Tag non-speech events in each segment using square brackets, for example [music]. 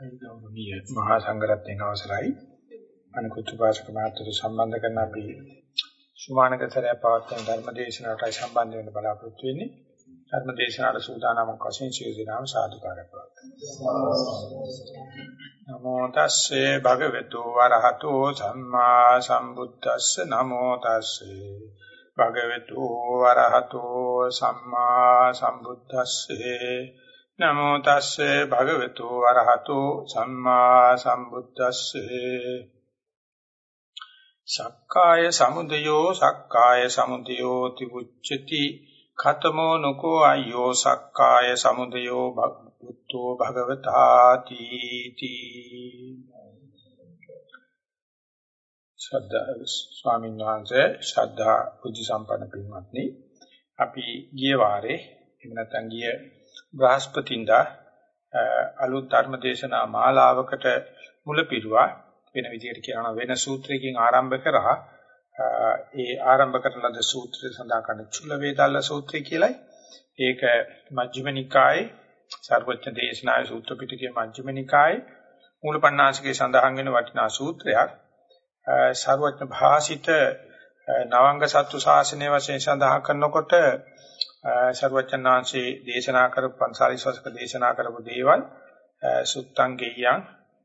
ගෞරවනීය මහා සංඝරත්නයන් අවසරයි. අනිකුත් උපාසක මාතෘ සම්බන්ධ කරන අපි සුමානකතරය පවත්වන ධර්මදේශනාවටයි සම්බන්ධ වෙන්න බලාපොරොත්තු වෙන්නේ. ධර්මදේශනාවට සූදානම්ක වශයෙන් සියලු දෙනාම සාදුකාරයක් නමෝ තස්සේ භගවතු වරහතෝ සම්මා සම්බුද්දස්ස. නමෝ තස්සේ භගවතු වරහතෝ සම්මා සම්බුද්දස්සේ. නමෝ තස්සේ භගවතු වරහතෝ සම්මා සම්බුද්දස්සේ. සක්කාය සමුදයෝ සක්කාය සමුදයෝ තිබුච්චති. ඛතමෝ නකෝ අයෝ සක්කාය සමුදයෝ භගවතෝ භගවතාති තී. ශ්‍රද්ධා ස්වාමීන් වහන්සේ ශ්‍රද්ධා බුද්ධ සම්පන්න පින්වත්නි අපි ගිය වාරේ එහෙම නැත්නම් ගිය බ්‍රහස්පතින්දා අලුත් ධර්ම දේශනා මාලාවකට මුල පිරුවා. වෙන විදිහට කියනවා වෙන සූත්‍රයකින් ආරම්භ කරා. ඒ ආරම්භ කරන ලද සූත්‍රය සඳහන් කරන චුල්ල වේදාල්ල සූත්‍රය කියලයි. ඒක මජ්ක්‍ධිම නිකායේ සර්වඥ දේශනාවේ සූත්‍ර පිටකයේ මජ්ක්‍ධිම නිකායේ මූලපණ්ණාසිකේ සඳහන් වෙන වටිනා සූත්‍රයක්. සර්වඥ භාසිත නවංග සත්තු ශාසනය වශයෙන් සඳහන් කරනකොට සර්වචන්නාංශේ දේශනා කරපු පන්සාලිස්වසක දේශනා කරපු දේවල් සුත්තං ගෙය්‍යං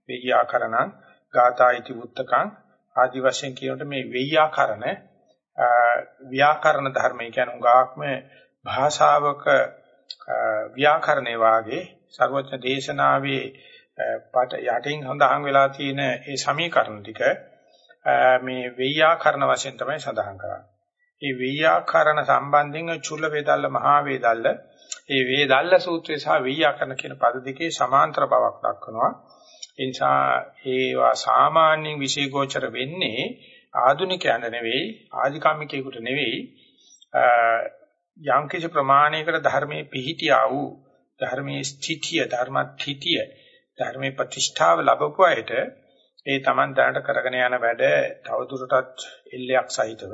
වෙය්‍යාකරණං ගාථායිති උත්තකං ආදි වශයෙන් කියනකොට මේ වෙය්‍යාකරණ ව්‍යාකරණ ධර්මය කියන්නේ උගාක්ම භාෂාවක ව්‍යාකරණේ වාගේ සර්වඥ දේශනාවේ පාට යටින් සඳහන් වෙලා තියෙන ඒ සමීකරණ ටික මේ වෙය්‍යාකරණ වශයෙන් තමයි සඳහන් කරන්නේ. ඒ වේයාකරණ සම්බන්ධයෙන් චුල්ල වේදල්ල මහා වේදල්ල ඒ වේදල්ල සූත්‍රය සහ වේයාකරණ කියන පද දෙකේ සමාන්තර බවක් දක්වනවා. ඒ නිසා ඒවා සාමාන්‍යයෙන් විශේෂෝචර වෙන්නේ ආධුනිකයන්ට නෙවෙයි ආධිකාමිකයෙකුට නෙවෙයි යම් කිසි ප්‍රමාණයකට ධර්මයේ පිහිටියා වූ ධර්මයේ ස්ථිතිය ධර්මත්‍ථිතිය ධර්මයේ ප්‍රතිෂ්ඨාව ලැබපු අයට ඒ Taman දැනට කරගෙන යන වැඩ තවදුරටත් එල්ලයක් සහිතව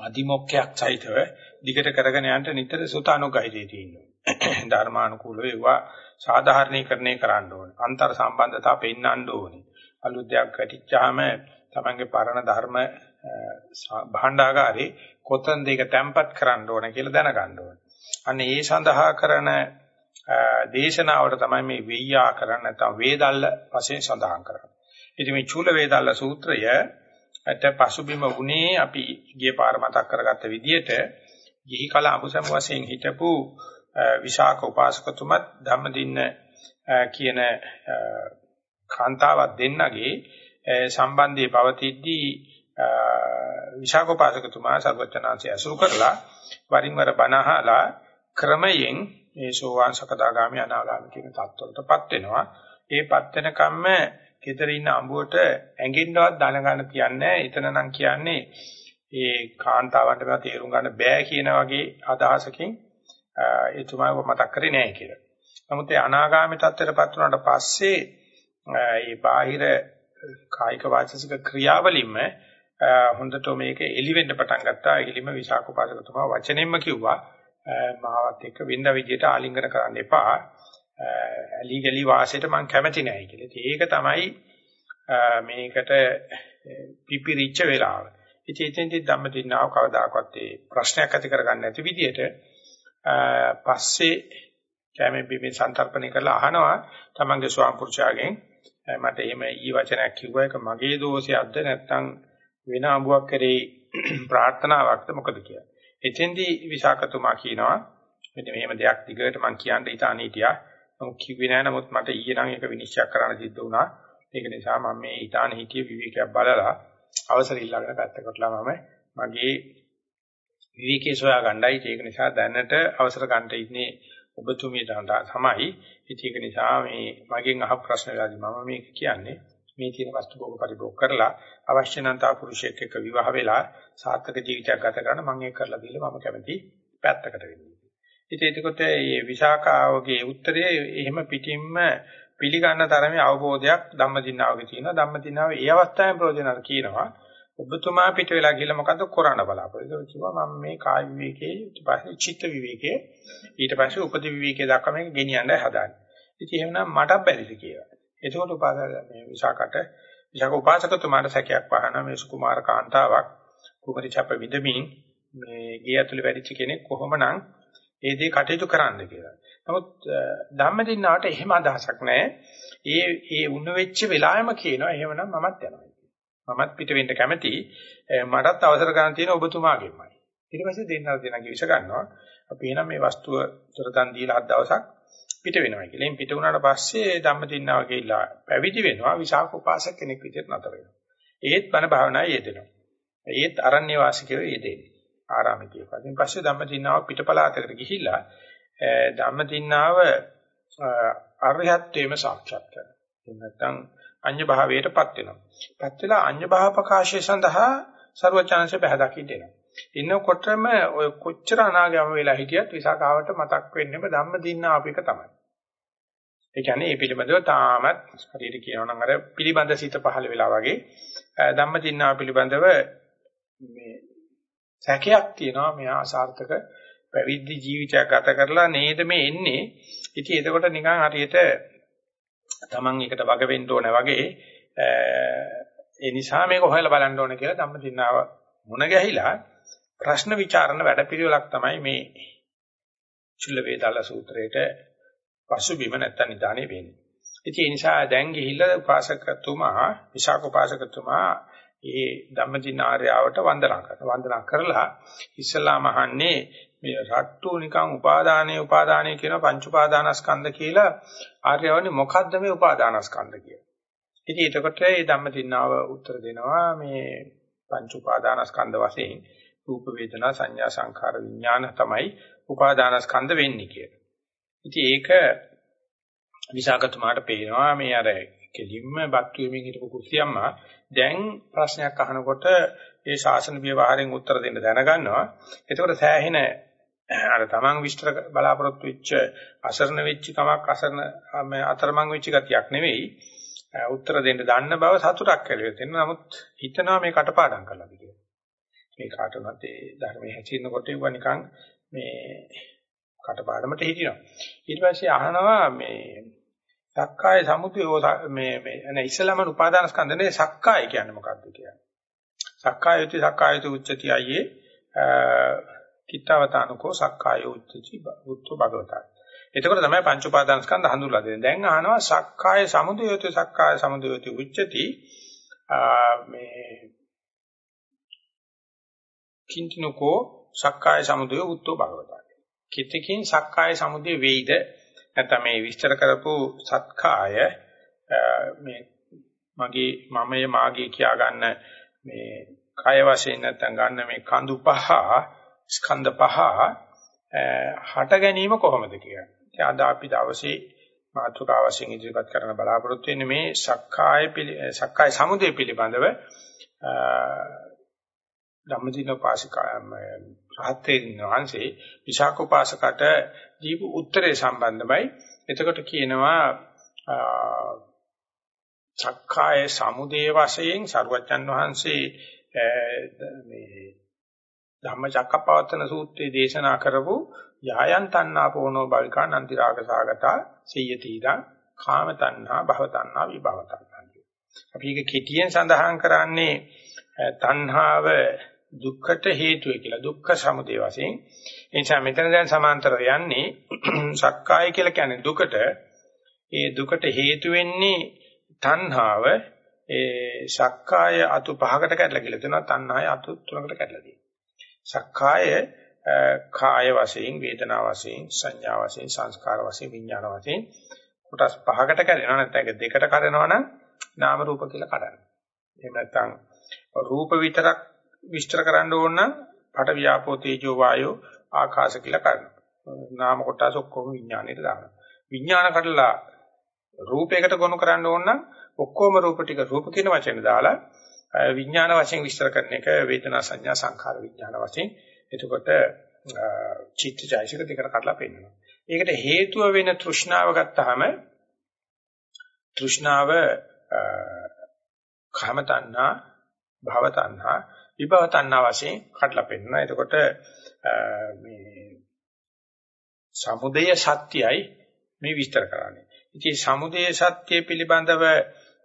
අදිමොක්කයක් සහිතව දිගට කරගෙන යන්න නිතර සුතානුගහිතේ තියෙනවා. [coughs] ධර්මානුකූලව ඒවා සාධාරණීකරණය කරන්න ඕනේ. අන්තර් සම්බන්ධතාව පෙන්වන්න ඕනේ. අලුත් දෙයක් වැටිච්චාම තමන්ගේ පරණ ධර්ම භාණ්ඩාගාරේ කොතනද ඒක තැම්පත් කරන්න ඕනේ කියලා දැනගන්න ඕනේ. අන්න ඒ සඳහා කරන දේශනාවට තමයි මේ වෙయ్యා කරන්න නැත්නම් වේදල්ල වශයෙන් සඳහන් කරන්නේ. ඉතින් මේ චූල වේදල්ල සූත්‍රය අට පසුබිම වුණේ අපි ගිය පාර මතක් කරගත්ත විදිහට ගිහි කල අමුසම වශයෙන් හිටපු විශාක උපාසකතුමත් ධම්මදින්න කියන කාන්තාවක් දෙන්නගේ සම්බන්ධයේ පවතිද්දී විශාක උපාසකතුමා සර්වචනාංශය අසුරු කරලා වරින් වර බණහලා ක්‍රමයෙන් මේ සෝවාන් සකදාගාමි අනාගාමි කියන தත්වලටපත් වෙනවා. ඒපත් වෙන කම්ම ගෙදර ඉන්න අඹුවට ඇඟෙන්නවත් දන ගන්න කියන්නේ එතන නම් කියන්නේ ඒ කාන්තාවන්ට මේවා තේරුම් ගන්න බෑ කියන වගේ අදහසකින් එතුමාව මතක් කරේ නෑ කියලා. නමුත් ඒ අනාගාමී තත්ත්වයටපත් වුණාට පස්සේ ඒ බාහිර කායික වාචසික ක්‍රියාවලින්ම හොඳට මේක එලිවෙන්න පටන් ගත්තා. එලිම විසාකෝපාසකතුමා වචනෙන්ම කිව්වා මාවත් එක්ක විඳ විදියට ආලිංගන කරන්න එපා. ඇලි ගලි වාසයට මම කැමති නැහැ කියලා. ඒක තමයි මේකට පිපිරිච්ච වෙලාව. ඉතින් එතෙන්දි ධම්මදිනාව කවදාකවත් ඒ ප්‍රශ්නයක් ඇති කරගන්න නැති විදියට පස්සේ කැමෙන් බිමින් සන්තරපණය කරලා අහනවා තමන්ගේ ස්වාම පුරුෂයාගෙන් මට එහෙම ඊ වචනයක් කිව්වා ඒක මගේ දෝෂයක්ද නැත්නම් වෙන අඹුවක් කරේ ප්‍රාර්ථනාවක්ද මොකද කියලා. එතෙන්දි විසාකතුමා කියනවා මෙන්න මෙහෙම දෙයක් දිගට මම කියන්න ඉතාලි හිටියා. නමුත් කිව්වේ නෑ නමුත් මට ඊයේ නම් ඒක විනිශ්චය කරන්න සිද්ධ වුණා. ඒක නිසා මම මේ ඊතාලි හිටියේ විවේකයක් බලලා අවසර ඉල්ලගෙන පැත්තකටලා මම මගේ විවේකේ සොයා ගන්නයි ඒක නිසා දැනට අවසර ගන්න ඉන්නේ ඔබතුමියට තමයි. ඒක නිසා මේ මගෙන් අහ ප්‍රශ්න වලදී මම මේක කියන්නේ මේ තියෙන වස්තු භෝග පරිභෝග කරලා අවශ්‍ය නම් තා පුරුෂයෙක් එක්ක විවාහ වෙලා සාර්ථක ජීවිතයක් ගත කරන්න මම ඒක කරලා දීලා මම කැමති පැත්තකට වෙන්නේ. ඉතින් එතකොට මේ විසාකාවගේ උත්තරය එහෙම පිටින්ම පිළිගන්න තරමේ අවබෝධයක් ධම්මදින්නාවගේ තියෙනවා. ධම්මදින්නාව ඒ අවස්ථාවේ ප්‍රයෝජනට කියනවා. ඔබතුමා පිට වෙලා ගිහලා මොකද කරන්න බලාපොරොත්තු වෙන්නේ? කිව්වා මම මේ කාය විවේකයේ ඊට පස්සේ චිත්ත විවේකයේ ඊට පස්සේ උපදි විවේකයේ දක්වා මේක ගෙනියන්නයි හදාන්නේ. ඉතින් එහෙමනම් මටත් බැරිද කියලා. එතකොට උපාසක මේ විසාකට විසාක උපාසකතුමාට සැකයක් වහන මේ සුකුමාර කාන්තාවක් කුමරි චප විදමින් මේ ගේ ඇතුලේ වැඩිච්ච කෙනෙක් කොහොමනම් ඒ දේ කටයුතු කරන්න කියලා. නමුත් ධම්මදින්නාට එහෙම අදහසක් නැහැ. ඒ ඒ උණ වෙච්ච වෙලාවෙම කියනවා එහෙමනම් මමත් යනවා. මමත් පිට වෙන්න කැමති. මටත් අවසර ගන්න තියෙන ඔබතුමාගෙන්මයි. ඊට පස්සේ දෙන්නා දෙනාගේ විස ගන්නවා. අපි එනම් මේ වස්තුව දොරටන් දීලා හත් දවසක් පිට වෙනවා කියලා. එයින් පිට වුණාට පස්සේ ධම්මදින්නාව ගිහිල්ලා පැවිදි වෙනවා. විසාක උපාසක කෙනෙක් විදිහට නතර වෙනවා. ඒත් බණ භාවනාවේ යෙදෙනවා. ඒත් අරණ්‍ය වාසිකයෝ යෙදෙන්නේ. ආරාමිකයෙක්. ඉතින් පස්සේ ධම්මදින්නාව පිටපලාතකට ගිහිල්ලා ධම්මදින්නාව අරහත්ත්වෙම සාක්ෂාත් කරනවා. එහෙම නැත්නම් අඤ්ඤ භාවයටපත් වෙනවා. පත් වෙලා අඤ්ඤ භාව ප්‍රකාශය සඳහා ਸਰවචාන්සේ පහදකින් දෙනවා. ඉන්නකොටම ඔය කොච්චර අනාගම වෙලා හිටියත් විසාකාවට මතක් වෙන්නේම ධම්මදින්නාව අපික තමයි. ඒ කියන්නේ මේ පිළිබඳව තාමත් හරියට කියනවා නම් අර පිළිබඳ සිත පහළ වෙලා වගේ ධම්මදින්නාව පිළිබඳව මේ සැකයක් තියෙනවා මෙයා අසාර්ථක පැවිදි ජීවිතයක් ගත කරලා නේද මේ එන්නේ. ඉතින් එතකොට නිකන් හරියට Taman එකට වග වෙන්න ඕන වගේ ඒ නිසා මේක හොයලා බලන්න ඕන කියලා ධම්මදින්නාව මුණ ගැහිලා ප්‍රශ්න විචාරණ වැඩපිළිවෙලක් තමයි මේ චුල්ල වේදාල සූත්‍රයේට පසුබිම නැත්තම් නිදානේ වෙන්නේ. ඉතින් ඒ නිසා දැන් ගිහිල්ලා උපාසකතුමා විශාක උපාසකතුමා ඒ ධම්මදිනාරයාවට වන්දනා කරනවා. වන්දනා කරලා ඉස්ලාම අහන්නේ මේ රට්ටු නිකන් උපාදානයේ උපාදානයේ කියන පංච උපාදානස්කන්ධ කියලා ආර්යවන්නේ මොකද්ද මේ උපාදානස්කන්ධ කියලා. ඉතින් එතකොට මේ ධම්මදිනාව උත්තර දෙනවා මේ පංච උපාදානස්කන්ධ වශයෙන් රූප වේදනා සංඥා සංඛාර විඥාන තමයි උපාදානස්කන්ධ වෙන්නේ කියලා. ඉතින් ඒක විසාකතුමාට පේනවා මේ අර කෙලින්ම බත් වීමෙන් හිටපු කුස්සියම්මා දැන් ප්‍රශ්නයක් අහනකොට ඒ ශාසන විවහාරයෙන් උත්තර දෙන්න දැනගන්නවා. එතකොට සෑහෙන අර තමන් විස්තර බලාපොරොත්තු වෙච්ච අසරණ වෙච්ච කමක් අසරණ අතරමං වෙච්ච ගතියක් නෙවෙයි උත්තර දෙන්න දන්න බව සතුටක් ඇති වෙනවා. නමුත් හිතනවා මේ කටපාඩම් කළාද කියලා. මේ කාටවත් ඒ ධර්මයේ හැසිරෙනකොට ඒවා නිකන් මේ කටපාඩමට හිටිනවා. ඊට පස්සේ අහනවා මේ සක්කාය සමුදය මේ මේ එන ඉස්ලාම උපාදාන ස්කන්ධනේ සක්කාය කියන්නේ මොකක්ද කියලා. සක්කායති සක්කායති උච්චති අයියේ කිත්තවතානකෝ සක්කාය උච්චති බුද්ධ භගවතා. එතකොට තමයි පංච උපාදාන ස්කන්ධ හඳුල්ලා දෙන්නේ. දැන් අහනවා සක්කාය සමුදයති සක්කාය සමුදයති උච්චති මේ කින්තිනකෝ සක්කාය සමුදය උත්තෝ භගවතා. කිතකින් සක්කාය සමුදය වෙයිද නැත්නම් මේ විස්තර කරපු සත්කාය මේ මගේ මමය මාගේ කියා ගන්න මේ කය වශයෙන් නැත්නම් ගන්න මේ කඳු පහ ස්කන්ධ පහ හට ගැනීම කොහොමද කියන්නේ. ඉතින් අද අපි දවසේ මාතෘකා වශයෙන් ඉදිරිපත් කරන බලාපොරොත්තු වෙන්නේ මේ සක්කාය සක්කාය සමුදය පිළිබඳව ධම්මදින පාසිකායම රහතෙන් වහන්සේ විශාක උපාසකට දීපු උත්තරේ සම්බන්ධමයි. එතකොට කියනවා චක්කාය සමුදේ වශයෙන් සරුවච්චන් වහන්සේ මේ ධම්මචක්කපවත්තන සූත්‍රයේ දේශනා කරපු යායන් තණ්හාපෝනෝ බල්කා නන්ති රාග සාගතා සියතිදං කාම තණ්හා භව තණ්හා විභව තණ්හා අපි ඒක කෙටියෙන් සඳහන් කරන්නේ තණ්හාව දුක්ඛට හේතුයි කියලා දුක්ඛ සමුදය වශයෙන්. ඒ නිසා මෙතන දැන් සමාන්තරව යන්නේ [clears throat] සක්කාය කියලා කියන්නේ දුකට. ඒ දුකට හේතු වෙන්නේ තණ්හාව. ඒ සක්කාය අතු පහකට කැඩලා කියලා තියෙනවා තණ්හාය අතු තුනකට කැඩලා තියෙනවා සක්කාය කාය වශයෙන් වේදනා වශයෙන් සංඥා වශයෙන් සංස්කාර වශයෙන් විඥාන වශයෙන් කොටස් පහකට කැඩෙනවා. නැත්නම් ඒක දෙකට කඩනවා නම් නාම රූප කියලා කඩනවා. එහෙම නැත්නම් රූප විතරක් විස්තර කරන්න ඕන නම් පට වියාපෝ තේජෝ වායෝ ආකාශ කියලා කරනවා. නාම කොටස ඔක්කොම විඥාණයට දානවා. විඥාන කඩලා රූපයකට ගොනු කරන්න ඕන නම් ඔක්කොම රූප ටික රූප කියන වචනේ දාලා විඥාන වශයෙන් විස්තර කරන එක වේදනා සංඥා සංඛාර විඥාන වශයෙන් එතකොට චිත්තජයසික දෙකට කඩලා පෙන්නනවා. ඒකට හේතුව වෙන තෘෂ්ණාව ගත්තාම තෘෂ්ණාව කාම තණ්හා භව තණ්හා විභව තණ්හා වශයෙන් කඩලා පෙන්නනවා. එතකොට මේ සමුදය සත්‍යයි මේ විස්තර කරන්නේ. ඉතින් සමුදය සත්‍ය පිළිබඳව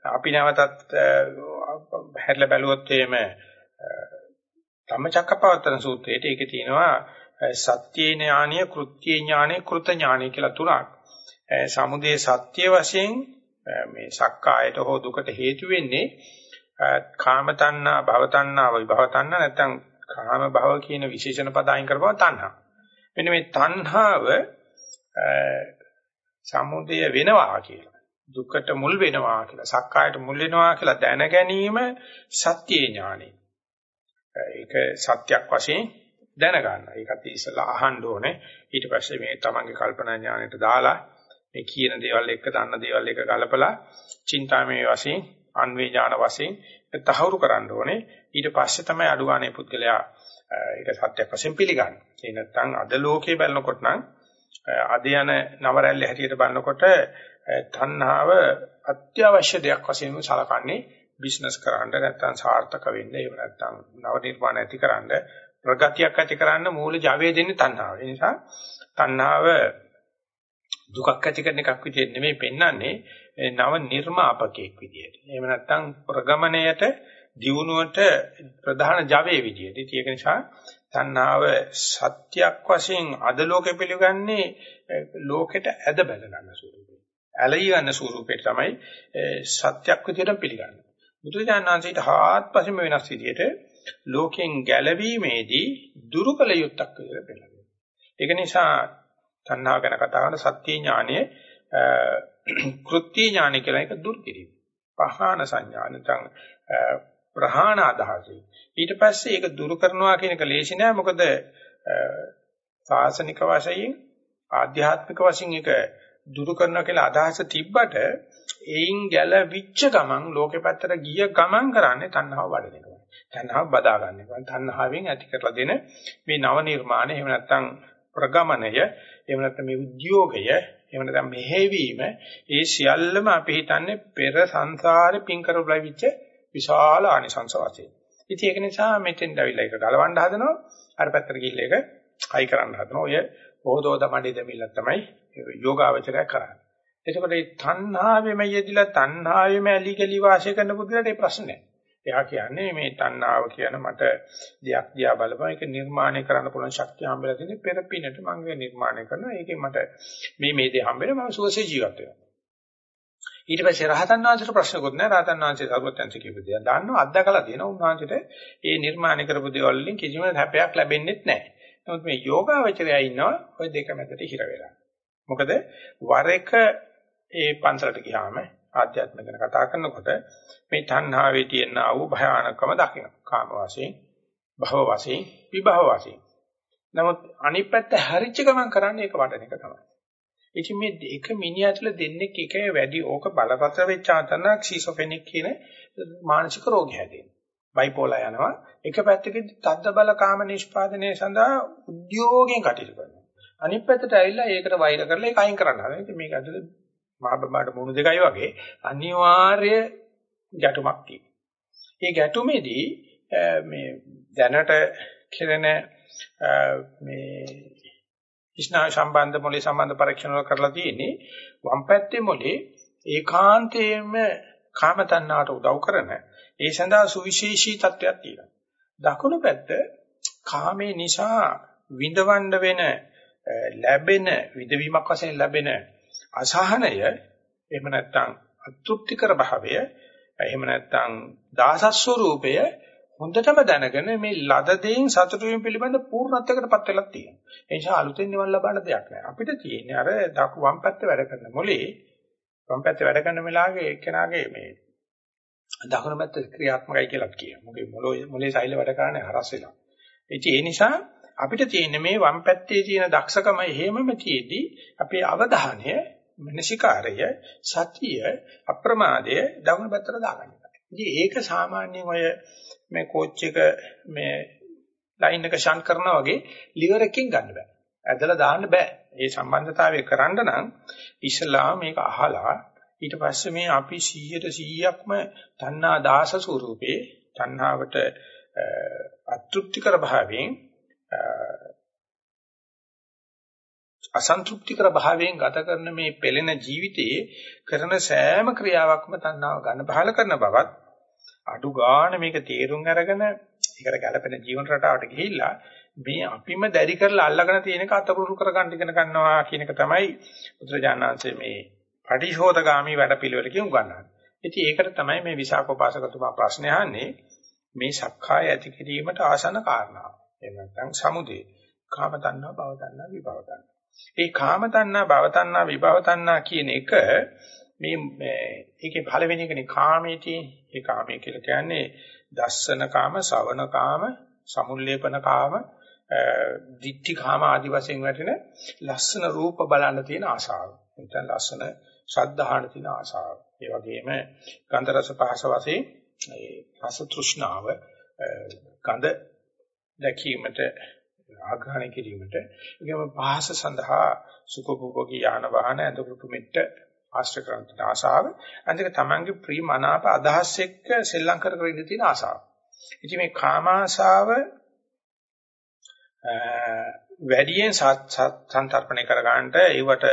අපි නැවතත් හැරලා බැලුවොත් එහෙම ධම්මචක්කපවත්තන සූත්‍රයේට ඒකේ තියෙනවා සත්‍ය ඥානීය කෘත්‍ය ඥානීය කෘත ඥානීය කියලා තුනක්. සමුදය සත්‍ය වශයෙන් මේ සක්කායට හෝ දුකට හේතු වෙන්නේ කාම තණ්හා භව තණ්හා විභව තණ්හා නැත්නම් කාම භව කියන විශේෂණ පද අයින් කරපුවා තණ්හා. මෙන්න මේ තණ්හාව සමුදය වෙනවා කියලා. දුකට මුල් වෙනවා කියලා, සක්කායට මුල් වෙනවා කියලා දැන ගැනීම සත්‍ය ඥානෙ. ඒක සත්‍යක් වශයෙන් දැන ගන්න. ඒකත් ඉස්සලා අහන්න ඕනේ. ඊට පස්සේ මේ තමන්ගේ කල්පනා ඥාණයට දාලා මේ කියන දේවල් එක්ක දන්න දේවල් එක්ක ගලපලා චින්තාමය වශයෙන් අන්වේ ඥාන වශයෙන් තහවුරු කරන්න ඕනේ. ඊට පස්සේ තමයි අඩුවානේ පුද්ගලයා ඒක සත්‍යයක් වශයෙන් පිළිගන්නේ. ඒ නැත්නම් අද ලෝකේ බලනකොට නම් අද යන නවරැල්ල හැටියට බලනකොට තණ්හාව අත්‍යවශ්‍ය දෙයක් වශයෙන් සලකන්නේ බිස්නස් කරන්න නැත්නම් සාර්ථක වෙන්න එහෙම නැත්නම් නව නිර්මාණ ඇති කරන්න ප්‍රගතියක් ඇති කරන්න මූල ජවය දෙන්නේ තණ්හාව. ඒ නිසා තණ්හාව දුකක් ඇති කරන එකක් විදිහට නෙමෙයි පෙන්වන්නේ නව නිර්මාපකයක් විදිහට. එහෙම නැත්නම් ප්‍රගමණයට දියුණුවට ප්‍රධාන ජවයේ විදිහට. ඒක නිසා තණ්හාව සත්‍යක් වශයෙන් අද ලෝකෙ පිළිගන්නේ ලෝකෙට ඇද බැල ගන්න ස්වරූපය. ඇලී ගන්න ස්වරූපයට තමයි සත්‍යක් විදිහට පිළිගන්නේ. බුදුජානනාංශයට හාත්පසින්ම වෙනස් විදිහට ලෝකෙන් ගැලවීමේදී දුරුකල යුත්තක් විදිහට පෙළගන්නවා. ඒක නිසා තණ්හාව ගැන කතා කරන සත්‍ය ඥානයේ [clears throat] කෘත්‍ය ඥානය කියලා එක දුරු කිරීම. පහාන සංඥා නැත්නම් ප්‍රහාණ අදහසයි. ඊට පස්සේ ඒක දුරු කරනවා කියන එක ලේසි නෑ මොකද සාසනික වශයෙන් ආධ්‍යාත්මික වශයෙන් ඒක දුරු කරනවා කියලා අදහස තිබ්බට ඒයින් ගැලවිච්ච ගමන් ලෝකෙ පැත්තට ගිය ගමන් කරන්නේ තණ්හාව වඩන එක. තණ්හාව බදා ගන්න එක. තණ්හාවෙන් ඇති කරලා දෙන මේ නව නිර්මාණ එහෙම නැත්නම් ප්‍රගමණය එහෙම නැත්නම් මේ උද්‍යෝගය එහෙම නැත්නම් මෙහෙවීම ඒ සියල්ලම අපි හිතන්නේ පෙර සංසාරේ පින් කරපු ලැබිච්ච විශාල ආනිසංස වශයෙන්. ඉතින් ඒක නිසා මෙතෙන් දැවිලා එක ගලවන්න හදනවා අර පැත්තට ගිහිල්ලා ඒක හයි කරන්න හදනවා. ඔය බෝධෝද මඩේ දෙමිල්ල තමයි යෝගාවචරය කරන්නේ. එතකොට මේ තණ්හාවෙම යෙදිලා තණ්හාවෙම ඇලි ගලි වාසය කරන පුදුලට ඒ ප්‍රශ්නේ නැහැ. එයා කියන්නේ මේ තණ්හාව කියන මට දෙයක් දිහා බලපුවා ඒක නිර්මාණය කරන්න පුළුවන් ශක්තිය හම්බෙලා තියෙන්නේ පෙර පිනට මම නිර්මාණය කරනවා. ඒකෙන් මට මේ මේ දේ හම්බෙලා මම සුවසේ ජීවත් වෙනවා. ඊට පස්සේ රහතන් වහන්සේට ප්‍රශ්නකුත් නැහැ. රහතන් වහන්සේ සර්වත්‍යංශ කියපු දේ. දන්නවා අත්දකලා තියෙනවා. උන්වහන්සේට ඒ නිර්මාණය කරපු දේවල් වලින් කිසිම හැපයක් ලැබෙන්නේ නැහැ. නමුත් මේ යෝගාවචරය ඉන්නවා ওই දෙක මැදට හිර වෙලා. මොකද වර එක ඒ පන්සලට ගියාම ආධ්‍යාත්ම ගැන කතා කරනකොට මේ තණ්හාවේ තියෙන ආ වූ භයානකම දකින්න. කාම වශයෙන්, භව වශයෙන්, විභව වශයෙන්. නමුත් අනිත් පැත්ත හැරිච්ච ගමන් කරන්නේ ඒක වඩන එක තමයි. ඉතින් මේ එක මිනිහා තුළ දෙන්නේ එක වැඩි ඕක බලපත්‍ර වෙච්ච අතන ක්සිසොෆෙනික් කියන මානසික රෝගය හැදෙනවා. බයිපෝලා යනවා. එක පැත්තකදී තද්ද බල කාම නිෂ්පාදනයේ සඳහා උද්‍යෝගයෙන් කටයුතු කරනවා. අනිත් පැත්තට ඇවිල්ලා ඒකට වෛර කරලා ඒක අයින් කරන්න හදනවා. ඉතින් මේක ඇතුලේ මහබඹාට මුණු දෙකයි වගේ අනිවාර්ය ගැටුමක් තියෙනවා. මේ ගැටුමේදී මේ දැනට කෙරෙන මේ ස්නායු සම්බන්ධ මොලේ සම්බන්ධ පරීක්ෂණ වල කරලා තියෙන්නේ වම් පැත්තේ මොලේ ඒකාන්තයෙන්ම කාම තණ්හාවට උදව් කරන ඒ සඳහා සුවිශේෂී තත්වයක් තියෙනවා. දකුණු පැත්ත කාමේ නිසා විඳවන්න වෙන ලැබෙන විදවීමක් වශයෙන් ලැබෙන අසහනය එහෙම නැත්නම් අතෘප්තිකර භාවය එහෙම නැත්නම් දාසස්වරූපය හොඳටම දැනගෙන මේ ලද දෙයින් සතුටු වීම පිළිබඳ පූර්ණත්වයකටපත් වෙලා තියෙනවා. ඒ නිසා අලුතෙන් නිවන් ලබන්න දෙයක් නැහැ. අපිට තියෙන්නේ අර දකු වම් පැත්තේ වැඩ කරන මොලේ වම් පැත්තේ වැඩ කරන වෙලාවේ එක්කෙනාගේ මේ දකුණු පැත්ත ක්‍රියාත්මකයි කියලා කියනවා. මොකද මොලේ මොලේ සෛල වැඩ කරන්නේ හරස් වෙලා. ඒ නිසා අපිට තියෙන්නේ මේ වම් පැත්තේ තියෙන දක්ෂකම හේමම තියේදී අපේ අවධානය මනසිකාරය සතිය අප්‍රමාදය දකුණු පැත්තට දාගන්න. ඉතින් ඒක සාමාන්‍යයෙන් ඔය මේ කෝච් එක මේ ලයින් එක ෂන්ට් කරනවා වගේ liver එකකින් ගන්න බෑ. ඇදලා දාන්න බෑ. ඒ සම්බන්ධතාවය කරන්න නම් ඉස්ලාම මේක අහලා ඊට පස්සේ මේ අපි 100ට 100ක්ම තණ්හා දාස ස්වරූපේ තණ්හාවට අතෘප්තිකර භාවයෙන් අසන්තුෂ්ටිකර භාවයෙන් ගත කරන මේ පෙළෙන ජීවිතයේ කරන සෑම ක්‍රියාවක්ම තණ්හාව ගන්න බහල කරන බවත් අඩු ගන්න මේක තේරුම් අරගෙන ඒකට ගැළපෙන ජීවන රටාවට ගිහිල්ලා මේ අපිම දැරි කරලා අල්ලගෙන තියෙන එක අතපුරු කරගන්න ඉගෙන ගන්නවා කියන එක තමයි බුදුරජාණන්සේ මේ පටිශෝතගාමි වැඩපිළිවෙලකින් උගන්වන්නේ. ඉතින් ඒකට තමයි මේ විසාකෝපාසකතුමා ප්‍රශ්න අහන්නේ මේ සක්කාය ඇති කිරීමට ආසන කාරණා. එහෙම නැත්නම් සමුදේ. කාම තණ්හා, භව තණ්හා, විභව තණ්හා. ඒ කාම තණ්හා, භව තණ්හා, විභව තණ්හා කියන එක මේ ඒකේ පළවෙනි එකනේ කාමයේ තියෙන. ඒ කාමයේ කියලා කියන්නේ දස්සන කාම, ශවන කාම, සමුල්ලේපන කාම, දිට්ඨි කාම ආදි වශයෙන් වැටෙන ලස්සන රූප බලන්න තියෙන ආශාව. නැත්නම් ලස්සන ශ්‍රද්ධාහන තියෙන ආශාව. ඒ වගේම ගන්ධ රස පහස වශයෙන් ඒ රස තෘෂ්ණාව ගඳ දැකීමට ආග්‍රහණය කිරීමට ඒකම පහස සඳහා සුඛෝපභෝගී යාන වාහන ඇඳකුතු මෙට්ට ආශ්‍රය කරන ආශාව අනික තමන්ගේ ප්‍රිය මනාප අදහස් එක්ක සෙල්ලම් කර කර ඉන්න තියෙන ආශාව. ඉතින් මේ කාම ආශාව වැඩියෙන් සංතරපණය කර ගන්නට ඒවට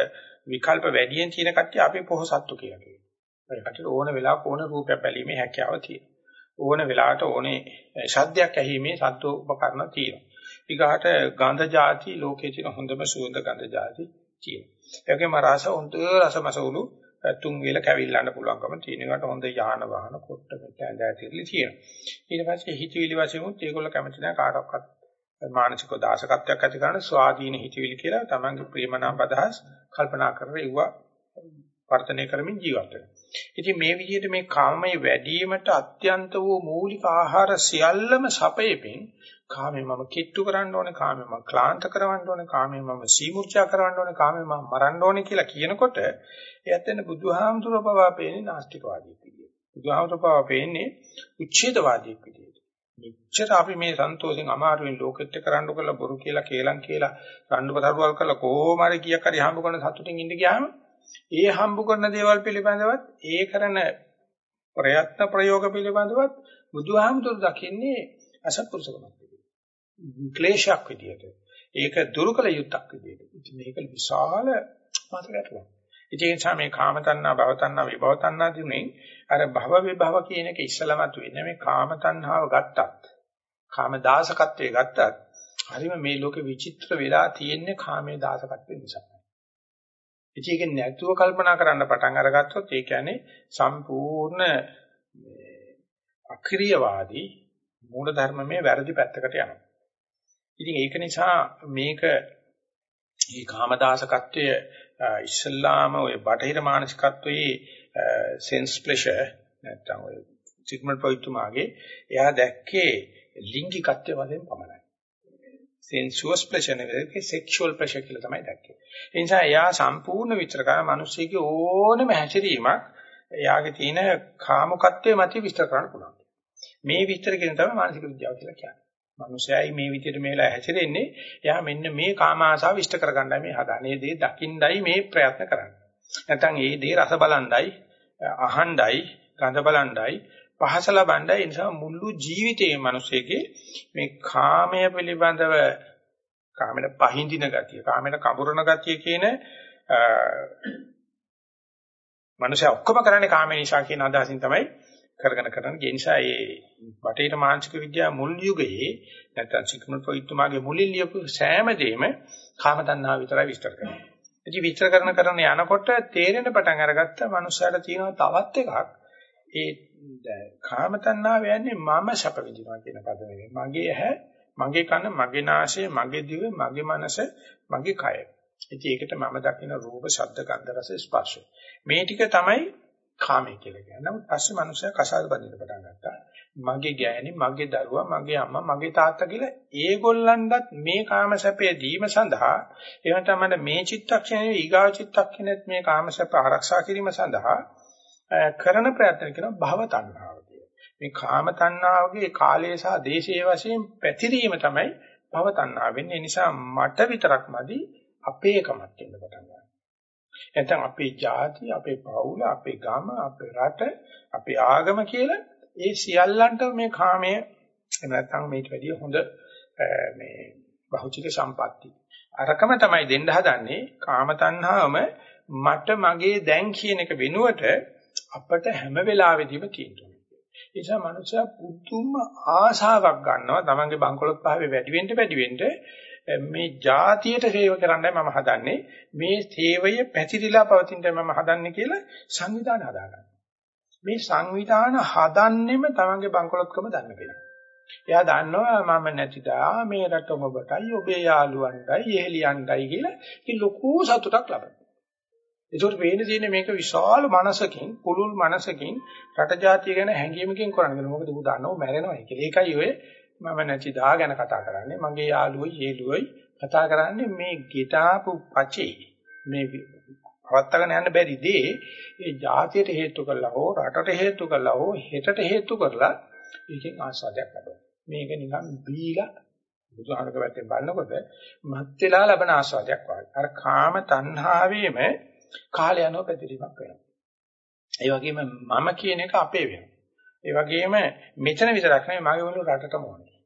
විකල්ප වැඩියෙන් තියෙන කට්ටිය අපි පොහසත්තු කියලා කියනවා. ඒ කට්ටියට ඕන වෙලාවක ඕන රූපයක් බැලීමේ හැකියාව තියෙනවා. ඕන වෙලාවට ඕනේ ශබ්දයක් ඇහිීමේ සත්ව උපකරණ තියෙනවා. ඊගාට ගන්ධ જાති ලෝකයේ තියෙන හොඳම සුවඳ ගන්ධ જાති තියෙනවා. ඒ වගේම රස හොඳ රසමසවුළු තුන් වේල කැවිල්ලන්න පුළුවන්කම තියෙනකට හොඳ යාන වාහන කොට මෙතන ඇඳ ඇතිරලි තියෙනවා. ඊට පස්සේ හිතවිලි වශයෙන් උත් ඒගොල්ලෝ කැමති නැහැ කාටවත් මානසික දාසකත්වයක් ඇති කරන ස්වාධීන හිතවිලි කියලා තමන්ගේ ප්‍රේමනාප අදහස් කල්පනා කරලා ඉවුවා වර්ධනය කරමින් ජීවත් වෙනවා. ඉතින් මේ විදිහට මේ කාමයේ වැඩිවීමට අත්‍යන්ත වූ මූලික ආහාර සියල්ලම සපයපෙන් කාමේ මම කිට්ටු කරන්න ඕනේ, කාමේ මම ක්ලාන්ත කරවන්න ඕනේ, කාමේ මම සීමුර්චා කරවන්න ඕනේ, කාමේ මම මරන්න ඕනේ කියලා කියනකොට එයත් එන්න බුදුහාමුදුරුවෝ පවා පේන්නේ නාස්තිකවාදී විදියට. බුදුහාමුදුරුවෝ පවා පේන්නේ උච්ඡේදවාදී විදියට. මෙච්චර අපි මේ සන්තෝෂෙන් අමාරුවෙන් ලෝකෙත් කරන්න කළා බොරු කියලා කේලම් කියලා රණ්ඩුකටරුවල් කරලා කොහොම හරි කීයක් හරි හම්බ කරන සතුටින් ඉඳ ගියාම ඒ හම්බ කරන දේවල් පිළිබඳවත් ඒ කරන ප්‍රයත්න ප්‍රයෝග පිළිබඳවත් බුදුහාමුදුරු දකින්නේ අසත්පුරුෂකමක් විදියට. ක්ලේශයක් විදියට. ඒක දුරුකල යුක්තක් විදියට. ඉතින් මේක විශාල මාතකටලක්. ඉතින් ඒ නිසා මේ කාම තණ්හා, භව තණ්හා, විභව තණ්හා දිනුනේ අර භව විභව කියන එක ඉස්සලමත් වෙන්නේ මේ කාම තණ්හාව ගත්තත්, කාම දාසකත්වයේ ගත්තත්, හරිම මේ ලෝකෙ විචිත්‍ර වෙලා තියෙන්නේ කාමයේ දාසකත්වය නිසා. ඉතින් ඒක නැතුව කල්පනා කරන්න පටන් අරගත්තොත් ඒ කියන්නේ සම්පූර්ණ අක්‍රීයවාදී මූල ධර්මමේ වැරදි පැත්තකට යනවා. ඉතින් ඒක නිසා මේක මේ කාමදාසකත්වය ඉස්ලාම ඔය බටහිර මානසිකත්වයේ සෙන්ස් ප්ලෙෂර් නැත්නම් ඔය සිග්මන්ඩ් ෆ්‍රොයිඩ් තුමාගේ එයා දැක්කේ ලිංගිකත්වය වශයෙන් පමණයි. sensuous pleasure නෙවෙයි sexual pleasure කියලා තමයි දැක්කේ. ඒ නිසා එයා සම්පූර්ණ විචාර කරන මිනිස්සෙගේ ඕනම හැසිරීමක් එයාගේ තියෙන කාමකත්වයේ මත විස්තර කරන්න පුළුවන්. මේ විස්තර කියන තමයි මානසික විද්‍යාව කියලා කියන්නේ. මිනිසයයි මේ විදිහට මේලා හැසිරෙන්නේ එයා මෙන්න මේ කාම ආසාව විස්තර කරගන්නයි මේ හදන්නේ. මේ දේ දකින්නයි මේ ප්‍රයත්න කරන්නේ. නැත්නම් ඒ දේ රස බලන්ඩයි, අහණ්ඩයි, ගඳ බලන්ඩයි පහස ලබන්නයි ඒ නිසා මුළු ජීවිතේ මිනිසෙගේ මේ කාමය පිළිබඳව කාමයට පහඳින ගතිය කාමයට කඹරන ගතිය කියන මනුෂයා ඔක්කොම කරන්නේ කාම නිසා කියන අදහසින් තමයි කරගෙන කරන්නේ ඒ නිසා මේ බටේට මානසික විද්‍යාව මුල් යුගයේ නැත්නම් සිග්මන්ඩ් ෆ්‍රොයිඩ් තුමාගේ මුලින් ලියපු සෑම දෙයක්ම කාම තණ්හාව විතරයි විස්තර කරන්නේ. ඉතින් විස්තර කරන කරන යනකොට තේරෙන පටන් අරගත්ත මනුස්සයාට තියෙනවා තවත් එකක්. ඒ කාම තණ්හාව යන්නේ මම සැප විඳිනවා කියන පද නෙවෙයි. මගේ ඇහැ, මගේ කන, මගේ නාසය, මගේ දිව, මගේ මනස, මගේ කය. ඉතින් ඒකට මම දකින රූප, ශබ්ද, ගන්ධ, රස, ස්පර්ශ. මේ ටික තමයි කාමය කියලා කියන්නේ. නමුත් පස්සේ මනුස්සයා කසාද බඳින්න පටන් ගත්තා. මගේ ගෑණි, මගේ දරුවා, මගේ අම්මා, මගේ තාත්තා කියලා ඒගොල්ලන්ටත් මේ කාම සැපය දීම සඳහා එහෙම තමයි මේ චිත්තක්ෂණයේ ඊගාව චිත්තක්ෂණයත් මේ කාම සැප ආරක්ෂා කිරීම සඳහා කරන ප්‍රයත්න කරන භව තණ්හාව මේ කාම තණ්හාවගේ කාලය සහ දේශයේ වශයෙන් පැතිරීම තමයි භව තණ්හාව වෙන්නේ. ඒ නිසා මට විතරක් මදි අපේකමක් වෙන්න පටන් ගන්නවා. නැත්නම් අපේ ජාති, අපේ පවුල, අපේ ගම, අපේ රට, අපේ ආගම කියලා ඒ සියල්ලන්ට මේ කාමය එහෙම නැත්නම් මේට වැඩිය හොඳ මේ භෞතික සම්පatti අරකම තමයි දෙන්න හදන්නේ කාම තණ්හාවම මට මගේ දැන් කියන එක වෙනුවට අපට හැම වෙලාවෙදීම තියෙනවා. ඒ නිසා මනුස්සයා පුදුම ආශාවක් ගන්නවා තමන්ගේ බංකොලොත් භාවය වැඩි වෙන්න වැඩි වෙන්න මේ જાතියට සේව කරන්නයි මම හදන්නේ මේ සේවය පැතිරිලා පවතිනයි මම හදන්නේ කියලා සංවිධාන හදාගන්න. මේ සංවිධාන හදන්නෙම තමන්ගේ බංකොලොත්කම දන්න කෙනා. එයා දන්නවා මම නැතිදා මේ රට ඔබටයි ඔබේ යාළුවන්ටයි එහෙලියන්ටයි කියලා ඉතින් ලොකු සතුටක් ලබනවා. ඒකට වෙන්නේ තියෙන්නේ මේක විශාල මනසකින්, පුළුල් මනසකින් රට ජාතිය ගැන හැඟීමකින් කරන්නේ. මොකද ඌ දන්නව මැරෙනවා කියලා. ඒකයි ඔය මම නැති දා ගැන කතා කරන්නේ. මගේ යාළුවයි, යෙළුවයි කතා කරන්නේ මේ ගිතාපු පචේ. මේ පවත්තගෙන යන්න බැරි දේ ඒ ජාතියට හේතු කරලා හෝ රටට හේතු කරලා හෝ හෙටට හේතු කරලා ඒකෙන් ආස්වාදයක් ලබනවා. මේක නිකන් බීලා බුදුහාමක පැත්තෙන් බලනකොට මත් වෙලා ලබන ආස්වාදයක් වගේ. අර කාම තණ්හාවේම කාලය යනවා පැතිරීමක් වෙනවා. ඒ වගේම මම කියන එක අපේ වෙනවා. ඒ වගේම මෙතන විතරක් නෙවෙයි මගේ වුණු රටටම ඕනේ.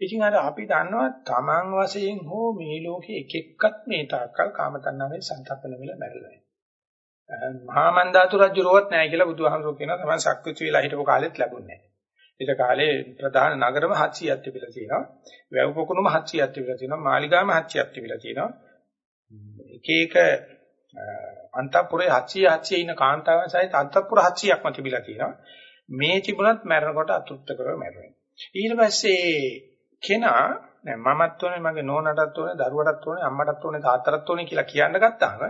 ඉතින් අර අපි දන්නවා Taman වශයෙන් හෝ මේ ලෝකේ එක එක්කත් මේ තාක්කල් කාම තණ්හාවේ සංතප්පන වෙලා මැරෙලා මහා මන්දාතු රජු රොවත් නැහැ කියලා බුදුහාමුදුරුවෝ කියනවා තමයි සක්විති වෙලා හිටපු කාලෙත් ලැබුණේ නැහැ. ඒක කාලේ ප්‍රධාන නගරම 700ක් තිබිලා තියෙනවා. වැව් පොකුණුම 700ක් තිබිලා තියෙනවා. මාලිගාම 700ක් තිබිලා තියෙනවා. එක එක අන්තපුරේ 700 700 ඉන්න කාන්තාවන් සහිත අන්තපුර 700ක්ම තිබිලා තියෙනවා. මේ තිබුණත් මැරෙනකොට අතෘප්ත කරව මැරෙනවා. ඊට පස්සේ කෙනා නෑ මමත් ඕනේ මගේ නෝනටත් ඕනේ දරුවටත් ඕනේ අම්මටත් ඕනේ තාත්තටත් ඕනේ කියලා කියන්න ගත්තාම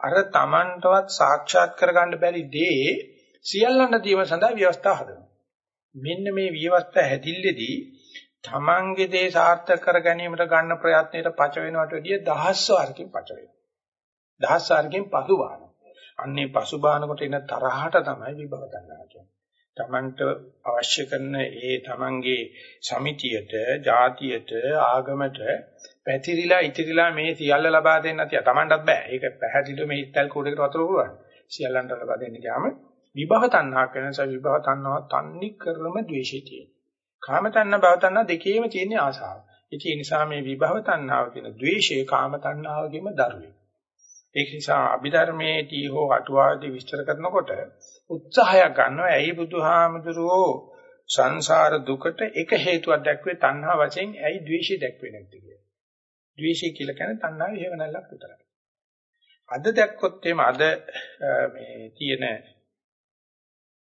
අර Tamanටවත් සාක්ෂාත් කරගන්න බැරි දේ සියල්ලන්න දීම සඳහා ව්‍යවස්ථා හදනවා. මෙන්න මේ ව්‍යවස්ථා හැදිල්ලේදී Tamanගේ දේ සාර්ථක කර ගැනීමට ගන්න ප්‍රයත්නයේ පච වෙනවට වැඩිය දහස් වාරකින් පච වෙනවා. දහස් වාරකින් පසු බාන. අන්නේ පසු බානකොට එන තරහට තමයි විභව තණ්හා කියන්නේ. Tamanට අවශ්‍ය කරන ඒ Tamanගේ සමිතියට, ಜಾතියට, ආගමට පැතිරිලා ඉතිරිලා මේ සියල්ල ලබා දෙන්න තියා. Tamanටත් බෑ. ඒක පැහැදිලිව මේ ඉත්තල් කෝඩේකට වතුර පුරවන්න. සියල්ලන්ට ලබා දෙන්න ගියාම විභව තණ්හා කරන නිසා විභව තණ්හාව තන්නේ කරම ද්වේෂය තියෙනවා. කාම තණ්හා භව තණ්හා දෙකේම තියෙන ආසාව. ඒ නිසා මේ විභව තණ්හාව කියන ද්වේෂය කාම තණ්හාවගේම දරුවෙක්. ඒක නිසා අභිධර්මයේදී හෝ අටුවාදී විස්තර කරනකොට උත්සාහයක් ගන්නවා ඇයි බුදුහාමුදුරුවෝ සංසාර දුකට එක හේතුවක් දැක්වේ තණ්හා වශයෙන් ඇයි ද්වේෂය දැක්වේ නැත්තේ කියලා. ද්වේෂය කියලා කියන්නේ තණ්හාවේ හේවණල්ලක් විතරයි. අද දැක්කොත් එimhe අද මේ තියෙන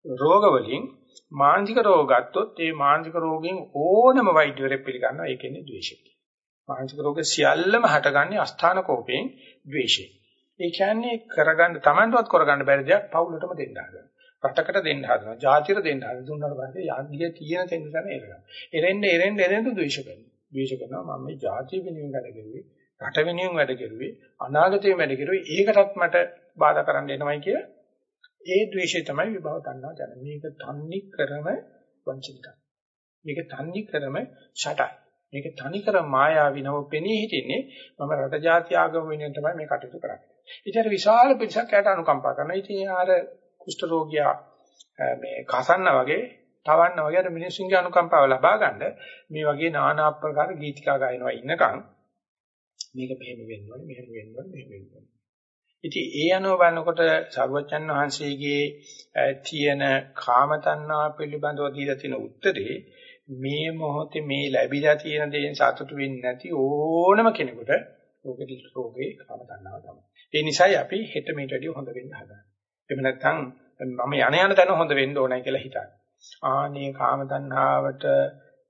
රෝග වලින් මානසික රෝග ගත්තොත් ඒ මානසික රෝගයෙන් ඕනම වෛද්‍යවරයෙක් පිළිගන්නවා ඒ කියන්නේ ද්වේෂය. මානසික රෝග සියල්ලම හටගන්නේ අස්ථාන කෝපයෙන් ද්වේෂයෙන්. ඒ කියන්නේ කරගන්න Tamanටවත් කරගන්න බැරි දෙයක් පවුලටම දෙන්න හදනවා. රටකට දෙන්න හදනවා. ජාතියට දෙන්න හදනවා. දුන්නාට පස්සේ යන්නේ තියෙන තැන තමයි එරෙනවා. එරෙන්න එරෙන්න එරෙන්න ද්වේෂ කරනවා. ද්වේෂ කරනවා මම මේ ජාතිය වෙනුවෙන් වැඩ කෙරුවේ, රට වෙනුවෙන් වැඩ කෙරුවේ, අනාගතේ වැඩ කෙරුවේ. ඒකටත් මට බාධා කරන්න එනවයි කිය. ඒ ද්වේෂය තමයි විභව තණ්හා කියන්නේ. මේක තන්නේ කරම වංචනිකයි. මේක තන්නේ කරම ෂටයි. මේක තනිකර මායාවිනව පෙනී හිටින්නේ මම රට ජාති ආගම වෙනුවෙන් තමයි මේ කටයුතු කරන්නේ. ඉතින් විශාල පිරිසක් යට අනුකම්පා කරනවා. ඉතින් ආර කුෂ්ඨ රෝගියා මේ කසන්න වගේ තවන්න වගේ අර මිනිස්සුන්ගේ අනුකම්පාව ලබා ගන්න මේ වගේ নানা ආකාර ගීතිකා ගායනවා ඉන්නකම් මේක මෙහෙම වෙන්න ඕනේ මෙහෙම වෙන්න ඕනේ මෙහෙම වෙන්න ඕනේ. ඉතින් ඒ අනුව බලනකොට සර්වචන් වහන්සේගේ තියෙන කාම තණ්හා පිළිබඳව දීලා තියෙන උත්තරේ මේ මොහොතේ මේ ලැබිලා තියෙන දේෙන් සතුටු වෙන්නේ නැති ඕනම කෙනෙකුට රෝගේ රෝගේ කාම තණ්හාව තමයි. ඒ නිසායි අපි හෙට මේට වැඩිය හොඳ වෙන්න හදන්නේ. එහෙම නැත්නම් මම යණ යන තැන හොඳ වෙන්න ඕනයි කියලා හිතන්නේ. ආනේ කාම තණ්හාවට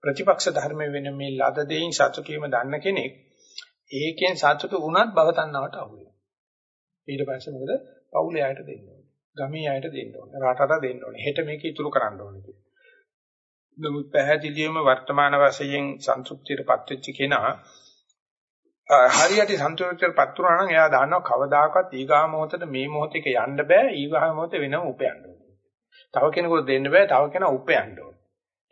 ප්‍රතිපක්ෂ ධර්ම වෙන මේ ලද දෙයින් සතුටු වීම දන්න කෙනෙක් ඒකෙන් සතුටු වුණත් භව තණ්හාවට අහු වෙනවා. ඊට පස්සේ මොකද පවුලේ අයට දෙන්න ඕනේ. ගමේ අයට දෙන්න ඕනේ. රටට දෙන්න ඕනේ. හෙට මේක ඉතුරු කරන්න ඕනේ කියලා. නමුත් පැහැදිලිවම වර්තමාන වශයෙන් සන්තුෂ්ටියටපත් වෙච්ච කෙනා හරියට සන්තුෂ්ටියටපත් වුණා නම් එයා දන්නවා කවදාකවත් ඊගා මොහොතට මේ මොහොතේක යන්න බෑ ඊගා මොහොතේ වෙනම උපයන්න ඕනේ. තව කෙනෙකුට දෙන්න බෑ තව කෙනා උපයන්න ඕනේ.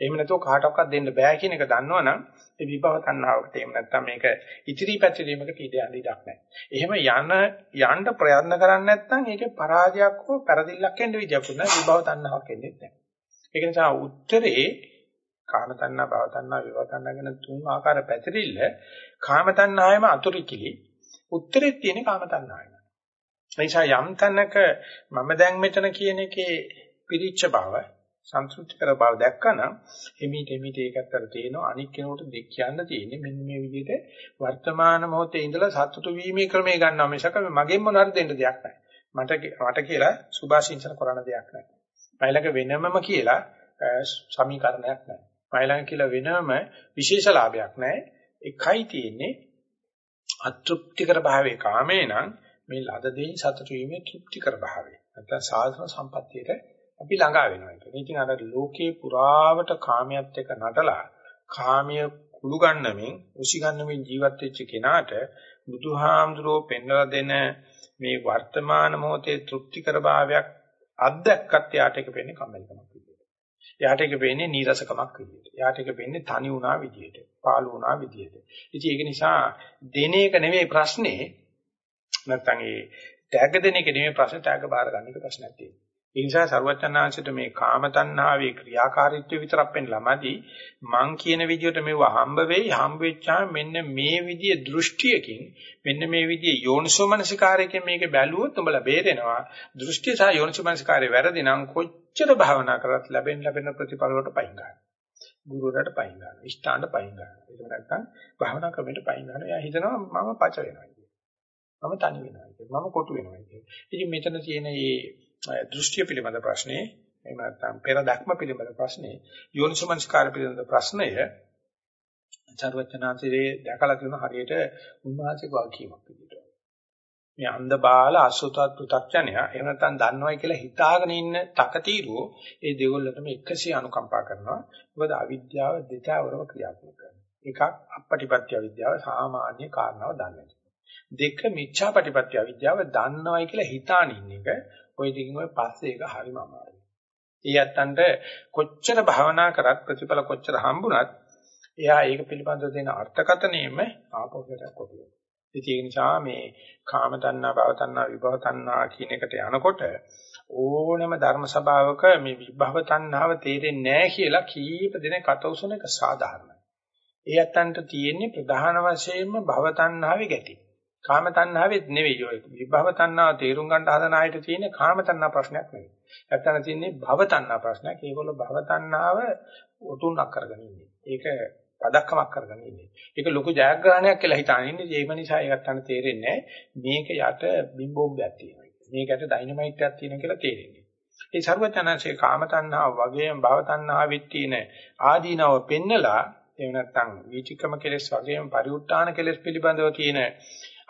එහෙම නැතුව කාටවත් දෙන්න බෑ කියන එක දන්නවනම් ඒ විභව තණ්හාවකට එහෙම නැත්නම් මේක ඉතිරි පැතිරීමකට ඉඩ යන්න ඉඩක් නැහැ. එහෙම යන යන්න ප්‍රයත්න කරන්නේ නැත්නම් ඒකේ පරාජයක් හෝ පෙරදිල්ලක් එන්න විදියක් නැහැ විභව තණ්හාවක් එන්නේ නැහැ. ඒක නිසා උත්තරේ කාම තණ්හා, භව තණ්හා, විභව තණ්හා කියන තුන් ආකාර පැතිරිල්ල කාම තණ්හායම අතුරුකිලි. උත්තරේ තියෙන කාම තණ්හායම. නිසා යම් තැනක මම දැන් මෙතන කියන එකේ පිරිච්ච බව සන්තුෂ්ටි කර බව දැක්කනම් එමිට එමිට ඒකත් අර තේනවා අනික් කෙනෙකුට දෙක් කියන්න තියෙන්නේ මෙන්න මේ විදිහට වර්තමාන මොහොතේ ඉඳලා සතුටු වීමේ ක්‍රමය ගන්නවා මිසක මගෙන් මොනවාරි දෙන්න දෙයක් නැහැ. මට මට කියලා සුභාශිංසන කරන්න දෙයක් නැහැ. මයිලක වෙනමම කියලා සමීකරණයක් නැහැ. මයිලක කියලා වෙනම විශේෂ ලාභයක් නැහැ. එකයි තියෙන්නේ අතෘප්තිකර භාවයේ කාමේ නම් මේ ලද දෙයින් සතුටු වීමේ තෘප්තිකර භාවය. නැත්නම් සාධන සම්පත්තියට අපි ළඟා වෙනවා කියන්නේ. ඉතින් අර ලෝකේ පුරාවට කාමයට එක නටලා කාමයේ කුළු ගන්නමින් උසි ගන්නමින් ජීවත් වෙච්ච කෙනාට බුදුහාමුදුරෝ පෙන්වලා දෙන මේ වර්තමාන මොහොතේ තෘප්තිකර භාවයක් අත්දැක්කත් යාට එක වෙන්නේ කම්මැලිකමක් විදියට. යාට එක වෙන්නේ නීරසකමක් විදියට. යාට එක වෙන්නේ තනි වුණා විදියට. පාළු වුණා විදියට. ඉතින් ඒක නිසා දෙන එක නෙවෙයි ප්‍රශ්නේ. නැත්තම් ඒ ටැග් දෙන එක නෙවෙයි ප්‍රශ්නේ ටැග් බාර ගන්න එක ප්‍රශ්නයක් තියෙනවා. ඒ නිසා ਸਰවචනාංශයට මේ කාම තණ්හාවේ ක්‍රියාකාරීත්වය විතරක් පෙන්නලාමදි මං කියන විදිහට මේව හම්බ වෙයි. හම්බ වෙච්චාම මෙන්න මේ විදිහේ දෘෂ්ටියකින් මෙන්න මේ විදිහේ යෝනිසෝමනසිකාරයකින් මේක බැලුවොත් උඹලා බේරෙනවා. දෘෂ්ටි සහ යෝනිසෝමනසිකාරය වැරදි නම් කොච්චර භාවනා කරත් ලැබෙන ලැබෙන ප්‍රතිඵල වලට පයින් ගන්නවා. ගුරුවරට පයින් ගන්නවා. ඉෂ්ඨාන්ට පයින් ගන්නවා. ඒක නැත්තම් භාවනා ක්‍රමයට පයින් ගන්නවා. එයා හිතනවා මම පච වෙනවා මම තනි වෙනවා මම කොටු වෙනවා ඉතින් මෙතන තියෙන මේ දෘෂ්ටිය පිළිබඳ ප්‍රශ්නේ එහෙම නැත්නම් පෙර දක්ම පිළිබඳ ප්‍රශ්නේ යෝනිසමංස්කාර පිළිබඳ ප්‍රශ්නය චරවචනාංශයේ දැකලා තියෙන හරියට උන්වහන්සේක වාක්‍යයක් විදිහට. මේ අන්ධ බාල අසුතත් පෘ탁ඥය එහෙම නැත්නම් දන්නවයි කියලා හිතාගෙන ඉන්න තකතිරුව ඒ දෙගොල්ලටම 100 අනුකම්පා කරනවා. මොකද අවිද්‍යාව දෙතවරව ක්‍රියාත්මක කරනවා. එකක් අපපටිපත්‍ය අවිද්‍යාව සාමාන්‍ය කාරණාව දන්නේ දෙක මිච්ඡාපටිපත්‍ය අවිද්‍යාව දන්නවයි කියලා හිතාන ඉන්න එක ওই දෙකින් ඔය පස්සේ එක හරිම අමාරුයි. ඒ යත්තන්ට කොච්චර භවනා කරත් ප්‍රතිඵල කොච්චර හම්බුණත් එයා ඒක පිළිබඳව දෙන අර්ථකතනෙම ආපෝෂයට කොටුයි. ඉතින් ඒ නිසා මේ කාම තණ්හා, භව තණ්හා, විභව තණ්හා කියන එකට යනකොට ඕනෑම ධර්ම සභාවක මේ විභව තණ්හාව තේරෙන්නේ නැහැ කියලා කීප දෙනෙක් අත උසන එක සාධාරණයි. ඒ යත්තන්ට තියෙන්නේ ප්‍රධාන වශයෙන්ම භව තණ්හාවේ ගැටි. කාම තණ්හාවෙත් නෙවෙයි ඔය විභව තණ්හාව තේරුම් ගන්න හදන අයට තියෙන කාම තණ්හා ප්‍රශ්නයක් නෙවෙයි. නැත්තන තියෙන්නේ භව තණ්හා ප්‍රශ්නයක්. ඒගොල්ලෝ භව තණ්හාව උතුණක් කරගෙන ඉන්නේ. ඒක පදක්කමක් කරගෙන ඉන්නේ. ඒක ලොකු ජයග්‍රහණයක් කියලා හිතාගෙන ඉන්නේ. ඒක නිසා ඒකට තන තේරෙන්නේ මේක යට බිම්බෝම්බයක් තියෙනවා. මේකට ඩයිනමයිට් එකක් තියෙනවා කියලා තේරෙන්නේ. ඒ ਸਰවඥාන්සේ කාම තණ්හාව වගේම භව තණ්හාවෙත් තියෙන ආදීනව පෙන්නලා එහෙම නැත්නම් වීචිකම කෙලෙස් වගේම පරිඋත් ทาน කෙලෙස් පිළිබඳව කියන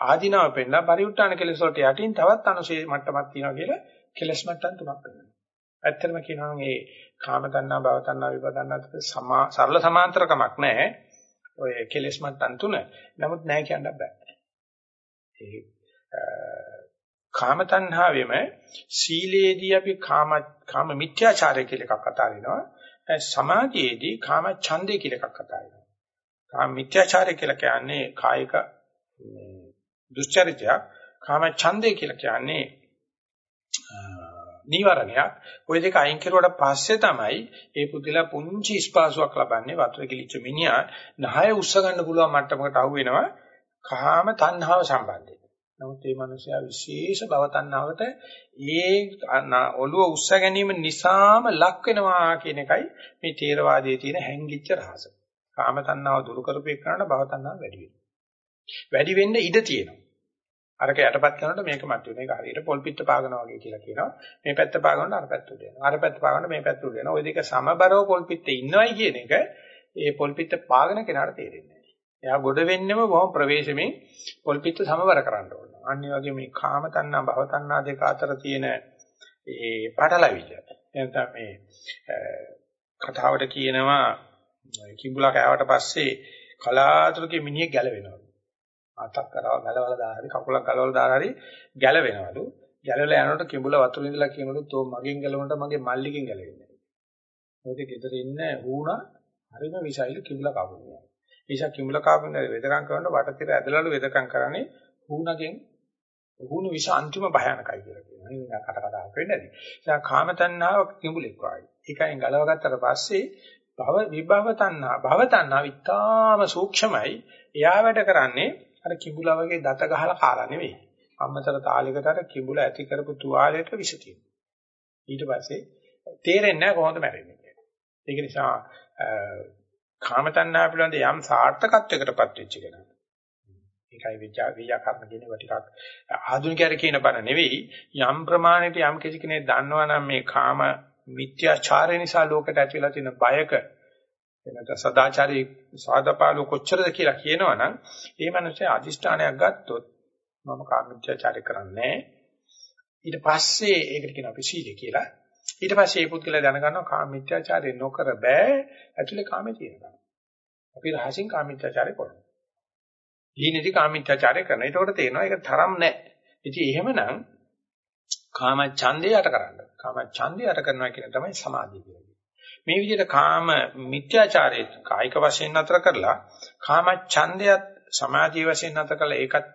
ආධිනව පෙන්නලා පරිඋත් ทาน කෙලෙස් වලට යටින් තවත් අනුශේ මට්ටමක් තියෙනවා කියලා කෙලෙස් මට්ටම් තුනක් පෙන්නනවා. ඇත්තටම කියනවා මේ කාම තණ්හා භව තණ්හා විභව තණ්හා සරල සමාන්තරකමක් නැහැ. ඔය කෙලෙස් මට්ටම් තුන. නමුත් නැහැ කියන්න බෑ. ඒ කාම තණ්හාවෙම සීලේදී අපි කාම කාම මිත්‍යාචාරය කියලා එකක් කතා කරනවා. සමාධියේදී කාම ඡන්දය කියලා එකක් කතා කරනවා. කාම මිත්‍යාචාරය කියලා කියන්නේ කායික දුස්චරිතයක් කාම ඡන්දේ කියලා කියන්නේ නීවරණයක්. ওই දෙක අයින් කරුවට පස්සේ තමයි ඒ පුදුලා පුංචි ස්පාසුවක් ලබන්නේ වතුර කිලිච්ච මිනිහා නහය උස්ස ගන්න පුළුවන් මට්ටමකට අහු වෙනවා කාම තණ්හාව සම්බන්ධයෙන්. නමුත් මේ මිනිසයා විශේෂ භව තණ්හාවට ඒ ඔළුව උස්ස ගැනීම නිසාම ලක් වෙනවා කියන එකයි මේ තේරවාදයේ තියෙන හැංගිච්ච රහස. කාම තණ්හාව දුරු කරපේ කරන භව තණ්හාව වැඩි වෙනවා. වැඩි වෙන්න ඉඩ තියෙනවා. අරක යටපත් කරනකොට මේක මත වෙන එක හරියට පොල් පිට පාගනවා වගේ කියලා කියනවා. මේ පැත්ත පාගනකොට අර පැත්ත උඩ යනවා. අර පැත්ත පාගනකොට මේ පැත්ත උඩ යනවා. ওই දෙක සමබරව පොල් පිටේ ඉන්නවයි කියන එක ඒ පොල් පිට පාගන කෙනාට තේරෙන්නේ නැහැ. එයා ගොඩ වෙන්නෙම බොහොම ප්‍රවේශමෙන් පොල් පිට සමබර කරන්න ඕන. අනිත් වගේ මේ කාම තණ්හා භව තණ්හා දෙක අතර තියෙන ඒ පටලවිල්ල. එතන මේ කතාවට කියනවා කිඹුලා කෑවට පස්සේ කලාතුරකින් මිනිහ ගැලවෙනවා. අතක් කරව ගලවලා දාලා හරි කකුලක් ගලවලා දාලා හරි ගැලවෙනවලු. ගැලවලා යනකොට කිඹුල වතුර ඉඳලා කියනලු තෝ මගෙන් ගැලවුණට මගේ මල්ලිගෙන් ගැලවෙන්නේ නැහැ. මොකද ගෙදර ඉන්න ඌණා හරිම විසයිල කිඹුල කපනවා. ඒසක් කිඹුල කපන වෙදකම් කරනකොට වටතිර ඇදලාලු වෙදකම් කරන්නේ ඌණගෙන් ඌණු විස අන්තිම භයානකයි කියලා කියනවා. මේ කට කතාවක් වෙන්නේ නැති. ඒ කාම තණ්හාව කිඹුලෙක් වගේ. ඒකෙන් ගලව ගත්තට පස්සේ භව විභව තණ්හා භව තණ්හා විතාම සූක්ෂමයි. එයා වැඩ කරන්නේ අර කිඹුලා වගේ දත ගහලා කාලා නෙවෙයි. අම්මතර තාලයකට අර කිඹුලා ඇති කරපු තුවාලයට විස තියෙනවා. ඊට පස්සේ තේරෙන්නේ නැහැ කොහොමද මැරෙන්නේ කියලා. ඒක නිසා කාම තණ්හා පිළිබඳ යම් සාර්ථකත්වයකටපත් වෙච්ච කෙනා. ඒකයි විචා විචාකරණ කියන ඒවා ටිකක් ආධුනිකයර කියන බණ නෙවෙයි යම් ප්‍රමාණයකට යම් කිසි කෙනෙක් දන්නවනම් මේ කාම මිත්‍යාචාරය නිසා ලෝකයට ඇති වෙලා තියෙන බයක එනත සදාචාරී සාදපාලු කොච්චරද කියලා කියනවනම් ඒ මනුස්සය අදිෂ්ඨානයක් ගත්තොත් මම කාම මිත්‍යාචාරය කරන්නේ ඊට පස්සේ ඒකට කියන අපි සීල කියලා. ඊට පස්සේ මේ පුද්ගලයා දැනගන්නවා කාම මිත්‍යාචාරය නොකර බෑ. ඇතුලේ කාමේ තියෙනවා. අපි රහසින් කාම මිත්‍යාචාරය කරනවා. ඊනිදි කාම මිත්‍යාචාරය කරනවා. ඒකට තේරෙනවා ඒක තරම් නැහැ ඉතින් එහෙමනම් කාම ඡන්දේ යට කරන්න. කාම ඡන්දය යට කරනවා කියන තමයි සමාධිය කියන්නේ. මේ විදිහට කාම මිත්‍යාචාරයේ කායික වශයෙන් නතර කරලා කාම ඡන්දයත් සමාධි වශයෙන් නතර කරලා ඒකත්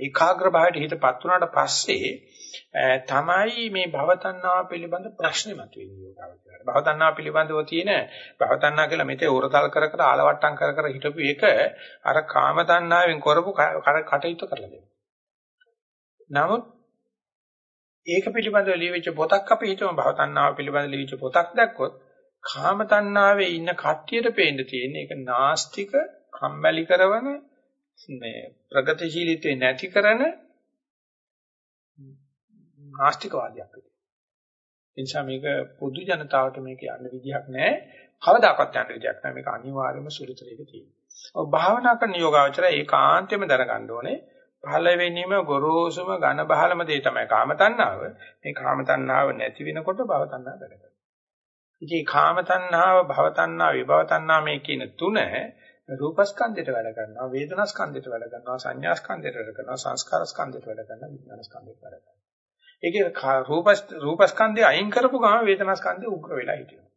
ඒකාග්‍ර භාවයට හිතපත් වුණාට පස්සේ තමයි මේ භවතණ්ණා පිළිබඳ ප්‍රශ්නේ මතුවෙන්නේ යෝගාවචරය. භවතණ්ණා පිළිබඳව තියෙන භවතණ්ණා කියලා මෙතේ උරතල් කර කර ආලවට්ටම් කර කර හිටපු එක අර කාම තණ්හාවෙන් කරපු කටයුතු කරලා දෙනවා. නමුත් ඒක පිළිබඳව ලියවිච්ච පොතක් අපි හිතමු භව තණ්හාව පිළිබඳව ලියවිච්ච පොතක් දැක්කොත් කාම තණ්හාවේ ඉන්න කට්ටියට පේන්න තියෙන එක නාස්තික කම්මැලි කරන මේ ප්‍රගතිශීලීත්වේ නැති කරන නාස්තිකවාදයක් විදියට. එනිසා මේක පොදු ජනතාවට මේක යන්න විදිහක් නැහැ. කවදාකවත් යන්න විදිහක් නැහැ. මේක අනිවාර්යයෙන්ම සුළුතරයක තියෙනවා. ඔව් භාවනා කරන යෝගාවචරය ඒකාන්තයෙන්ම දැනගන්න ඕනේ පළවෙනිම ගොරෝසුම ඝන බහලම දේ තමයි කාම තණ්හාව. මේ කාම තණ්හාව නැති වෙනකොට භව තණ්හාව වැඩ කරනවා. ඉතින් කාම තණ්හාව, භව තණ්හාව, විභව තණ්හාව මේ කියන තුන රූපස්කන්ධයට වැඩ කරනවා, වේදනාස්කන්ධයට වැඩ කරනවා, සංඥාස්කන්ධයට වැඩ කරනවා, සංස්කාරස්කන්ධයට වැඩ කරනවා, විඥානස්කන්ධයට වැඩ කරනවා. ඒකේ රූප රූපස්කන්ධය අයින් කරපු ගමන් වේදනාස්කන්ධය උග්‍ර වෙලා හිටිනවා.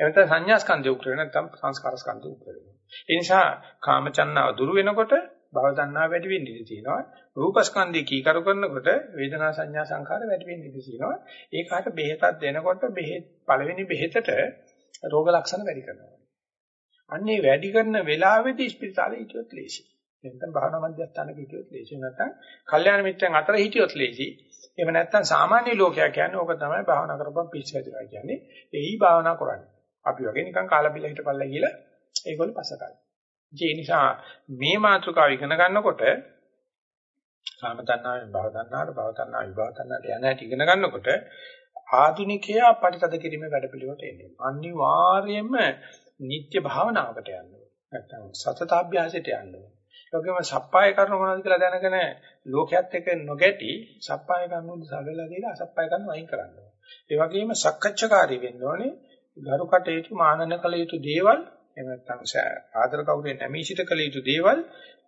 එතන සංඥාස්කන්ධය උග්‍ර වෙන නැත්නම් සංස්කාරස්කන්ධය උග්‍ර වෙනවා. ඒ නිසා කාමචන්නාව දුරු වෙනකොට භව තණ්හා වැඩි වෙන්න ඉඩ තියෙනවා. රූපස්කන්ධය කීකරු කරනකොට වේදනා සංඥා සංඛාර වැඩි වෙන්න ඉඩ තියෙනවා. ඒකට බෙහෙතක් දෙනකොට බෙහෙත් පළවෙනි බෙහෙතට රෝග ලක්ෂණ වැඩි කරනවා. අන්නේ වැඩි කරන වෙලාවෙදී ස්පිරිතාලේ හිටියොත් ලේසි. නැත්නම් භාවනා මධ්‍යස්ථානක හිටියොත් ලේසි. නැත්නම් කල්යාණ මිත්‍රයන් අතර හිටියොත් ලේසි. එහෙම නැත්නම් සාමාන්‍ය ලෝකයා කියන්නේ ඕක තමයි භාවනා කරපම් පිස්සු හැදලා කියන්නේ. එයි භාවනා කරන්නේ. අපි වගේ නිකන් කාලා බිල හිටපල්ලා කියලා ඒගොල්ලෝ පස්සකයි. ඒ නිසා මේ මාතෘකාව ඉගෙන ගන්නකොට කාම තණ්හාවෙන් භව තණ්හාවට භව තණ්හා විභව තණ්හාට යන හැටි ඉගෙන ගන්නකොට ආධුනිකයා පරිතද කිරීමේ වැඩපිළිවෙලට එන්නේ. අනිවාර්යයෙන්ම නිත්‍ය භාවනාවකට යන්න ඕනේ. නැත්නම් සතතාභ්‍යාසයට යන්න ඕනේ. ඒකම සප්පාය කරන මොනවද කියලා දැනගෙන ලෝකයේත් එක්ක නොගැටි සප්පාය කරනුත් සැලලා දීලා අසප්පාය කරන වයින් කරන්න ඕනේ. ඒ වගේම සක්කච්ඡාකාරී වෙන්න ඕනේ. ගරු කටයුතු මානන කළ යුතු දේවල් එහෙම නැත්නම් ආදර කවුරුේ නැමී සිට කළ යුතු දේවල්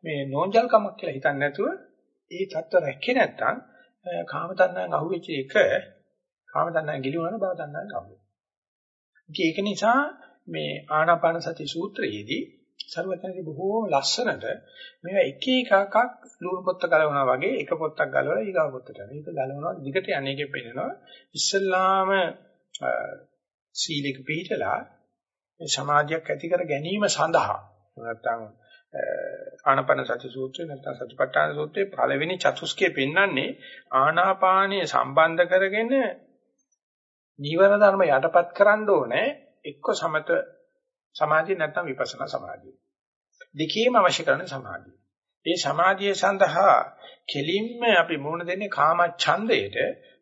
මේ නෝන්ජල්කමක් කියලා හිතන්නේ නැතුව ඒ தත්ත්ව රැකේ නැත්නම් කාම තණ්හාවෙන් අහුවෙච්ච එක කාම තණ්හාවෙන් ගිලිවුණාම භව තණ්හාවෙන් අහුවෙනවා. ඒක නිසා මේ ආනාපාන සති සූත්‍රයේදී සර්වඥාගේ බොහෝ ලස්සනට මේවා එක එකක් ලුණු පොත්ත ගලවනවා වගේ එක පොත්තක් ගලවලා ඊගා පොත්තට යනවා. ඒක ගලවනවා දිගට යන එකේ පේනවා. ඉස්සල්ලාම සීලෙක පිළිතලා මේ සමාධියක් ඇති කර ගැනීම සඳහා නැත්නම් ආනාපාන සති සූත්‍රය නැත්නම් සතිපට්ඨාන සූත්‍රයේ පළවෙනි චතුස්කයේ පෙන්වන්නේ ආනාපානීය සම්බන්ධ කරගෙන නීවර ධර්ම යටපත් කරන්න ඕනේ එක්ක සමත සමාධිය නැත්නම් විපස්සනා සමාධිය. දෙකේම අවශ්‍ය කරන සමාධිය. මේ සමාධිය සඳහා කෙලින්ම අපි මුණ දෙන්නේ කාම ඡන්දයට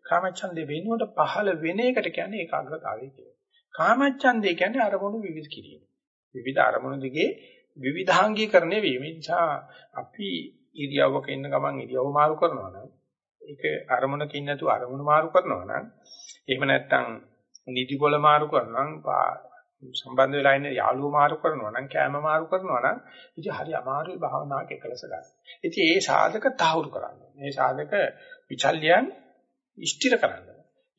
කාම ඡන්දේ වෙනුවට පහළ වෙන එකට කියන්නේ ඒකාග්‍රතාවය කියලා. කාමච්ඡන්දේ කියන්නේ අරමුණු විවිධ කිරීම. විවිධ අරමුණු දිගේ විවිධාංගීකරණය වීම. නිසා අපි ඉරියව්වක ඉන්න ගමන් ඉරියව්ව මාරු කරනවා නම් ඒක අරමුණක ඉන්න නැතුව අරමුණු මාරු කරනවා නම් එහෙම නැත්නම් නිදි පොළ මාරු කරනවා නම් සම්බන්ධ වෙලා ඉන්න යාළුවෝ මාරු කරනවා නම් කැම මාරු කරනවා නම් ඉතින් හරි අමාරුයි භාවනාවක එකලස ගන්න. ඉතින් ඒ සාධක තහවුරු කරන්න. මේ සාධක විචල්යන් ඉෂ්ටිර කරන්න.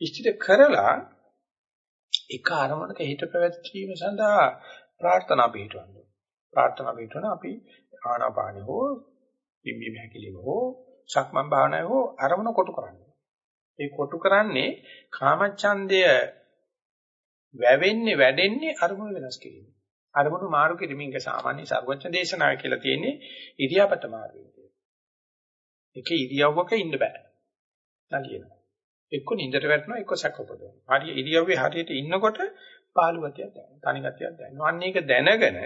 ඉෂ්ටිර කරලා එක අරමුණක හිත පැවැත්වීම සඳහා ප්‍රාර්ථනා පිටවන්න. ප්‍රාර්ථනා පිටවන අපි ආනාපානිය හෝ පිම්බීම හැකිලිම හෝ සක්මන් භාවනාව හෝ අරමුණ කොටු කරන්නේ. ඒ කොටු කරන්නේ කාමච්ඡන්දය වැවෙන්නේ වැඩෙන්නේ අරමුණු වෙනස් කිරීම. අරමුණු මාරු කිරීමෙන් සාමාන්‍ය සර්වඥ දේශනාව කියලා තියෙන්නේ ඉරියාපත මාරු වෙන. එක ඉරියව්වක ඉන්න බෑ. නලියනවා. එක්ක නින්දට වැටෙනවා එක්ක සැකපොදනවා. හරිය ඉරියව්වේ හරියට ඉන්නකොට පාළු ගතියක් දැනෙනවා. තනි ගතියක් දැනෙනවා. අන්න ඒක දැනගෙන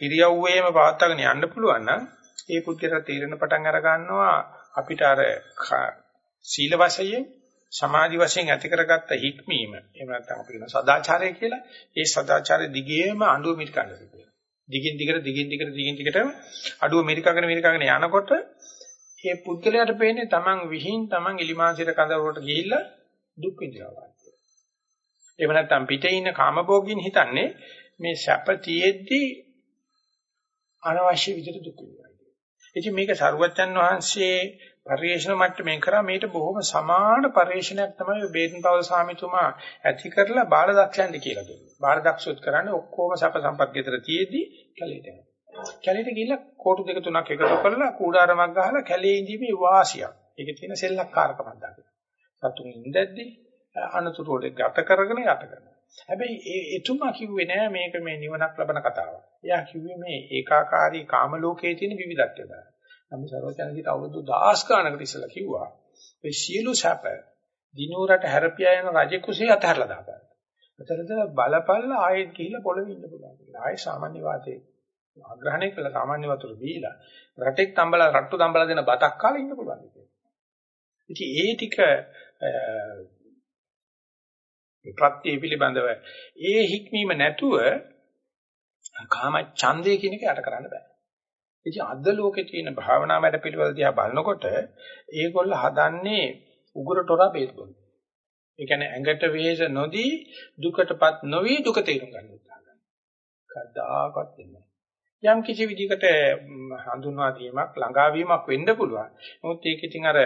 ඉරියව්වේම පවත්වාගෙන යන්න පුළුවන් නම් ඒ පුද්ගලයා තීරණ පටන් අර ගන්නවා අපිට අර සීල වශයෙන් සමාධි වශයෙන් ඇති කරගත්ත හික්මීම එහෙම නැත්නම් අපි කියන සදාචාරය කියලා ඒ සදාචාරය දිගේම අඬුව මිරිකන්න සිදුවෙනවා. දිගින් දිගට දිගින් දිගට දිගින් දිගට අඩුව මිරිකගෙන මිරිකගෙන යනකොට ඒ පුද්ගලයාට පේන්නේ Taman විහිං Taman ඉලිමාසිර කඳවුරට ගිහිල්ලා දුක් විඳිනවා. එහෙම නැත්නම් පිටේ ඉන්න කාමභෝගින් හිතන්නේ මේ සැප තියෙද්දි අනවශ්‍ය විදිහට දුක් විඳිනවා. ඉතින් මේක සරුවච්චන් වහන්සේ පරිේශන මට්ටමේ කරා මේට බොහොම සමාන පරිේශනයක් තමයි බේදන්පවල් සාමිතුමා ඇති කරලා බාලදක්ෂයන්ට කියලා දුන්නේ. බාලදක්ෂොත් කරන්නේ ඔක්කොම සැප සම්පත් ගෙදර තියෙද්දි කැලේට යනවා. කැලේට ගිහිල්ලා කෝටු දෙක තුනක් එකතු කරලා කූඩාරමක් ගහලා කැලේ ඉඳීමේ වාසියක්. ඒකේ තියෙන සෙල්ලක්කාරකමක් දකින්න. සතුන් ඉඳද්දි අනතුරු වල ගත කරගෙන යට කරනවා. හැබැයි ඒ එතුමා කිව්වේ නෑ මේක මේ නිවනක් ලබන කතාවක්. එයා කිව්වේ මේ ඒකාකාරී කාම ලෝකයේ තියෙන විවිධත්වය ගන්න. නමුත් සර්වඥාන්තිට අවුරුදු 10 ගානකට ඉස්සලා කිව්වා මේ සියලු සැප දිනුවරට හැරපියා යන රජ කුසේ අතහැරලා දාපන්. එතනද බලපල්ල ආයෙත් ගිහිල්ලා පොළවේ ඉන්න පුළුවන් කියලා. ආයෙ සාමාන්‍ය වාතේ ආග්‍රහණය කළ සාමාන්‍ය වතුර බීලා රටෙක් තඹලා රට්ටු තඹලා දෙන බතක් කාලා ඉන්න පුළුවන් කියලා. ඉතින් ඒ ටික ප්‍රත්‍ය පිළිබඳව ඒ හික්මීම නැතුව කාම ඡන්දය කියන එක යට කරන්න බෑ. ඉතින් අද ලෝකේ තියෙන භාවනා වැඩ පිළිවෙල දිහා බලනකොට ඒගොල්ල හදන්නේ උගුරටොරා බේත් බොන්න. ඒ කියන්නේ ඇඟට වේස නොදී දුකටපත් නොවි දුක තේරුම් ගන්න උත්සාහ කරනවා. කද්දාකත් වෙන්නේ යම් කිසි විදිහකට හඳුන්වා දීමක් ළඟාවීමක් වෙන්න පුළුවන්. නමුත් ඒක ඉතින් අර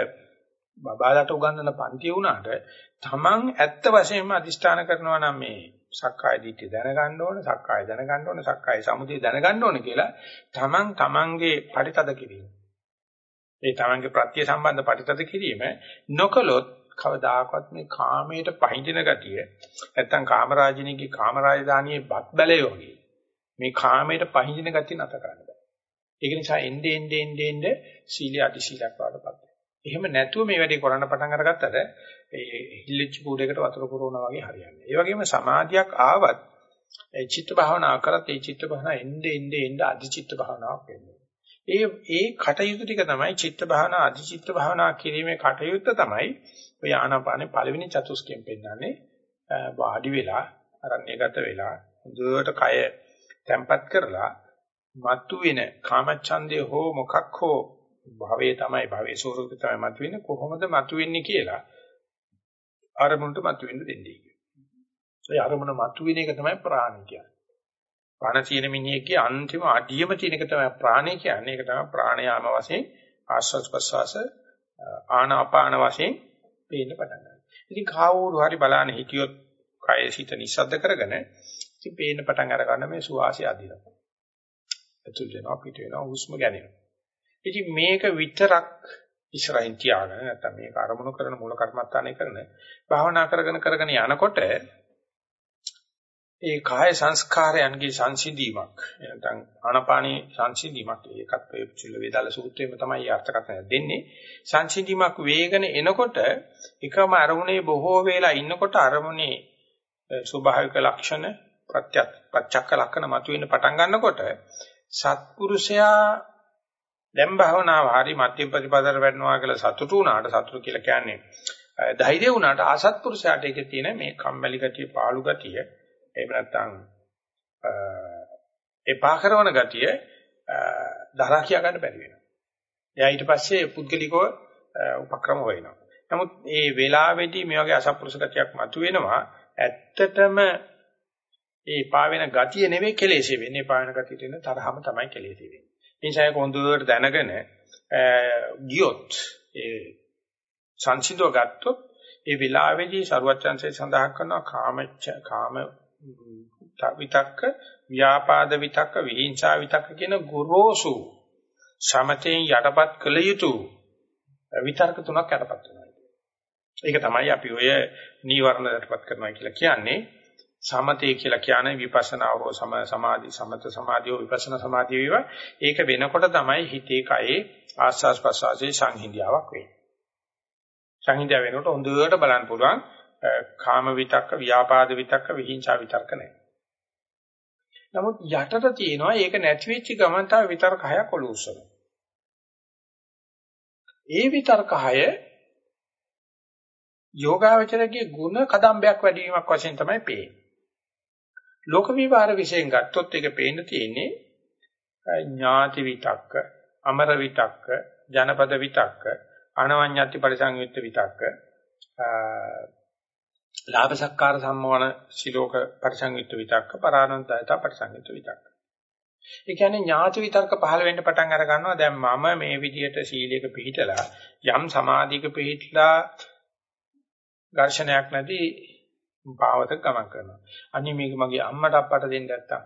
බබාලට උගන්වන පන්ති වුණාට තමන් ඇත්ත වශයෙන්ම අදිෂ්ඨාන කරනවා නම් මේ සක්කාය දිට්ඨිය දැනගන්න ඕන, සක්කාය දැනගන්න ඕන, සක්කාය සමුදය දැනගන්න ඕන කියලා තමන් තමන්ගේ පරිතද කිරීම. ඒ තමන්ගේ ප්‍රත්‍ය සම්බන්ධ පරිතද කිරීම නොකලොත් කවදාකවත් මේ කාමයට පහඳින ගතිය නැත්තම් කාමරාජිනීගේ කාමරාජධානියේ බත් බැලේ වගේ මේ කාමයට පහඳින ගතිය නැත කරන්න බෑ. ඒක නිසා එnde ende ende ende සීලිය අධි සීලයක් වඩපත්. එහෙම නැතුව මේ වැඩේ කරන්න පටන් අරගත්තට ඒ හිල්ලෙච්ච කූඩේකට වතුර පුරවනවා වගේ හරියන්නේ. ඒ වගේම සමාධියක් ආවත් ඒ චිත්ත භාවනාව කරත් ඒ චිත්ත භාවනාව එnde ende ende අධි චිත්ත භාවනාවක් වෙන්නේ. ඒ ඒ කටයුතු ටික තමයි චිත්ත භාවනා අධි චිත්ත භාවනා කිරීමේ කටයුත්ත තමයි ඔය ආනාපානේ පළවෙනි චතුස්කයෙන් පෙන්නන්නේ වාඩි වෙලා අරණ්‍යගත වෙලා හොඳට කය තැම්පත් කරලා මතු වෙන කාමච්ඡන්දේ හෝ මොකක් හෝ භවයේ තමයි භවයේ ස්වරූපය තමයි මතුවෙන්නේ කොහොමද මතුවෙන්නේ කියලා අරමුණට මතුවෙන්න දෙන්නේ. ඒ අරමුණ මතුවෙන එක තමයි ප්‍රාණ කියන්නේ. ප්‍රාණ තියෙන මිනිහගේ අන්තිම අඩියම තියෙන එක තමයි ප්‍රාණය කියන්නේ. ඒක තමයි ප්‍රාණයාම වශයෙන් ආස්වාද ප්‍රසවාස ආනාපාන වශයෙන් පේන්න පටන් ගන්නවා. ඉතින් කාවෝරු හරි බලන්න හිටියොත් කය සිත නිස්සද්ද කරගෙන ඉතින් පේන්න පටන් අර ගන්න මේ සුවාසය අදිනවා. ඇතුල් වෙනවා පිට වෙනවා හුස්ම ගැනෙනවා. ඉතින් මේක විතරක් ඉස්සරහින් තියාගෙන නැත්නම් මේක අරමුණු කරන මූල කර්මත්තානේ කරන භාවනා කරගෙන කරගෙන යනකොට ඒ කාය සංස්කාරයන්ගේ සංසිඳීමක් නැත්නම් ආනපානී සංසිඳීමක් ඒකත් ඔය චුල්ල වේදාල සූත්‍රයේම තමයි අර්ථකථනය දෙන්නේ සංසිඳීමක් වේගන එනකොට එකම අරමුණේ බොහෝ වේලා ඉන්නකොට අරමුණේ ස්වභාවික ලක්ෂණ ප්‍රත්‍යක්ෂ ලක්ෂණ මතුවෙන්න පටන් ගන්නකොට සත්පුරුෂයා දැන් භාවනාව හරි මධ්‍යම ප්‍රතිපදාවට වැඩනවා කියලා සතුටු වුණාට සතුටු කියලා කියන්නේ ධෛර්ය වුණාට ආසත්පුරුෂයාට ඒකේ තියෙන මේ කම්මැලි ගතිය, පාළු ගතිය, එහෙම නැත්නම් එපා කරන ගතිය දරා කියා ගන්න බැරි වෙනවා. එයා ඊට පස්සේ පුද්ගලිකව උපක්‍රම හොයනවා. නමුත් මේ වෙලාවේදී මේ වගේ අසත්පුරුෂ ගතියක් මතුවෙනවා. ඇත්තටම ඒ පාවෙන ගතිය නෙවෙයි කෙලෙසේ වෙන්නේ. පාවෙන ගතියට එන තරහම තමයි කෙලෙසේ වෙන්නේ. නිසා ඒක හොඳට දැනගෙන ගියොත් ඒ සංසිඳව ගත්තොත් ඒ විලාවේදී සරුවච්චන්සේ සඳහන් කරනවා කාමච්ච කාම විතක්ක ව්‍යාපාද විතක්ක විහිංසා විතක්ක කියන ගොරෝසු සමතෙන් යටපත් කළ යුතු විතර්ක තුනක් යටපත් වෙනවා. ඒක තමයි අපි ඔය නීවරණයටපත් කරනවා කියලා කියන්නේ. සමතේ කියලා කියන්නේ විපස්සනා හෝ සම සමාධි සමත සමාධිය විපස්සනා සමාධිය වේවා. ඒක වෙනකොට තමයි හිතේ කයේ ආස්වාස් ප්‍රසවාසයේ සංහිඳියාවක් වෙන්නේ. සංහිඳියාව වෙනකොට හොඳට බලන්න පුළුවන් කාම විතක්ක, ව්‍යාපාද විතක්ක, විහිංසා විතක්ක නැහැ. නමුත් යටට තියෙනවා ඒක නැති වෙච්ච ගමන් තමයි විතර්ක හයක් ඔලුස්සන. ඒ විතර්ක හය යෝගාවචරයේ ಗುಣ කදම්බයක් වැඩි වීමක් වශයෙන් තමයි පේන්නේ. ලෝක විවර විශයෙන් ගත්තොත් ඒක පේන්න තියෙන්නේ ඥාති විතක්ක, අමර විතක්ක, ජනපද විතක්ක, අනවඤ්ඤාති පරිසංයුක්ත විතක්ක, ලාභ සක්කාර සම්මෝහන සිලෝක පරිසංයුක්ත විතක්ක, පරානන්තයත පරිසංයුක්ත විතක්ක. ඒ කියන්නේ ඥාති විතර්ක පහළ වෙන්න පටන් අර ගන්නවා. දැන් මම මේ විදිහට සීලයක පිළිහිටලා යම් සමාධියක පිළිහිටලා ඝර්ෂණයක් නැති පාවත ගමන් කරනවා. අනිත් මේක මගේ අම්මට අප්පට දෙන්න නැත්තම්,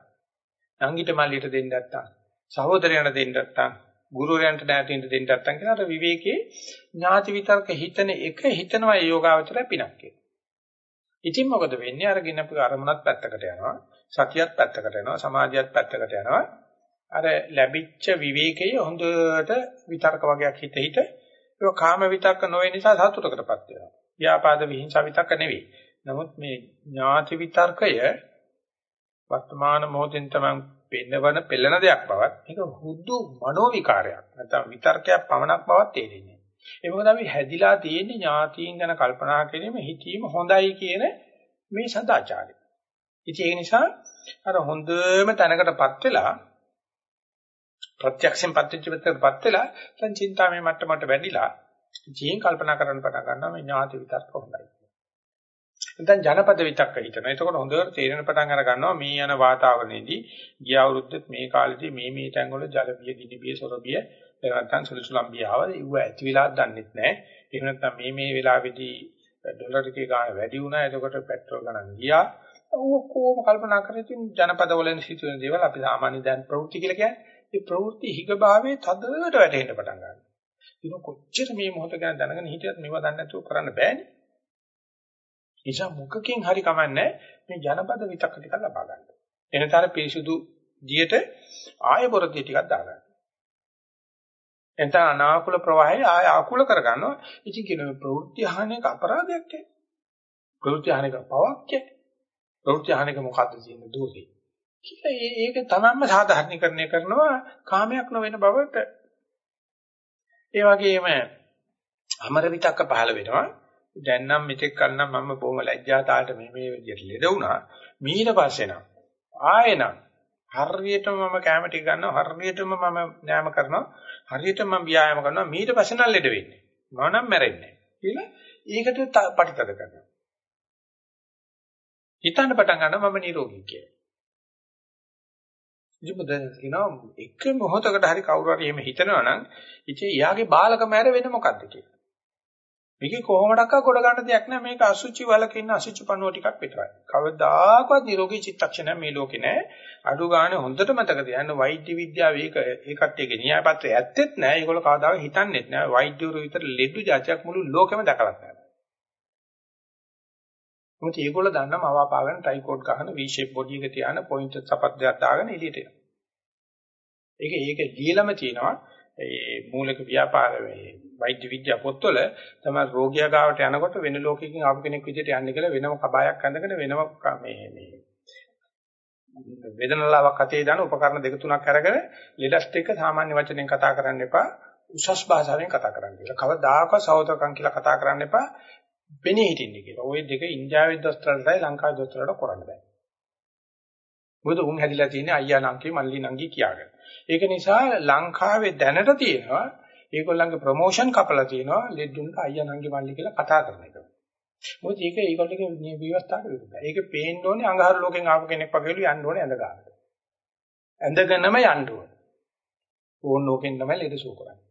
නංගිට මල්ලිට දෙන්න නැත්තම්, සහෝදරයන්ට දෙන්න නැත්තම්, ගුරුවරයන්ට නැතිඳ දෙන්න නැත්තම් කියලා අර විවේකයේ ඥාති විතර්ක හිතන එක හිතනවා ඒ යෝගාවචරය පිනක් කියලා. ඉතින් මොකද වෙන්නේ? අර ගිනපු අරමුණත් පැත්තකට යනවා, සතියත් පැත්තකට යනවා, සමාධියත් පැත්තකට යනවා. අර ලැබිච්ච විවේකයේ හොඳට විතර්ක වගේක් හිත හිත ඒක කාම විතර්ක නොවේ නිසා සතුටකටපත් වෙනවා. ව්‍යාපාද විහිංසාව විතක්ක නෙවෙයි. නමුත් මේ ඥාති විතර්කය වර්තමාන මොහොතෙන් තමයි පෙන්නවන පෙළෙන දෙයක් බවත් ඒක හුදු මනෝ විකාරයක්. නැත්නම් විතර්කයක් පමණක් බවත් තේරෙන්නේ. ඒ මොකද අපි හැදිලා තියෙන්නේ ඥාතීන් ගැන කල්පනා කිරීම හිතීම හොඳයි කියන මේ සදාචාරය. ඉතින් ඒ නිසා අර හොඳම තැනකටපත් වෙලා ප්‍රත්‍යක්ෂයෙන් පත්‍ච්චපත්තටපත් වෙලා දැන් චින්තාමය මට්ටමට වැඩිලා ජීන් කල්පනා කරන්න පටන් ගන්නවා මේ ඥාති විතර්ක හොඳයි. නැත්නම් ජනපද විතක්ක හිතනවා. එතකොට හොඳට තේරෙන පටන් අර ගන්නවා මේ යන වාතාවරණයේදී ගිය අවුරුද්දෙත් මේ කාලෙදී මේ මේ තැන්වල ජල බිය, ගිනි බිය, සොර බිය, නැත්නම් සුළුසුලම් බියාව ඒව ඇති වෙලා දන්නෙත් නැහැ. එහෙම නැත්නම් මේ මේ වෙලාවේදී ඩොලර් එකේ ගාණ වැඩි වුණා. එතකොට පෙට්‍රල් ගණන් ගියා. ඔක්කොම කල්පනා කරලා ඉතින් ජනපද වලින් සිදුවෙන දේවල් අපි සාමාන්‍ය දැන් ප්‍රවෘත්ති කියලා කියන්නේ. ඒ ප්‍රවෘත්ති හිගභාවයේ තදට වැටෙන්න පටන් ගන්නවා. ඒක කොච්චර මේ මොහොත ගැන දැනගෙන හිටියත් මේව දන්නේ නැතුව කරන්න බෑනේ. නිසා මුඛකින් හරි කමන්නේ මේ ජනපද විතක්ක ටිකක් ලබා ගන්න. එනතර පිරිසුදු දියට ආය බොරදිය ටිකක් දාගන්න. එතන අනාකූල ප්‍රවාහය ආය ආකූල කරගන්නවා. ඉතින් කියන ප්‍රවෘත්ති හානියක අපරාධයක් නේ. ප්‍රවෘත්ති හානියක පවක් නේ. ප්‍රවෘත්ති හානියක මොකද්ද තියෙන දෝෂේ? කියලා ඒක තමන්ම සාධාරණීකරණය කරනවා කාමයක් නොවන බවට. ඒ වගේම අමර විතක්ක පහළ වෙනවා. දැන් නම් මෙතෙක් කන්නම් මම බොහොම ලැජ්ජාතාවට මේ මේ විදිහට ලෙඩ වුණා. මීට පස්සේ නම් ආයෙනම් හරියටම මම කැම ටික ගන්නවා හරියටම මම නෑම කරනවා හරියටම මම ව්‍යායාම කරනවා මීට පස්සේ නම් ලෙඩ වෙන්නේ. මම නම් මැරෙන්නේ කියලා ඒකට පරිතද කරනවා. හිතන්න පටන් ගන්නවා මම නිරෝගී කියලා. ඉතින් බුදුන් කියනවා එක මොහොතකට හරි කවුරු හරි එහෙම හිතනවා නම් ඉතින් එයාගේ බාලකම ඇර වෙන්නේ මොකද්ද කියලා. මේකේ කොහොමඩක්ක ගොඩ ගන්න දෙයක් නෑ මේක අසුචි වලක ඉන්න අසුචි පණුව ටිකක් විතරයි. කවදාකවත් නිරෝගී චිත්තක්ෂණ මේ ලෝකේ නෑ. අඩු ගානේ හොඳට මතක තියාගන්න වෛද්‍ය විද්‍යාව ඒක ඒ කට්ටියගේ න්‍යාය පත්‍රය ඇත්තෙත් නෑ. ඒගොල්ලෝ කවදාවත් හිතන්නේත් නෑ. වෛද්‍යවරු විතර ලෙඩු જાතියක් මුළු ලෝකෙම දැකලා නෑ. මොකද ඒගොල්ලෝ දන්නම අවාපාගෙන ට්‍රයිකෝඩ් ගහන V shape body එක තියාන පොයින්ට් සපත් දෙයක් දාගෙන එළියට එනවා. ඒක ඒක ලියලම තියෙනවා. ඒ මූලික ව්‍යාපාර මේ වෛද්‍ය විද්‍යා පොත්වල තමයි රෝගියා ගාවට යනකොට වෙන ලෝකයකින් ආපු කෙනෙක් විදිහට යන්නේ කියලා වෙනම කබායක් අඳගෙන වෙනම මේ මේ වේදනාවක් අතේ දාන උපකරණ දෙක තුනක් අරගෙන ලෙඩස්ට එක්ක සාමාන්‍ය වචනෙන් කතා කරන්න එපා උසස් භාෂාවෙන් කතා කරන්න කියලා. කවදාකවත් සහෝදරකම් කියලා කතා කරන්න එපා. පෙනී හිටින්නේ කියලා. ওই දෙක ඉන්දියාවේ දොස්තරලටයි ලංකාවේ දොස්තරලට කරන්න බෑ. මොකද උන් හැදිලා තියෙන්නේ අයියා නංගි මල්ලි නංගි කියාගෙන. ඒක නිසා ලංකාවේ දැනට තියෙනවා ඒගොල්ලන්ගේ ප්‍රොමෝෂන් කපලා තියෙනවා ලෙඩුන්ට අයියා නංගි මල්ලි කියලා කතා කරන එක. මොකද ඒක ඒගොල්ලෝගේ මේ විවස්ථාවට විරුද්ධයි. ඒක පේන්න ඕනේ අඟහරු ලෝකෙන් ආපු කෙනෙක් වගේලු යන්න ඕනේ ඇඳ ගන්නට. ඇඳගෙනම යන්න ඕනේ. ඕන ලෝකෙන් තමයි ලෙඩ සුව කරන්නේ.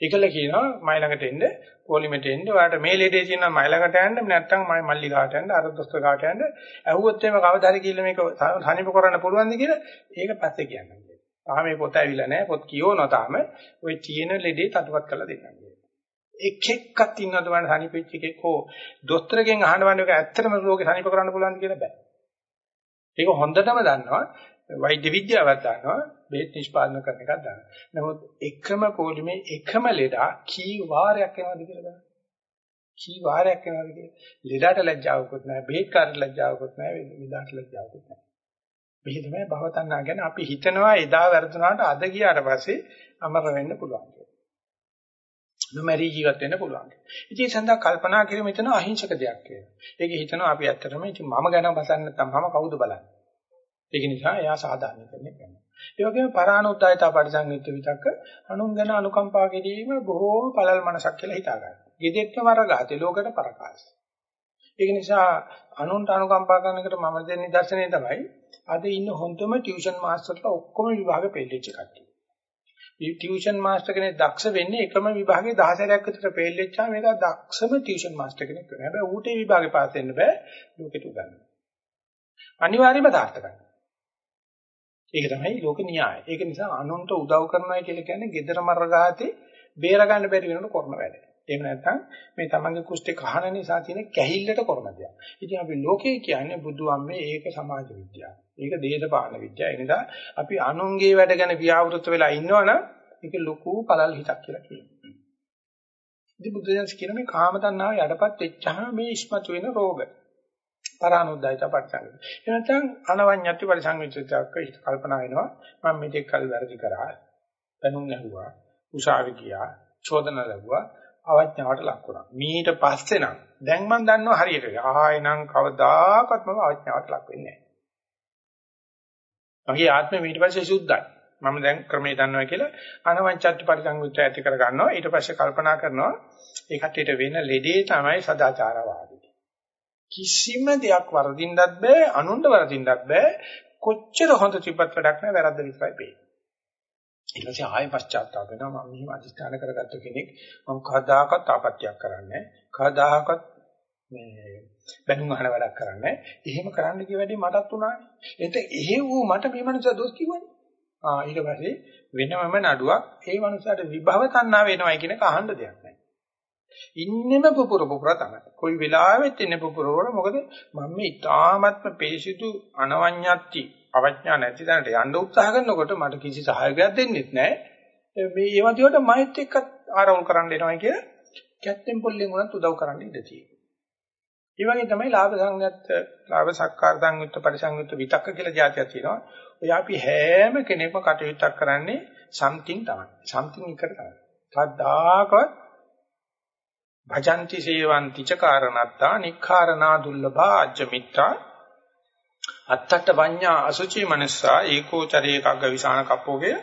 ඒකල කියනවා මයි ළඟට එන්න පොලිමෙට එන්න ඔයාලට මේ ලෙඩේ තියෙනවා මයි ළඟට යන්න නැත්නම් මයි මල්ලි ගාට යන්න අර දොස්තර ගාට යන්න ඇහුවොත් එimhe කවදා හරි කියලා මේක සනීප කරන්න පුළුවන්ද කියලා ඒක පස්සේ කියන්නම්. තාම මේ පොත ඇවිල්ලා නැහැ. පොත් කියවනවා තාම. ওই තියෙන ලෙඩේ තටුපත් කරලා දෙන්නම්. එක එක්කත් ඉන්නවද බලන්න සනීපෙච්ච එකෙක් හෝ දොස්තරගෙන් අහන්න වන්නේ ඒක ඇත්තටම රෝගේ සනීප කරන්න පුළුවන්ද කියලා බෑ. ඒක හොඳටම දන්නවා වෛද්‍ය විද්‍යාවත් දන්නවා බෙහෙත් නිෂ්පාදනය කරන එකක් දන්නවා. නමුත් එකම පොලිමේ එකම ලෙඩා කී වාරයක් එනවද කියලා බලන්න. කී වාරයක් එනවද කියලා. ලෙඩට ලැජ්ජාවකුත් නැහැ, බෙහෙත් කාර්ය ලැජ්ජාවකුත් නැහැ, විදාට ලැජ්ජාවකුත් නැහැ. මෙහි තමයි භවතණ්ණා කියන්නේ අපි හිතනවා එදා වැරදුනාට අද ගියාට පස්සේ අමර වෙන්න පුළුවන් කියලා. නොමරි ජීවත් වෙන්න පුළුවන්. ඉතින් ඒ සඳහා කල්පනා කිරීම හිතන අහිංසක දෙයක් කියලා. ඒක හිතනවා අපි ඇත්තටම ඉතින් මම ගැන බසන්න නැත්නම් මම කවුද බලන්නේ. ඒක නිසා එයා සාධාරණීකරණය කරනවා. ඒ වගේම පරානුද්යතා පරිසංයුක්ත විතක්ක අනුන් ගැන අනුකම්පා කිරීම බොහෝ පළල් මනසක් කියලා හිතා ගන්න. ගෙදෙට්ට වරගාතේ ලෝකෙට පරකාශ. ඒක නිසා අනුන්ට අනුකම්පා කරන එකට මම දෙන නිදර්ශනය තමයි අද ඉන්න හොඳම ටියුෂන් මාස්ටර්ලා ඔක්කොම විභාග පෙළෙච්ච කට්ටිය. මේ ටියුෂන් මාස්ටර් කෙනෙක් දක්ෂ වෙන්නේ එකම විභාගේ 10 සැරයක් විතර ෆේල් වෙච්චාම ඒක දක්ෂම ටියුෂන් මාස්ටර් කෙනෙක් වෙනවා. හැබැයි ඌට ඒ විභාගේ පාස් වෙන්න බෑ ලෝකෙට උගන්වන්න. අනිවාර්යයෙන්ම දාර්ථකයි. ඒක තමයි ලෝක න්‍යාය. ඒක නිසා අනුන්ට උදව් කරනවා කියලා කියන්නේ gedara marragaate බේර ගන්න බැරි වෙනකොට කරන වැඩ. එහෙම නැත්නම් මේ තමන්ගේ කුෂ්ඨේ කහන නිසා තියෙන කැහිල්ලට කරන දෙයක්. ඉතින් අපි ලෝකේ කියන්නේ බුදුහාමේ ඒක සමාජ විද්‍යාව. ඒක දේශපාලන විද්‍යාව. ඒ නිසා අපි අනුන්ගේ වැඩ ගැන ව්‍යාවෘත වෙලා ඉන්නවනම් ඒක ලොකු පළල් හිතක් කියලා කියනවා. ඉතින් බුදුදහම කියන මේ කාම තණ්හාව යටපත් වෙච්චාම මේ ඉස්මතු වෙන රෝග. පරානුද්යත පරිසංගත. ඒ නැත්නම් අනවඤ්ඤත්ති පරිසංගිතයක් කල්පනා වෙනවා. මම මේක කල් වැරදි කරා. බැනුම් ඇහුවා. උසාවි ගියා. චෝදන ලැබුවා. අවඥාවට ලක් වුණා. මීට පස්සේ නම් දැන් මම දන්නවා හරියට. ආයෙනම් කවදාකවත් මම අවඥාවට ලක් වෙන්නේ නැහැ. මගේ ආත්මය ඊට පස්සේ සුද්ධයි. මම දැන් ක්‍රමේ දන්නවා කියලා අනවංචත්‍ය පරිසංයුක්තය ඇති කර ගන්නවා. ඊට පස්සේ කල්පනා කරනවා ඒ කට්ටියට වෙන ලෙඩේ තමයි සදාචාරවාදී. කිසිම දෙයක් වරදින්නත් බෑ, අනුන්ට වරදින්නත් බෑ. කොච්චර හොඳ තිබ්බත් වැඩක් නෑ වැරද්ද විතරයි පේන්නේ. ඊට පස්සේ ආයෙ පශ්චාත්තාප වෙනවා. මම මෙහිම අධිෂ්ඨාන කරගත්ත කෙනෙක්. මම කවදාකවත් ආපත්‍යක් කරන්නේ කවදාකවත් මේ බැනුම් අහන වැඩක් කරන්නේ එහෙම කරන්න කිය වැඩි මටත් උනානේ. එතෙ එහෙව් වූ මට මේ මනුස්සයා දොස් කිව්වනේ. ආ ඊට පස්සේ වෙනමම නඩුවක් ඒ මනුස්සයාට විභව තණ්හා වෙනවයි කියන එක අහන්න දෙයක් නැහැ. ඉන්නෙම පුපුර පුපුර තමයි. කොයි වෙලාවෙත් ඉන්නේ පුපුර වල මොකද මම මේ ඊටාත්ම පේසිතු අනවඤ්ඤත්ති අවඥා නැති තැනට යන්න උත්සාහ කරනකොට මට කිසි සහයෝගයක් දෙන්නේ නැහැ. මේ ඒ වදියට මයිත් එක්ක ආරවුල් කරන්න එනවා කිය කැත්තෙන් පොල්ලෙන් උනත් උදව් කරන්න ඉඩ තියෙනවා. ඒ තමයි ලාභ සංගත, ලාභ සක්කාර සංයුක්ත, පරිසංයුක්ත විතක්ක කියලා જાතියක් තියෙනවා. ඔය අපි හැම කෙනෙක්ම කටයුත්තක් කරන්නේ something තමයි. something එකට තමයි. කවදාකවත් භජନ୍ତି සේවಂತಿ ච කාරණත්තා නික්ඛාරණා දුර්ලභා අජ්ජ මිත්‍රා අත්තට පඤ්ඤා අසුචි මනසා ඒකෝචරේ කග්ග විසාන කප්පෝගේ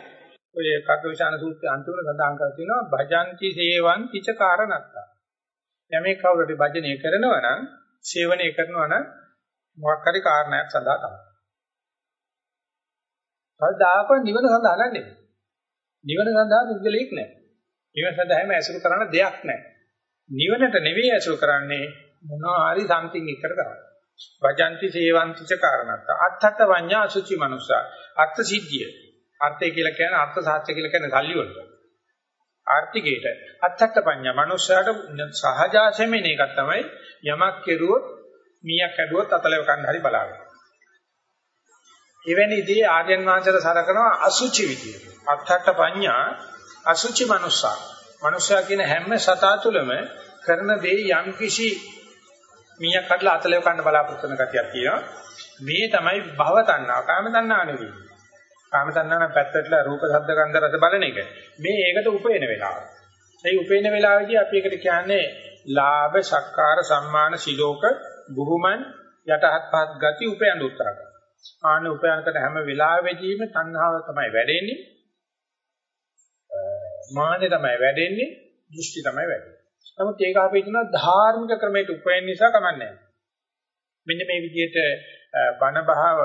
ඔය කග්ග විසාන සූත්‍රයේ අන්තිමට සඳහන් කර තියෙනවා භජಂತಿ සේවං තිච කාරණත්තා. යමේ කවුරුට භජනය කරනවා නම් සේවනය කරනවා නම් මොකක් හරි කාරණයක් සඳහා තමයි. කවදාක නිවන සඳහා නන්නේ. නිවන සඳහා පුද්ගලෙක් නැහැ. නිවන සඳහාම ඇසුරු කරන දෙයක් නැහැ. නිවනට නෙවෙයි ඇසුරු කරන්නේ මොනවා හරි සම්තිං එකට තමයි. වජන්ති සේවಂತಿ ච කාරණත්ත අත්තට වඤ්ඤා අසුචි මනුස්සා අර්ථ සිද්ධිය අර්ථය කියලා කියන්නේ අර්ථ සාත්‍ය කියලා කියන්නේ සල්ලි වලට ආර්ථිකයට අත්තට පඤ්ඤා මනුස්සයාට සහජාසෙම එන එකක් තමයි යමක් කෙරුවොත් මීයක් ඇදුවොත් අතලව කන්න හරි බලාගන්න. එවැනි දේ ආර්යයන් වහන්සේලා සලකනවා අසුචි විදියට. අත්තට පඤ්ඤා අසුචි මනුස්සා. මනුස්සයා කියන හැම සතා තුළම කරන දේ යම්කිසි මීයක් කඩලා අතලෙව කන්න බලාපොරොත්තු වෙන ගතියක් තියෙනවා. මේ තමයි භව තණ්හා. කාම තණ්හා නෙවෙයි. කාම තණ්හා නම් පැත්තටලා රූප, ශබ්ද, ගන්ධ, රස බලන එක. මේ ඒකට උපේන වෙලාව. ඒ උපේන වෙලාවේදී අපි ඒකට කියන්නේ ලාභ, සක්කාර, සම්මාන, සිලෝක, බුහුමන් යටහත් පහත් ගති උපයන උත්තර කරනවා. ආන උපයන කරන හැම වෙලාවෙදීම තණ්හාව තමයි වැඩෙන්නේ. මාන්නේ තමයි වැඩෙන්නේ, දෘෂ්ටි තමයි වැඩෙන්නේ. නමුත් ඒක අපි හිතනවා ධාර්මික ක්‍රමයට උපයන නිසා කමන්නේ මෙන්න මේ විදිහට බණ භාව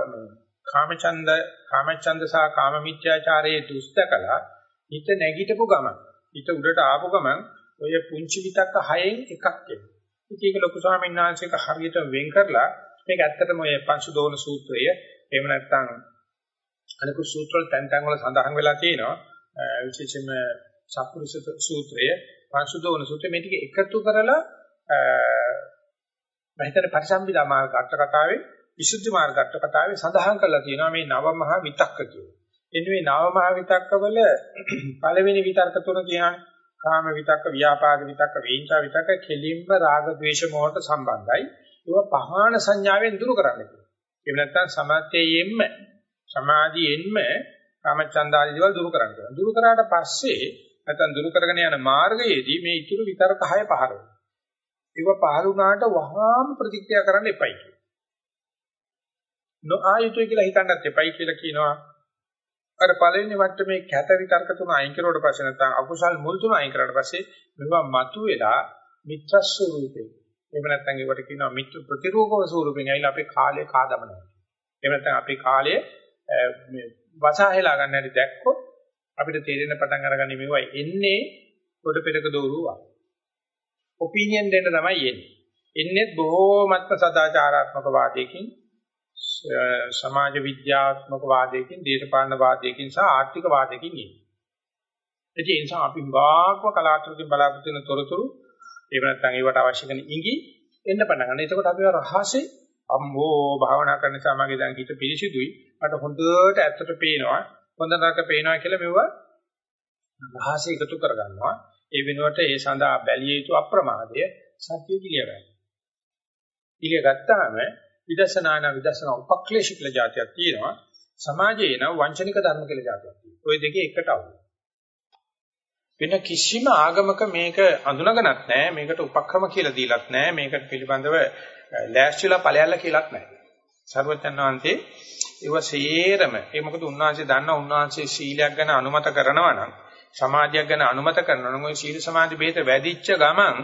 කාමචන්ද කාමචන්ද සහ කාමමිත්‍යාචාරයේ දුස්තකලා හිත නැගිටපු ගමන් හිත උඩට ආපු ගමන් ඔය පුංචි විතක්ක හයෙන් එකක් එනවා. ඉතින් ඒක ලොකු ස්වාමීන් වහන්සේක හරියට වෙන් කරලා මේක ඇත්තටම ඔය පංචදෝන සූත්‍රය එහෙම නැත්නම් අනිකුත් සූත්‍ර වල තැන් තැන් වල සඳහන් වෙලා තියෙනවා. විශේෂයෙන්ම සප්පුරුෂ සූත්‍රය, පංසුදෝන සූත්‍රය මේ ටික එකතු කරලා මම හිතන්නේ පරිසම්පදා මාර්ග අට කතාවේ විසුද්ධි මාර්ග අට කතාවේ සඳහන් කරලා තියෙනවා මේ නව මහ විතක්ක කියලා. එන්නේ මේ නව මහ විතක්කවල [clears throat] පළවෙනි විතර්ක තුන කියන්නේ කාම විතක්ක, ව්‍යාපාද විතක්ක, වේංචා විතක්ක කෙලින්ම රාග, ద్వේෂ, මොහොත සම්බන්ධයි. ඒවා පහාන සංඥාවෙන් දුරු කරන්න කියලා. එහෙම නැත්නම් සමාධියෙන්ම සමාධියෙන්ම කාමචන්දාදී දේවල් දුරු කරන්න කියලා. දුරු කරාට පස්සේ නැත්නම් දුරු කරගෙන යන මාර්ගයේදී මේ ඉතුරු විතර්ක හය පහර වෙනවා. ඒව පහළ වුණාට වහාම ප්‍රතික්‍රියා කරන්න එපයි කියනවා. නොආයුතුයි කියලා හිතන්නත් එපයි කියලා කියනවා. අර පළවෙනි මට්ටමේ කැත විතර්ක තුන අයින් කරුවට පස්සේ නැත්නම් අකුසල් මුල් තුන අයින් කරාට පස්සේ මේවා මතුවෙලා මිත්‍ර ස්වරූපේ. එහෙම නැත්නම් ඒකට කියනවා මිත්‍ර ප්‍රතිරූපක ස්වරූපෙන් ඇවිල්ලා අපේ කාලය කාදමනවා. එහෙම නැත්නම් අපේ කාලය මේ වසහායලා ගන්න හැටි දැක්කොත් අපිට තේරෙන පටන් අරගන්නේ මේවා එන්නේ කොට පෙරක දෝරුවා. ඔපිනියන් දෙන්න තමයි එන්නේ. එන්නේ බොහෝමත්ම සදාචාරාත්මක වාදයකින් සමාජ විද්‍යාත්මක වාදයකින් දේශපාලන වාදයකින් සහ ආර්ථික වාදයකින් එන්නේ. ඒ නිසා අපි වාක්ව කලාතුරකින් බලාපොරොත්තු වෙන තොරතුරු එහෙම නැත්නම් ඒවට අවශ්‍ය කරන ඉඟි එන්න පටන් ගන්නවා. එතකොට අපි රහසේ අම්මෝ භාවනා කරන නිසා මගේ දැන් හිත පිරිසිදුයි. මට හොඳට ඇත්තට පේනවා. හොඳ නරක පේනවා කියලා මෙවුවා රහස එකතු කරගන්නවා. ඒ වෙනුවට ඒ සඳහා බැලිය යුතු අප්‍රමාදය සත්‍ය පිළිගන්න. පිළිගත්තාම විදර්ශනාන විදර්ශන උපක්ලේශ කියලා જાතියක් තියෙනවා. සමාජයේ නම් වංචනික ධර්ම කියලා જાතියක් තියෙනවා. ওই දෙකේ එකට අවුල. වෙන කිසිම ආගමක මේක අඳුනගනත් නැහැ. මේකට උපක්‍රම කියලා දීලත් නැහැ. මේකට පිළිබඳව ලෑස්තිලා ඵලයල්ලා කියලාත් නැහැ. සර්වඥාන්තේ ඒව සේරම ඒ මොකද උන්වහන්සේ දන්න උන්වහන්සේ සීලයක් ගැන අනුමත කරනවා නම් සමාධියක් ගැන අනුමත කරනවා නම් ওই සීල සමාධි බේත වැඩිච්ච ගමන්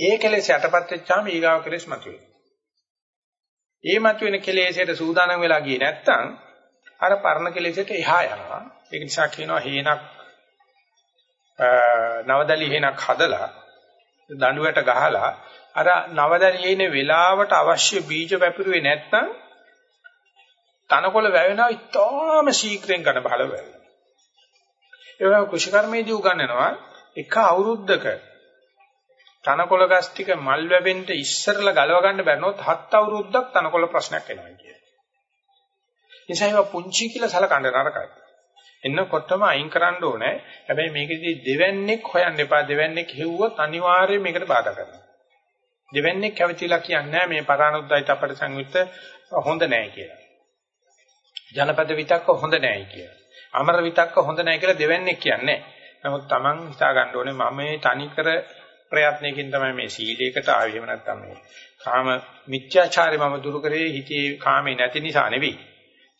ඒ කෙලෙස් යටපත් වෙච්චාම ඊගාව කෙලෙස් මතුවේ. ඒ මතුවෙන කෙලෙසට සූදානම් වෙලා ගියේ නැත්තම් අර පරණ කෙලෙසට එහා යනවා. ඒක නිසා කියනවා හේනක් නවදලි හේනක් හදලා දඬුවට ගහලා අර නවදලියේ වෙලාවට අවශ්‍ය බීජ වැපිරුවේ නැත්තම් තනකොළ වැවෙනවා ඉතාම ශීක්‍රයෙන් ගන්න බල වැවෙනවා. ඒ වගේම කුෂිකර්මයේදී උගන්වනවා එක අවුරුද්දක තනකොළ ගස් ටික මල් වැවෙන්න ඉස්සරලා ගලව ගන්න බැරනොත් හත් අවුරුද්දක් තනකොළ ප්‍රශ්නයක් එනවා කියන්නේ. නිසා ඒවා පුංචි කියලා සලකන්න නරකයි. එන්නකොටම අයින් කරන්න ඕනේ. හැබැයි මේකෙදී දෙවන්නේක් හොයන්න එපා. දෙවන්නේක් හෙව්වොත් අනිවාර්යයෙන් මේකට බාධා කරනවා. දෙවන්නේක් කැවිතිලා කියන්නේ මේ පරානුද්යයට අපට සංයුක්ත හොඳ නැහැ කියලා. ජනපද විතක්ක හොඳ නැහැ කියලා. අමර විතක්ක හොඳ නැහැ කියලා දෙවන්නේක් කියන්නේ. නමුත් Taman හිතා ගන්න ඕනේ මම මේ තනිකර ප්‍රයත්නයකින් තමයි මේ සීලයකට ආවේ. එහෙම නැත්නම් මේ කාම මිත්‍යාචාරය මම දුරු කරේ හිතේ කාමේ නැති නිසා නෙවෙයි.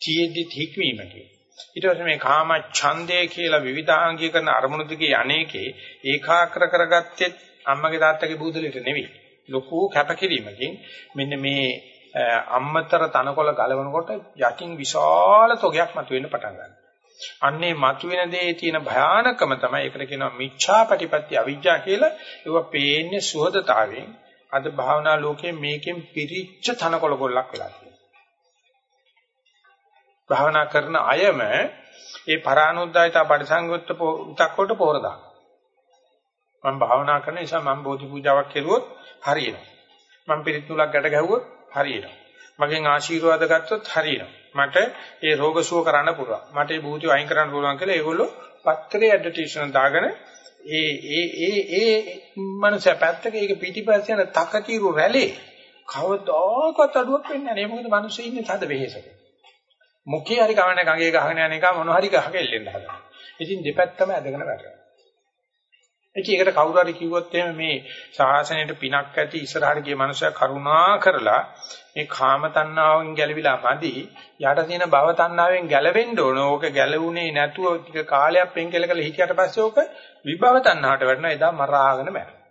තියෙද්දි හික්මීමකේ. ඊට පස්සේ මේ කාම ඡන්දය කියලා විවිධාංගීකරණ අරමුණු දිගේ අනේකේ ඒකාග්‍ර කරගත්තේ අම්මගේ තාත්තගේ බූදලෙට නෙවෙයි. ලොකු කැපකිරීමකින් මෙන්න මේ අම්මතර තනකොළ ගලවනකොට යටින් විශාල තොගයක් මතුවෙන්න පටන් ගන්නවා. අන්නේ මතුවෙන දේ තියෙන භයානකම තමයි ඒකට කියනවා මිච්ඡාපටිපත්‍ය අවිජ්ජා කියලා. ඒක පේන්නේ සුහදතාවයෙන්. අද භාවනා ලෝකයේ මේකෙන් පිරිච්ච තනකොළ ගොල්ලක් වෙලා තියෙනවා. භාවනා කරන අයම ඒ පරානුද්යතා පරිසංගුත්ත උතක් වලට පෝර දානවා. මම භාවනා කරන නිසා මම බෝධි පූජාවක් කෙරුවොත් හරියනවා. මම පිරිත් නූලක් ගැට ගැහුවොත් හරියනවා. මගෙන් ආශිර්වාද ගත්තොත් හරියනවා. මට ඒ රෝග සුව කරන්න පුළුවන්. මට ඒ භූතිය අයින් කරන්න පුළුවන් කියලා ඒගොල්ලෝ පත්තරේ ඇඩ්වර්ටයිස්මන්ට් දාගෙන ඒ ඒ ඒ ඒ මනස පැත්තක ඒක පිටිපස්ස යන තකතිරු රැළේ කවදාකවත් අඩුවක් වෙන්නේ නැහැ. මොකද මිනිස්සු ඉන්නේ තද වෙහෙසක. මුඛේ හරි කවන්නේ ගඟේ ගහගෙන යන එක මොන හරි ගහක එල්ලෙන්න හදනවා. ඉතින් දෙපැත්තම ඇදගෙන වැටෙනවා. ඒකට කවුරු හරි කිව්වොත් එහෙම මේ ශාසනයට පිනක් ඇති ඉස්සරහට ගිය මනුස්සයා කරුණා කරලා මේ කාම තණ්හාවෙන් ගැලවිලා මදි යට තියෙන භව තණ්හාවෙන් ගැලවෙන්න ඕන. ඕක ගැලවුනේ නැතුව ටික කාලයක් පෙන්කෙල කළ හිටියට පස්සේ ඕක විභව තණ්හාවට වැටෙනවා. එදා මරාගෙන මැරෙනවා.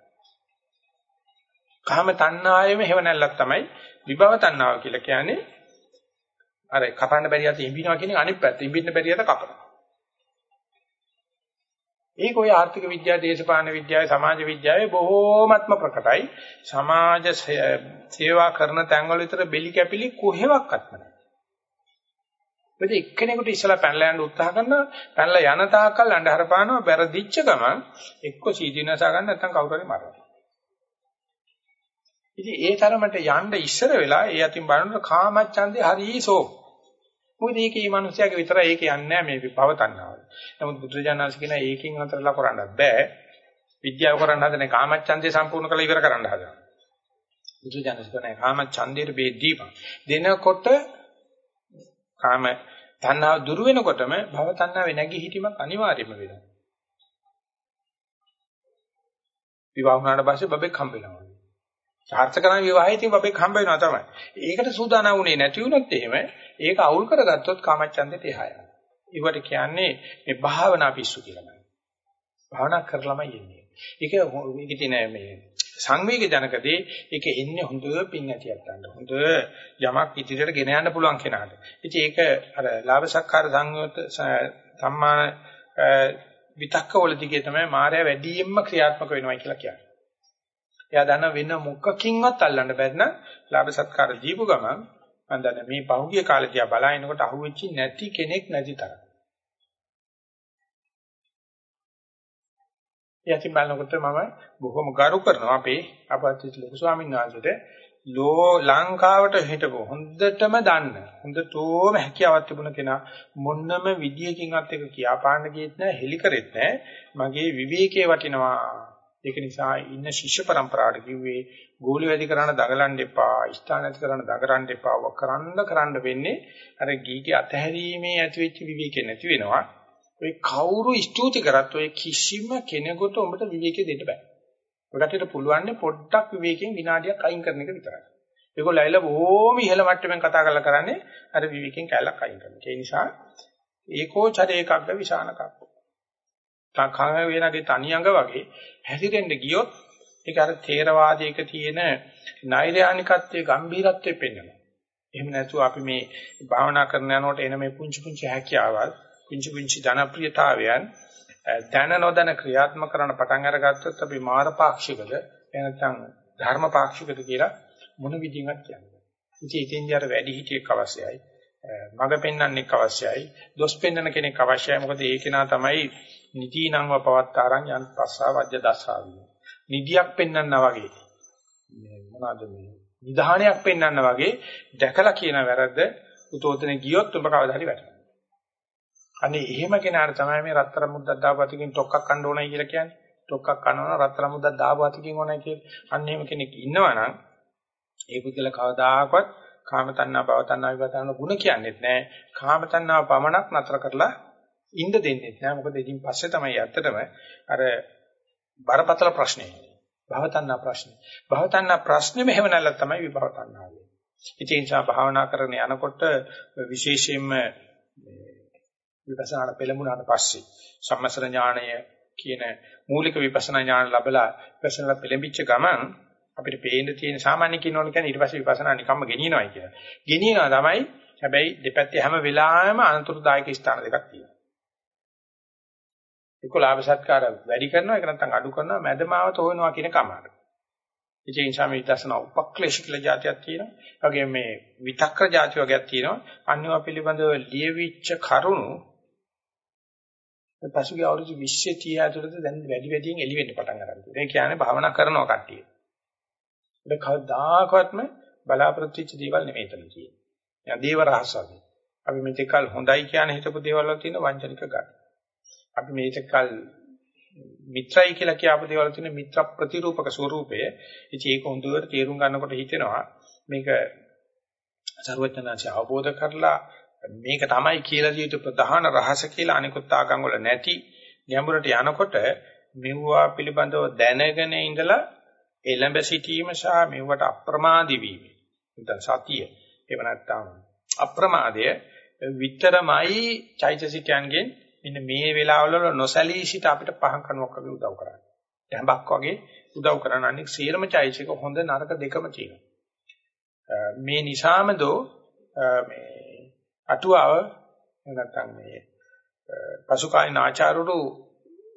කාම තණ්හාවෙම හේව නැල්ලක් තමයි විභව තණ්හාව කියලා කියන්නේ. අර කපන්න බැරි යත ඉඹිනවා කියන්නේ අනිත් පැත්ත. ඉඹින්න බැරි යත කපනවා. ඒක ඔය ආර්ථික විද්‍යාව, දේශපාලන විද්‍යාව, සමාජ විද්‍යාවේ බොහෝමත්ම ප්‍රකටයි. සමාජ සේවා කරන තැන්වල විතර බෙලි කැපිලි කොහෙවත් නැහැ. මොකද එක්කෙනෙකුට ඉස්සලා පැනලා යන්න උත්සාහ කරනවා පැනලා යන තාක්කල් අnder හරපානවා බැරදිච්ච ගමන් එක්ක සීදීනසා ගන්න නැත්නම් කවුරු හරි මරනවා. ඉතින් ඒ තරමට යන්න ඉස්සර වෙලා ඒ අතින් බලනකොට කාමච්ඡන්දේ හරිසෝ. මොකද ඒකේ මේ මිනිස්යාගේ විතරයි ඒක යන්නේ නැහැ මේ භව තණ්හාව. නමුත් බුදුරජාණන්සේ කියන ඒකෙන් අතරලා කරන්නත් බෑ. විද්‍යාව කරන්න හදනේ කාමච්ඡන්දේ සම්පූර්ණ කරලා ඉවර කරන්න හදනවා. බුදුරජාණන්සේ කියන කාමච්ඡන්දේට බෙදීපා. දෙනකොට කාම තණ්හාව දුරු වෙනකොටම භව තණ්හාවේ නැගී හිටීමක් අනිවාර්යම වෙනවා. විවාහ වුණාට පස්සේ බබෙක් හම්බ වෙනවා. සාර්ථකන විවාහයේ තියෙන බබෙක් හම්බ වෙනවා තමයි. ඒකට සූදානම් වුණේ නැති වුණොත් එහෙම ඒක අවුල් කරගත්තොත් කාමච්ඡන්දෙට එහා යනවා. ඒවට කියන්නේ මේ භාවනා පිස්සු කියලා. භාවනා කරලාමයි එන්නේ. ඒක මේකේ තියෙන මේ සංවේග ජනකදී ඒක එන්නේ හොඳ පිං ඇතියක් ගන්න. හොඳ යමක් ඉදිරියට ගෙන යන්න පුළුවන් කෙනාට. ඉතින් ඒක අර ලාභ සක්කාර සංයෝත සම්මාන විතක්ක වලදී තමයි මායя වැඩියෙන්ම ක්‍රියාත්මක වෙනවා කියලා කියන්නේ. එයා දන්න වෙන මොකකින්වත් අල්ලන්න බැරි නම් ලාභ සත්කාර දීපු ගමන් මම දන්නේ මේ පහුගිය කාලේ තියා බලනකොට අහුවෙච්චි නැති කෙනෙක් නැති තරම්. යටි බලනකොට මම බොහොම ගරු කරනවා අපේ අපත්‍ති ලොකු ස්වාමීන් වහන්සේට ලෝ ලංකාවට හිටපො හොඳටම දන්න හොඳටම හැකියාවක් තිබුණ කෙනා මොන්නම විදියකින්වත් එක කියාපාන්න ගියෙත් නැහැ හෙලි කරෙත් නැහැ මගේ විවේකයේ වටිනවා ඒක නිසා ඉන්න ශිෂ්‍ය પરම්පරාවට කිව්වේ ගෝලි වැඩි කරන්න දඟලන්න එපා, ස්ථාන ඇති කරන්න දඟලන්න එපා. වක් කරන්න කරන්න වෙන්නේ අර ගීගේ අතහැරීමේ ඇතිවෙච්ච විවේකේ නැති වෙනවා. ඔය කවුරු ස්තුති කරත් ඔය කිසිම කෙනෙකුට උඹට විවේකේ දෙන්න බෑ. ඔයකට පුළුවන් පොඩ්ඩක් විවේකයෙන් විනාඩියක් අයින් කරන එක විතරයි. ඒගොල්ලෝ ඇවිල්ලා බොහොම ඉහළ මට්ටමින් කතා කරලා කරන්නේ අර විවේකයෙන් කැලක් අයින් කරන. ඒ නිසා ඒකෝ චරේකග්ග විශානකක්ක. කංග වේනගේ තනි අඟ වගේ හැසිරෙන්න ගියොත් ඒක අර ථේරවාදයක තියෙන නෛර්යානිකත්වයේ ගැඹීරත්වයේ පෙන්වනවා. එහෙම නැතුව අපි මේ භාවනා කරන යනකොට එන මේ පුංචි පුංචි හැකියාවල්, පුංචි පුංචි ජනප්‍රියතාවයන් දැන නොදැන ක්‍රියාත්මක කරන පටන් අරගත්තොත් අපි මාරපාක්ෂිකද එහෙනම් ධර්ම පාක්ෂිකද කියලා මොන විදිහකට කියන්නේ. ඉතින් ඉතින්දී අර වැඩි හිටියෙක් අවශ්‍යයි. මඟ පෙන්වන්නෙක් අවශ්‍යයි. දොස් පෙන්වන කෙනෙක් අවශ්‍යයි. මොකද ඒ කෙනා තමයි නිදීනංව පවත්තාරං යන් පස්සා වජ්‍ය දස්සාවිය. නිදියක් පෙන්වන්නා වගේ. මේ මොනවාද මේ නිධානයක් පෙන්වන්නා වගේ දැකලා කියන වැරද්ද උතෝතනේ ගියොත් ඔබ කවදා හරි වැටෙනවා. අනේ එහෙම කෙනාට තමයි මේ රත්තරන් මුද්දක් දාපතිකින් ටොක්ක්ක් කන්න ඕනයි කියලා කියන්නේ. ටොක්ක්ක් කනවා රත්තරන් මුද්දක් දාපතිකින් ඕනයි කියලා. අන්න එහෙම කෙනෙක් ඉන්නවනම් ඒ පුද්ගල කවදාකවත් කාම තණ්හා භව තණ්හා විපතන ගුණ කියන්නේත් නැහැ. කාම තණ්හා පමණක් නතර කරලා ඉන්න දෙන්නේ නැහැ. මොකද ඉතින් පස්සේ තමයි ඇත්තටම අර බරපතල ප්‍රශ්නේ. භව තණ්හා ප්‍රශ්නේ. භව තණ්හා ප්‍රශ්නේ මෙහෙම නැල්ල තමයි විභව තණ්හා වෙන්නේ. ඉතින් ඒ නිසා භාවනා කරන යනකොට විශේෂයෙන්ම විපස්සනාට පෙළඹුණාට පස්සේ සම්මසර ඥාණය කියන මූලික විපස්සනා ඥාන ලැබලා විපස්සනා පෙළඹිච්ච ගමන් අපිට පේන්න තියෙන සාමාන්‍ය කියනවනේ කියන්නේ ඊට පස්සේ විපස්සනා නිකම්ම ගෙනියනවායි කියලා. ගෙනියනවා තමයි හැබැයි දෙපැත්තේ හැම වෙලාවෙම අනතුරුදායක ස්ථාන දෙකක් තියෙනවා. එක්ක ලාභ සත්කාර වැඩි කරනවා ඒක නැත්නම් අඩු කරනවා මැදමාවත හොයනවා කියන කමාර. ඒ නිසා මේ විදර්ශනා උපක්ලේශ කියලා જાතියක් තියෙනවා. ඒ වගේම මේ විතක්‍ර જાති වර්ගයක් තියෙනවා. අන්‍යව පිළිබඳව ලියවිච්ච කරුණු පසුගිය අවුරුදු 20 30 ඇතුළත දැන් වැඩි වැඩියෙන් එළි වෙන්න පටන් ගන්නවා. ඒ කියන්නේ භාවනා කරනවා කට්ටිය. ඒක කවදාකවත්ම බලාපොරොත්තු වෙච්ච දේවල් නෙමෙයි එතන තියෙන්නේ. දැන් දේව රහස් වගේ. අපි මෙතෙක්කල් හොඳයි කියන හිතපු දේවල් වල තියෙන වංචනික ගති. අපි මේකල් මිත්‍රයි කියලා කියපු දේවල් තියෙන මිත්‍ර ප්‍රතිරූපක ස්වરૂපය. ඉතින් ඒක හොඳට තේරුම් ගන්නකොට හිතෙනවා මේක සර්වඥාන්සේ අවබෝධ කරලා මේක තමයි කියලා දිය යුතු ප්‍රධාන රහස කියලා අනිකුත් ආගම් වල නැති ගැඹුරට යනකොට මෙවුවා පිළිබඳව දැනගෙන ඉඳලා එළඹ සිටීම සහ මෙවට අප්‍රමාදී වීම. නැත්නම් සතිය. එහෙම නැත්නම් අප්‍රමාදය විතරමයි චෛතසිකයන්ගෙන් මෙන්න මේ වෙලාවවල නොසැලී සිට අපිට පහන් කනුවක් වගේ උදව් කරන්නේ. හැඹක් වගේ උදව් කරන අනික සියලුම චෛතසික හොඳ නරක දෙකම තියෙනවා. මේ නිසාම දෝ මේ අටුවාව නැත්නම් මේ පසුකාලීන ආචාර්යවරු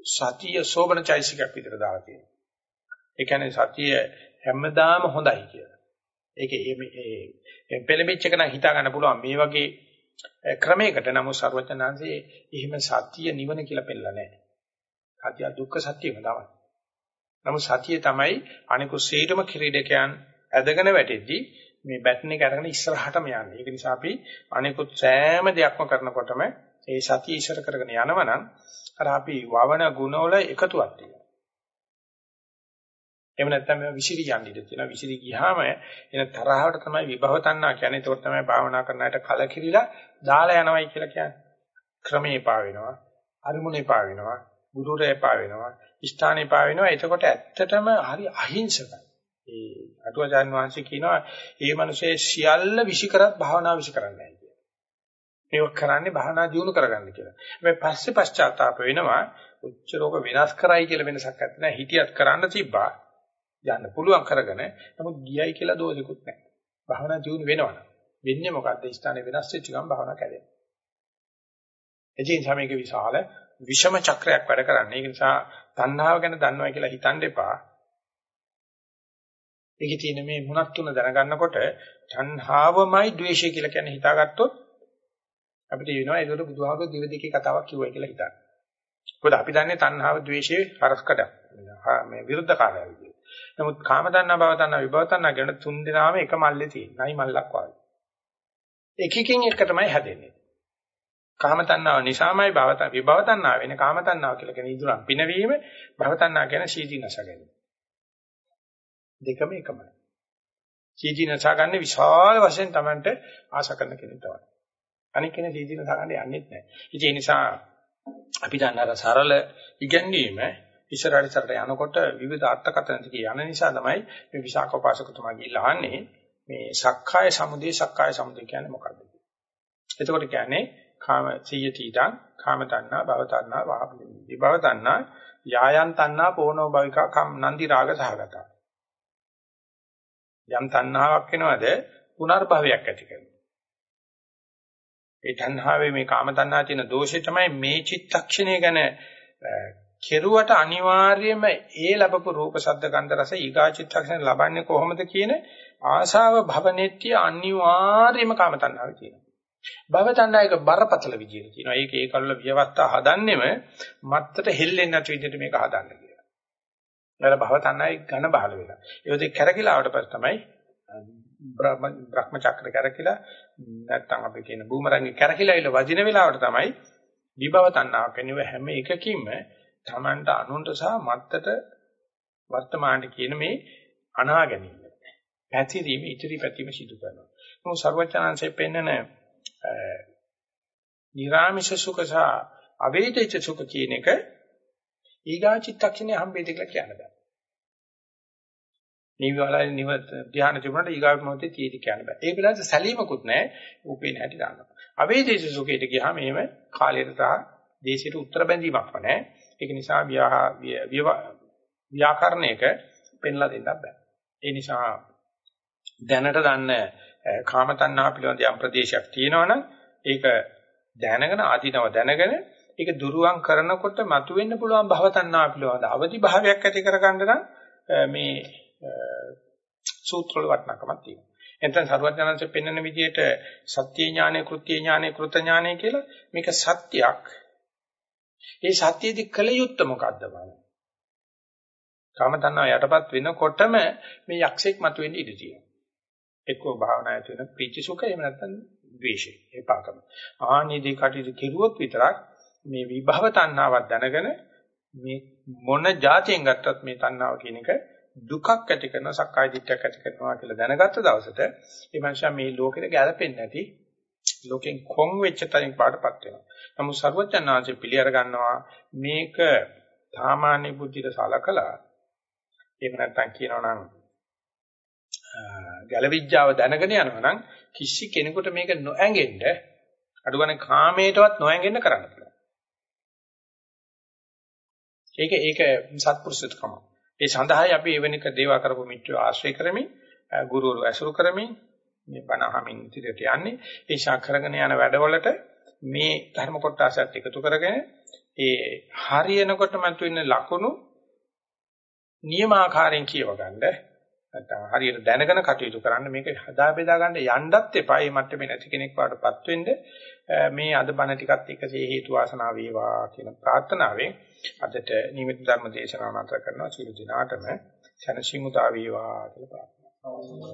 සතිය සෝබන චෛතසිකයක් විතර දාලා තියෙනවා. ඒ කියන්නේ සතිය හැමදාම හොඳයි කියලා. ඒක ඒ පෙළඹෙච්ච එක නම් හිතා ගන්න පුළුවන් මේ වගේ ක්‍රමයකට නමුත් ਸਰවඥාන්සේ එහෙම සත්‍ය නිවන කියලා පෙන්නලා නැහැ. සත්‍ය දුක්ඛ සත්‍යම තමයි. නමුත් සතිය තමයි අනිකුත් සීටම ක්‍රීඩකයන් ඇදගෙන වැටෙද්දී මේ බැටන් එක අරගෙන ඉස්සරහටම යන්නේ. ඒක නිසා අපි අනිකුත් සෑම දෙයක්ම කරනකොටම ඒ සතිය ඉස්සර කරගෙන යනවනම් අර අපි වවන ගුණවල එකතුවක් තියෙනවා. එහෙම නැත්නම් මේ විසිරි යන්න ඉඩ තියෙනවා. විසිරි ගියාම එන තරහවට තමයි විභව තණ්හා කියන්නේ. ඒක තමයි භාවනා කරන අයට කලකිරිලා දාලා යනවයි කියලා කියන්නේ. ක්‍රමේ පා වෙනවා. අරමුණේ පා වෙනවා. ගුරුරේ පා වෙනවා. ස්ථානේ පා වෙනවා. එතකොට ඇත්තටම හරි අහිංසකයි. ඒ අටුවාචාන් වහන්සේ කියනවා මේ මිනිස්සේ සියල්ල විසි කරත් භාවනා විසි කරන්නේ නැහැ කියලා. මේක කරන්නේ භාවනා දියුණු කරගන්න කියලා. හැබැයි පස්සේ පශ්චාත්තාප වෙනවා උච්චරෝග විනාශ කරයි කියලා වෙනසක් නැත්නම් හිතියත් කරන්න තිබ්බා. යන්න පුළුවන් කරගෙන නමුත් ගියයි කියලා දෝෂිකුත් නැහැ. භාවනා දියුණු වෙනවනම් වෙන්නේ මොකද්ද? ස්ථානේ වෙනස් වෙච්ච ගමන් භාවනා කැඩෙනවා. එදින් සමේක විශාල විෂම චක්‍රයක් වැඩ කරන්නේ. ඒ නිසා තණ්හාව ගැන දන්නවා කියලා හිතන්න එපා. ඒකේ තියෙන මේ මුණක් තුන දැනගන්නකොට තණ්හාවමයි ද්වේෂය කියලා කියන්නේ හිතාගත්තොත් අපිට වෙනවා ඒකට බුදුහාමුදුරු දිව දෙකේ කතාවක් කිව්වයි කියලා හිතන්න. මොකද අපි දන්නේ තණ්හාව ද්වේෂයේ හරස්කඩ මේ විරුද්ධ කාර්යය විදියට. නමුත් කාම තණ්හා භව තණ්හා විභව තණ්හා කියන තුන් දෙනාම එක මල්ලේ තියෙන. නයි මල්ලක් වගේ. එකකින් එක තමයි හැදෙන්නේ. කාම තණ්හාව නිසාමයි භව තණ්හා විභව තණ්හා වෙන්නේ. කාම තණ්හාව කියලා කියන ඉදුරන් පිනවීම භව තණ්හා කියන සීදීනස ගැනීම. දෙකම එකමයි. සීදීනස ගන්න විශාල වශයෙන් Tamanට ආශා කරන කෙනෙක් තමයි. අනික කෙනෙක් සීදීනස ගන්න යන්නේ නැහැ. ඒ නිසා අපි දන්න අර සරල ඉගැන්වීම ඉස්සරහට ඉස්සරහට යනකොට විවිධ අර්ථකථන ටික යන නිසා තමයි මේ විසාකෝපාසකතුමා ගිහිල්ලා අහන්නේ මේ සක්කාය සමුදය සක්කාය සමුදය කියන්නේ මොකක්ද එතකොට කියන්නේ කාම සීයතිදං කාම තණ්හා භව තණ්හා වාපි විභව තණ්හා යායන් තණ්හා පෝනෝ භවිකා කම් නන්දි රාග සහගතා යම් තණ්හාවක් වෙනවද පුනර්භවයක් ඇති කරනවා ඒ තණ්හාවේ මේ කාම තණ්හා තියෙන දෝෂය තමයි මේ චිත්තක්ෂණය ගැන කෙරුවට අනිවාර්යයෙන්ම ඒ ලැබපු රූප ශබ්ද ගන්ධ රස ඊගාචිත්තක්ෂණ ලබන්නේ කොහොමද කියන ආශාව භවනෙත්‍ය අනිවාර්යයෙන්ම කාම තණ්හාවේ තියෙනවා. භව තණ්හායක බරපතල විදියට කියනවා. ඒක ඒකවල විවස්ථා හදන්නෙම මත්තට හෙල්ලෙන්නේ නැති විදිහට මේක හදන්න කියලා. නේද භව තණ්හායි ඝන බහල වෙලා. ඒ වගේ කැරකිලාවට පස්සේ තමයි බ්‍රහ්ම චක්‍ර කැරකිලා නැත්තම් අපි කියන බූමරංගේ කැරකිලා ඉල වදින වෙලාවට තමයි විභව තණ්හාව කෙනෙව හැම එකකින්ම Tamanට අනුන්ට සහ මත්තට වර්තමානයේ කියන මේ අනා ගැනීම. පැතිරීම ඉදිරි පැතීම සිදු කරනවා. මොකද ਸਰවචනංශයෙන් පෙන්නන නිරාමිෂ සුඛ සහ අවේදිත සුඛ කියන එක ඊගා චිත්තක්ෂණේ හම්බෙයිද කියලා කියන්න බෑ. නිවිවලයි නිව ධ්‍යාන තිබුණාට ඊගා මොහොතේ තියෙදි කියන්න බෑ. ඒ වෙලාවට සැලීමකුත් නැහැ. ඌපේන හැටි දානවා. අවේදිත සුඛයට ගියාම එහෙම කාලයට සහ දේශයට උත්තර බැඳීමක් නැහැ. ඒක නිසා ව්‍යාකරණයක පෙන්ලා දෙන්නත් බෑ. ඒ නිසා දැනට දන්න කාම තණ්හා පිළිබඳ යම් ප්‍රදේශයක් තියෙනවනම් ඒක දැනගෙන ආධිනව දැනගෙන ඒක දුරුවන් කරනකොට මතුවෙන්න පුළුවන් භව තණ්හා පිළිබඳ අවදි භාවයක් ඇති කරගන්න නම් මේ සූත්‍ර වල වටිනාකමක් තියෙනවා. එතෙන් සරුවඥාන්සේ පෙන්වන විදිහට සත්‍ය ඥානෙ, කෘත්‍ය ඥානෙ, කෘත ඥානෙ කියලා මේක සත්‍යයක් ඒ සත්‍යයේදී කල යුත්තේ මොකද්ද බලන්න. කාම තණ්හා යටපත් වෙනකොටම මේ යක්ෂයෙක් මතුවෙන්න ඉඩ තියෙනවා. එක්කෝ භාවනාය තියෙන ප්‍රීති සුඛ එහෙම නැත්නම් ද්වේෂය. ඒ පාකම. ආනීදී කටයුතු කෙරුවොත් විතරක් මේ විභව තණ්හාවක් දැනගෙන මේ මොන જાතියෙන් ගත්තත් මේ තණ්හාව කියන එක දුකක් ඇති කරන සක්කාය දිට්ඨියක් ඇති කරනවා කියලා දැනගත්ත දවසට මේ මනුෂයා මේ ලෝකෙට ගැලපෙන්නේ නැති ලෝකෙන් කොන් වෙච්ච තැනක් පාටපත් වෙනවා. නමුත් සර්වඥාන්සේ පිළිඅර ගන්නවා මේක සාමාන්‍ය බුද්ධියට සලකලා එහෙම නැත්නම් කියනවා නම් ගැලවිඥාව දැනගෙන යනවා නම් කිසි කෙනෙකුට මේක නොඇඟෙන්න අඩුගානේ කාමයටවත් නොඇඟෙන්න කරන්න ඒක ඒක සත්පුරුෂත්වකම. ඒ සඳහායි අපි එවැනික දේවා කරපු මිත්‍රව ආශ්‍රය කරමින් ගුරුවරු ඇසුරු කරමින් මේ බණ අහමින් ඉදිරියට යන්නේ ඒ ශා කරගෙන යන වැඩවලට මේ ධර්ම කොටසත් එකතු කරගෙන ඒ හරියනකොට මතුවෙන ලකුණු නියමාකාරයෙන් කියව ගන්න නැත්නම් හරියට දැනගෙන කටයුතු කරන්න මේක හදා බෙදා ගන්න යන්නත් එපා. මේ මට්ටමේ නැති කෙනෙක් වඩපත් වෙන්න මේ අද බණ ටිකත් එකසේ හේතු වාසනා වේවා කියන ප්‍රාර්ථනාවෙන් අදට නිමිති ධර්ම දේශනාව නතර කරනවා. සියලු දිනාටම සනසිමුදා වේවා කියලා ප්‍රාර්ථනා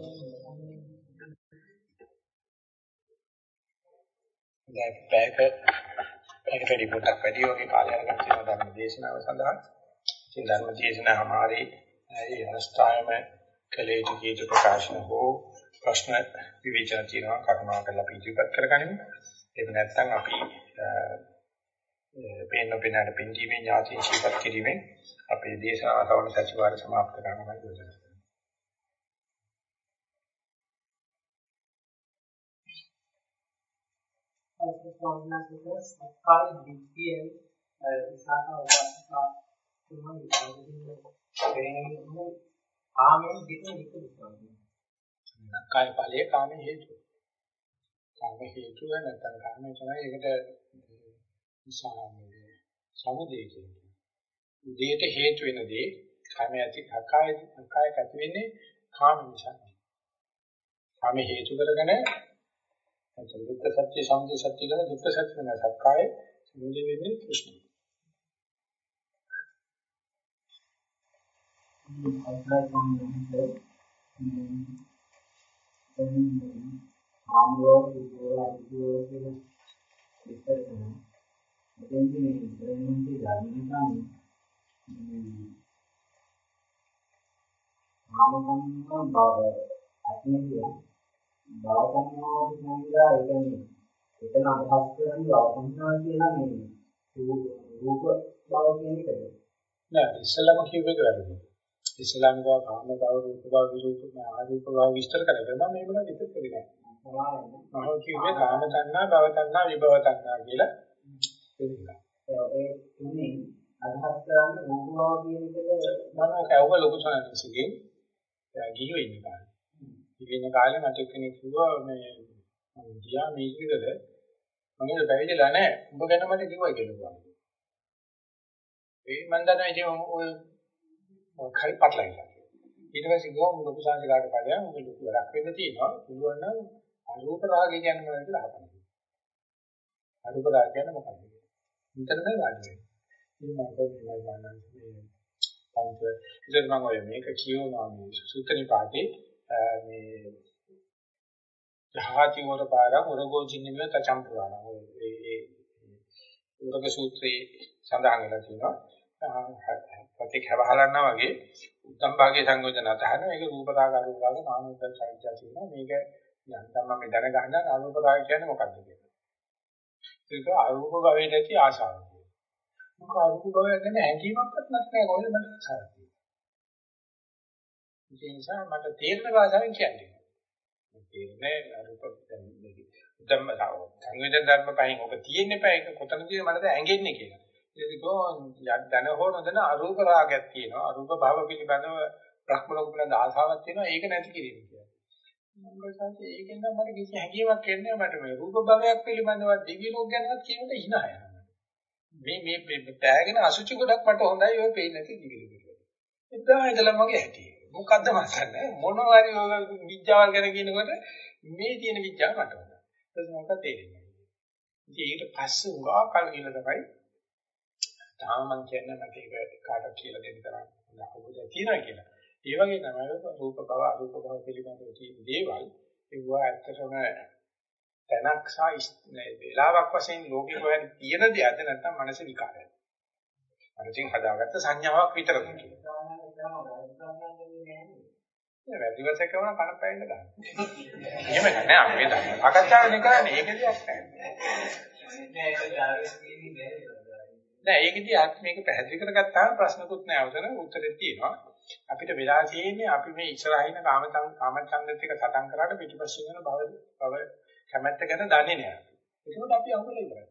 දැන් පැයක පැයකට වැඩි පොඩක් වැඩි වගේ කාලයක් ගන්න තියෙන ධර්ම දේශනාව සඳහා ඉතින් ධර්ම දේශනාවමාරේ ඒ අවස්ථාවේම කලේ යුතු ප්‍රකාශන හෝ ප්‍රශ්න විවේචන තියෙනවා කරුණා කරලා අපි ඉදිරිපත් කරගනිමු. එහෙම නැත්නම් අපි පේන පේනට පින්දීමේ ඥාතින් ජීවත් කිරීමෙන් අපේ දේශ ආතවන සතිවාර સમાප්ත කරනවා යෝජනා කාය ඵලයේ කාම හේතු. කාම හේතුව නැත්නම් කාමයේ තමයි ඒකට විසාමයේ සමුදේ කියන්නේ. උදේට හේතු වෙන දේ කාම ඇති අකාය අකාය ඇති වෙන්නේ කාම නිසා. කාම හේතු කරගෙන නැත්නම් දුක්ඛ සත්‍ය සමුදය සත්‍ය කියලා දුක්ඛ සත්‍ය වෙන සක්කාය සමුදය වෙන්නේ කෘෂ්ණ. ආම්ලෝ විදෝ අදියෝ කියන විස්තර කරනවා. එතෙන්දී මේ ඉන්ද්‍රයන්ගේ ධර්මතාවය ආමකම්ම බව අත්මිය භවකම්මාව කියනවා ඒ කියන්නේ එතන අදහස් කරන්නේ භවකම්මා කියලා නෙමෙයි. රූප භව කියන එකද? නෑ ඉස්සලම කියව එක වැරදි. ඉස්ලාම් ගාව කාම භව රූප භව විරූප ආරූප භව විස්තර කරගෙන මම මේක නම් විතර කරේ නෑ. මම කිව්වේ කාම තණ්හා භව තණ්හා විභව තණ්හා කියලා දෙන්නා. ඒ තුنين අදහස් කරන්න ලොකුවා කියන එකද මම කවුව ලොකු සානසගේ ගිහින් ඉන්න කාලේ. ඉගෙන කාලේ මට කෙනෙක් කිව්වා මේ ගියා මේ ඉතිරිද මම බැවිදලා නැහැ. ඔබ ගැන මට කිව්වා කියලා. ඒ මන් දන්නා ඉතින් ඔය කරි පටලයි. ඊට පස්සේ ගෝම ලොකු සංජානකට පදයන් ඔබ ලොකු වැඩක් වෙන්න තියෙනවා. පුළුවන් නම් අරූප රාගය කියන්නේ මොනවද කියලා අහන්න. අරූප රාගය කියන්නේ මොකක්ද? විතරද ගන්න. ඉතින් මම කොහොමද ගන්නන්නේ? මේ පන්ත ඉතින් මම ඔය මේක කියවනවා මේ සූත්‍රනිපාතේ මේ ජහාති වර පාර උරගෝ ජින්නිමේ තචම් පුරාණ ඒ ඒ උරග සූත්‍රයේ සඳහන් වෙලා තියෙනවා. ප්‍රතික් හැවහලන්නා වගේ උත්තම් භාගයේ සංයෝජන අතහන ඒක රූප රාග අරූප රාග මානසික සංඥා තියෙනවා. මේක යන්තම් මම දැනගන්න අරූප රාග කියන්නේ මොකක්ද කියලා. ඒක අරූප භවයේ නැති ආශාව මොකක් අරූප භවය ගැන හැඟීමක්වත් නැත්නම් කොහෙද මට ආශාවක් තියෙන්නේ? ඒ නිසා මට තේරෙන භාෂාවෙන් කියන්නේ. තේරෙන්නේ අරූප උත්තම සංවේදන ධර්ම පහෙන් ඔබ තියෙන්නේ පහ ඒක කොතනද මට ඇඟෙන්නේ කියලා. ඒක දැන හෝ නොදැන අරූප රාගයක් තියෙනවා. අරූප භව පිළිබඳව බ්‍රහ්ම ලෝක පිළිබඳ ආසාවක් තියෙනවා. ඒක නැති කිරීම කියන්නේ. මම සංසේ ඒකෙන් නම් මට කිසි හැඟීමක් එන්නේ මට මේ රූප භවයක් පිළිබඳව දිව්‍ය ලෝක ගැනවත් කියනට hina යනවා මේ මේ මේ පෑගෙන අසුචි ගොඩක් මට හොඳයි ඔය පේන්නේ නැති දිව්‍ය ලෝකෙ එදා ඉඳලා මගේ හැටි. මොකද්ද මතන්නේ මොනවා හරි ඔය විඥාන ගැන කියනකොට මේ තියෙන විඥාන මට හොඳයි. ඒක මොකක්ද තේරෙන්නේ? ඉතින් ඊට පස්සේ උගා කල් කියලා තමයි තාම මම කියන්නේ මට ඒක කාටවත් කියලා දෙන්න තරම් හොඳ තියෙනවා කියලා. ඒ වගේ තමයි රූප භව අරූප භව පිළිබඳව තියෙන දේවල් ඒවා ඇත්තටම තනක් සහ වේලාවක් වශයෙන් ලෝකේ හොයන තියෙන දෙයක්ද නැත්නම් මනස විකාරයක්ද? මනසින් හදාගත්ත සංඥාවක් විතරද කියලා. වැඩි වශයෙන් කරන කනපැයින්න ගන්න. එහෙම නෑ අපි මේ සාකච්ඡාවනේ කරන්නේ ඒක දෙයක් නෑ. නෑ ඒකදී අත් මේක පැහැදිලි කරගත්තාම ප්‍රශ්නකුත් නෑ උතන උත්තරේ තියෙනවා. අපිට වෙලා තියෙන්නේ අපි මේ ඉස්සරහින කාමතං කාමචන්දත් එක සටන් කරාට පිටිපස්සෙන් යන බව බව කැමැත්ත ගැන දන්නේ නෑ. ඒකෝට අපි අහුවෙලා ඉවරයි.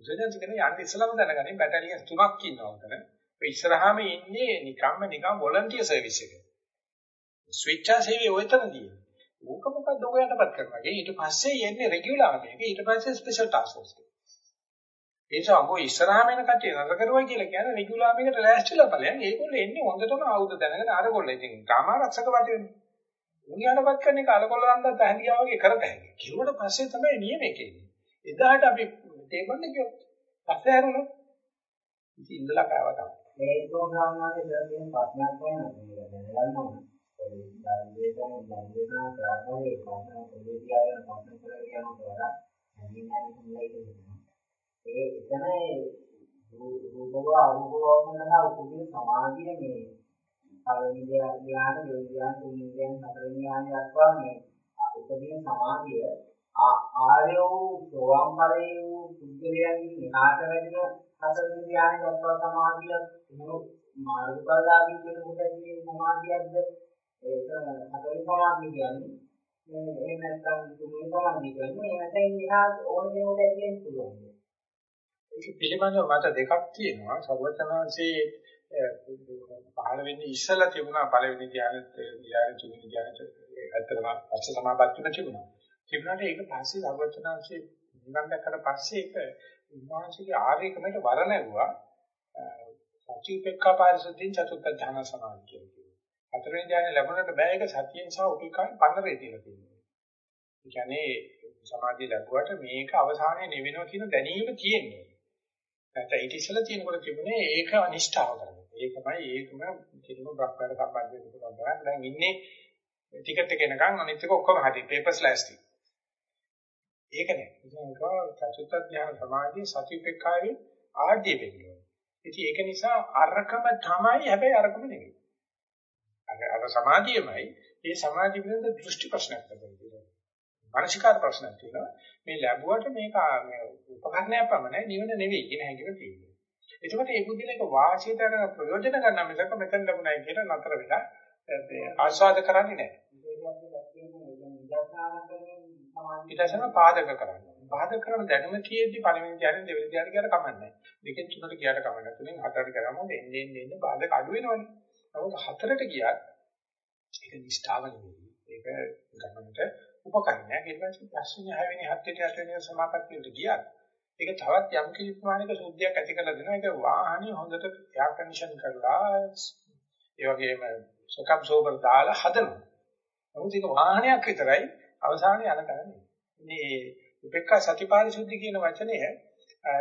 උසදෙන්ස් කියන්නේ යන්න ඉස්සලම දැනගන්නේ බැටලියන් තුනක් ඉන්නවා උතන. ඒ ඉස්සරහාම ඉන්නේ නිකම්ම නිකම් වොලන්ටියර් සර්විස් එක. ස්විච්චා සේවය ඔයතනදී. ඕක මොකක්ද ඔයයන්ටපත් කරනවා. ඊට පස්සේ යන්නේ රෙගියුලාර් මේක. ඊට පස්සේ ස්පෙෂල් ටාස්ක් ෆෝස් එක. ඒ නිසා අගෝ ඉස්සරහාම එන කට්ටිය නතර කරුවා කියලා කියන්නේ රෙගියුලාමයකට ලෑස්තිලා ඵලයන්. ඒගොල්ලෝ එන්නේ හොඳටම ආයුධ දැනගෙන අරගොල්ලෝ ඉතින් කාමාරක්ෂක වටේනේ. උන්යනපත් කරන එක අලකොලරන්දත් ඇහැදියා වගේ කරත හැකියි. කිරුවට පස්සේ තමයි නියමයේ කියන්නේ. එදාට අපි තේමන්නේ කියොත් පස්සේ හැරුණොත් ඉතින් ඉඳලා කාව තමයි. මේ ප්‍රෝග්‍රෑම් එකේ දැන් ප්‍රශ්නයක් වෙනවා. දැනගන්න ඕනේ. ඒ දැන් දැන් කරන්නේ ප්‍රශ්න පොඩි තියාගෙන ප්‍රශ්න කරගෙන යනකොට හැමින් හැමින් ඉන්නේ. ඒ එතන රූපව අරූපව සඳහා උපදින සමාධිය මේ පළවෙනි ධ්‍යාන, දෙවෙනි ධ්‍යාන, තුන්වෙනි ධ්‍යාන, හතරවෙනි ධ්‍යාන දක්වා මේ උපදින සමාධිය ආර්ය වූ සෝවාන් ඵලයේ වූ පුද්ගලයන්ගේ විනාශ වෙන හතරවෙනි ධ්‍යාන දක්වා සමාධිය එහෙම මාර්ගඵලලාභී කෙනෙකුට කියන සමාධියක්ද ඒක හතරවෙනි සමාධිය කියන්නේ එහෙම නැත්නම් තුන්වෙනි සමාධිය කියන්නේ ඒ නැත්නම් එහා ඕන දෙයක් කියන්න පුළුවන්. ඒක පිළිබඳව මත දෙකක් තියෙනවා. සර්වචනාංශයේ පහළ වෙන්නේ ඉස්සලා තිබුණා පළවෙනි ධ්‍යානෙත් ධ්‍යාන තුන්වෙනි ධ්‍යානෙත් ඇත්තටම අච්ච සමාපත්තියම තිබුණා. තිබුණාට ඒක පස්සේ සර්වචනාංශයේ නිවන් දැක්කට පස්සේ ඒක උන්වහන්සේගේ ආර්යකමට වර නැගුවා. සත්‍යපේක්ඛා පාරිසුද්ධින් චතුත්ථ ධ්‍යාන සමාධිය කියනවා. හතරවෙනි ධ්‍යානෙ ලැබුණාට බෑ ඒක සතියෙන් සහ උපේක්ඛාවෙන් පන්නරේ තියලා තියෙනවා. ඒ කියන්නේ සමාධිය ලැබුවට මේක අවසානයේ නෙවෙනවා කියන දැනීම තියෙනවා. නැත්නම් ඊට ඉස්සෙල්ලා තියෙනකොට තිබුණේ ඒක අනිෂ්ඨාව කරනවා. ඒකමයි ඒකම කිසිම බ්‍රහ්මයට සම්බන්ධ වෙන්න පුළුවන්. දැන් ඉන්නේ ටිකට් එක එනකන් අනිත් එක ඔක්කොම හරි පේපර්ස් ලෑස්ති. ඒක නෑ. ඒක චතුත්ථ ධ්‍යාන සමාධිය සතිපේක්ඛාවේ ආඩ්‍ය වෙන්නේ. ඉතින් ඒක නිසා අරකම තමයි හැබැයි අරකම නෙවෙයි. අර සමාධියමයි ඒ සමාධිය පිළිබඳ දෘෂ්ටි ප්‍රශ්නයක් තියෙනවා. මානසිකාර ප්‍රශ්නයක් තියෙනවා. මේ ලැබුවට මේක උපකරණයක් පමණයි නිවන නෙවෙයි කියන හැඟීම තියෙනවා. එතකොට ඒ බුද්ධිලේක වාසියට අර ප්‍රයෝජන ගන්න මිසක මෙතන ලැබුණයි කියලා නතර වෙලා ආස්වාද කරන්නේ නැහැ. ඊටසම පාදක කරන්නේ. පාදක කරන දැනුම කියෙද්දි පළවෙනි ධ්‍යානෙ දෙවෙනි ධ්‍යානෙ කියලා කමන්නේ. දෙකෙන් තුනට ගියාට කමන්නේ. තුනෙන් හතරට කරාම එන්නේ එන්නේ එන්නේ පාදක අඩු වෙනවනේ. නමුත් හතරට ගියත් ඒක නිෂ්ඨාව නෙවෙයි. ඒක ගමනට උපකරණයක්. ඊට පස්සේ පස්වෙනි හයවෙනි හත්වෙනි අටවෙනි සමාපත්තියට ගියත් ඒක තවත් යම් කිසි ප්‍රමාණයක සුද්ධියක් ඇති කරලා දෙනවා. ඒක වාහනේ හොඳට එයාර් කන්ඩිෂන් කරලා ඒ වගේම සොකප් සෝබර් දාලා හදනවා. නමුත් ඒක වාහනයක් විතරයි අවසානයේ යන තැන නෙවෙයි. මේ උපේක්ඛා සතිපාරිශුද්ධි කියන වචනය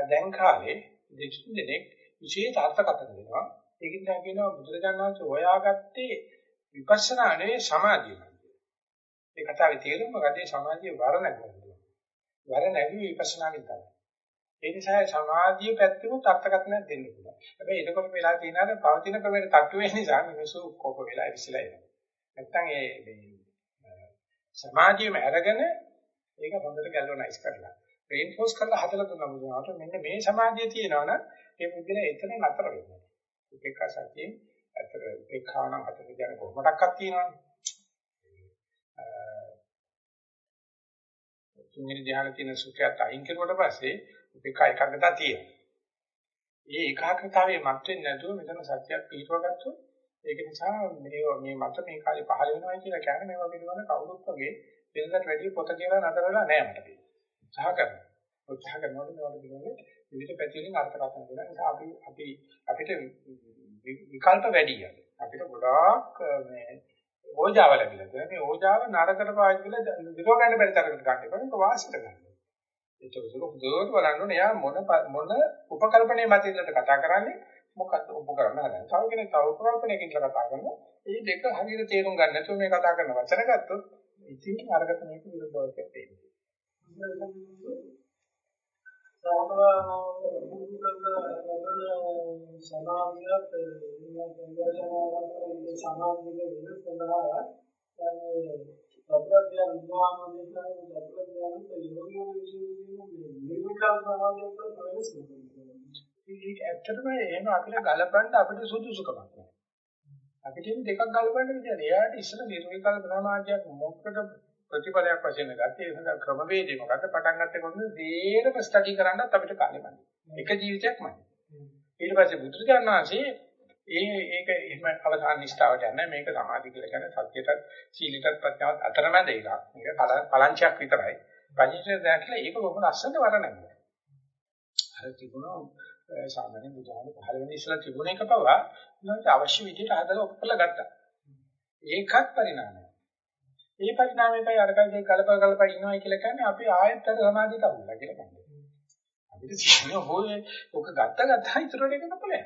දැන් කාලේ දෙතුන් දෙනෙක් විශේෂ අර්ථකථන දෙනවා. ඒකින් දැන් කියනවා බුදුරජාණන් වහන්සේ හොයාගත්තේ විපස්සනා නෙවෙයි සමාධිය. ඒ කතාවේ තේරුම මොකද? සමාධිය වර නැගුවා. වර නැගුවේ විපස්සනාවෙන් තමයි. ඒ නිසා සමාධිය පැත්තෙමුත් අර්ථකථනයක් දෙන්න පුළුවන්. හැබැයි එතකොට වෙලා තියෙන අර පවතින ක්‍රමයට තට්ටු වෙන නිසා මිනිස්සු කොක වෙලා ඉස්සලා එනවා. නැත්තම් ඒ මේ සමාධියම අරගෙන ඒක හොඳට ගැලවනයිස් කරලා රේන්ෆෝස් කරලා හදලා දුන්නා බුදුහාමට මෙන්න මේ සමාධිය තියෙනවනම් ඒ මුදින එතන නතර වෙනවා. උපේක්ෂ සතියේ අතර උපේක්ෂාන අතර කියන කොහොමඩක්වත් තියෙනවනේ. තුන්වෙනි ධ්‍යාන තියෙන සුඛයත් අයින් කරුවට පස්සේ උපේක්ෂා එකඟතා තියෙනවා. ඒ ඒකාග්‍රතාවයේ මත් වෙන්නේ නැතුව මෙතන සත්‍යයක් පිටව ගත්තොත් ඒක නිසා මේ මේ මත මේ කාලේ පහළ වෙනවා කියලා කියන්නේ මේවා පිළිබඳ කවුරුත් වගේ වෙනකට වැඩි පොත කියලා නතර වෙලා නැහැ මට. උත්සාහ කරනවා. උත්සාහ කරනකොට මේවට පිළිබඳ විවිධ පැති වලින් අර්ථකථන දෙනවා. ඒ නිසා අපි අපි අපිට විකල්ප වැඩි අපිට ගොඩාක් මේ ඕජාව ලැබිලා තියෙනවා. මේ ඕජාව නරකට පාවිච්චි කරලා දිරව ගන්න බැරි තරකට ගන්න එපා. ඒක වාසියට ගන්න. ඒක උසුරු හොඳට බලන්න එයා මොන මොන උපකල්පනයේ මතින්ද කතා කරන්නේ මොකක්ද ඔබ කරන්න හදන්නේ. තව කෙනෙක් තව උපකල්පනයකින් කතා කරනවා. මේ දෙක හරියට තේරුම් ගන්න නැතුව මේ කතා කරන වචන ගත්තොත් ඉතින් අරකට මේක විරුද්ධව කියන්නේ. සමාධියත් මේ සමාධියේ වෙනස් කරනවා සත්‍යඥ විද්‍යාවන්ගේ සත්‍යඥයන්ට යෝගියෝ විශ්වවිද්‍යාලයේ නිර්විකල්ප සමාධියට ප්‍රවේශ කරනවා. ඒක ඇත්තටම එහෙම අපිට ගලපන්න අපිට සුදුසුකමක් නැහැ. අපිට දෙකක් ගලපන්න විදියට එයාට ඉස්සර නිර්විකල්ප සමාධියක් මොකද ප්‍රතිඵලයක් වශයෙන් ගත්තේ ඒ සඳහා ක්‍රමවේදේ මොකද පටන් ගත්තේ කොහොමද දේරම ස්ටඩි කරන්නත් අපිට කාලෙ මදි. එක ජීවිතයක්මයි. ඊට පස්සේ බුදුරජාණන් වහන්සේ ඒ ඒක එහෙම අවසාන නිෂ්ඨාවට යන්නේ මේක සමාධි කියලා කියන්නේ සත්‍යයටත් සීලයටත් ප්‍රඥාවත් අතරමැද එකක්. මේක පලංචයක් විතරයි. පරිච්ඡේදය දැක්ලා ඒක බොහොම ලස්සනට වරණනවා. අර තිබුණා සාමාන්‍ය බුදුහාම පහළ වෙන ඉස්සලා තිබුණ එක පවා උන්වහන්සේ අවශ්‍ය විදිහට හදලා ඔප්පලා ගත්තා. ඒකත් පරිණාමයක්. මේ පරිණාමයකයි අරකයි කලප කලප ඉන්නවා කියලා කියන්නේ අපි ආයත් අර සමාධියට අහුලා කියලා කියන්නේ. අපිට තියෙන හොය ඔක ගත්ත ගත්තා ඉතුරු ටික නපලයි.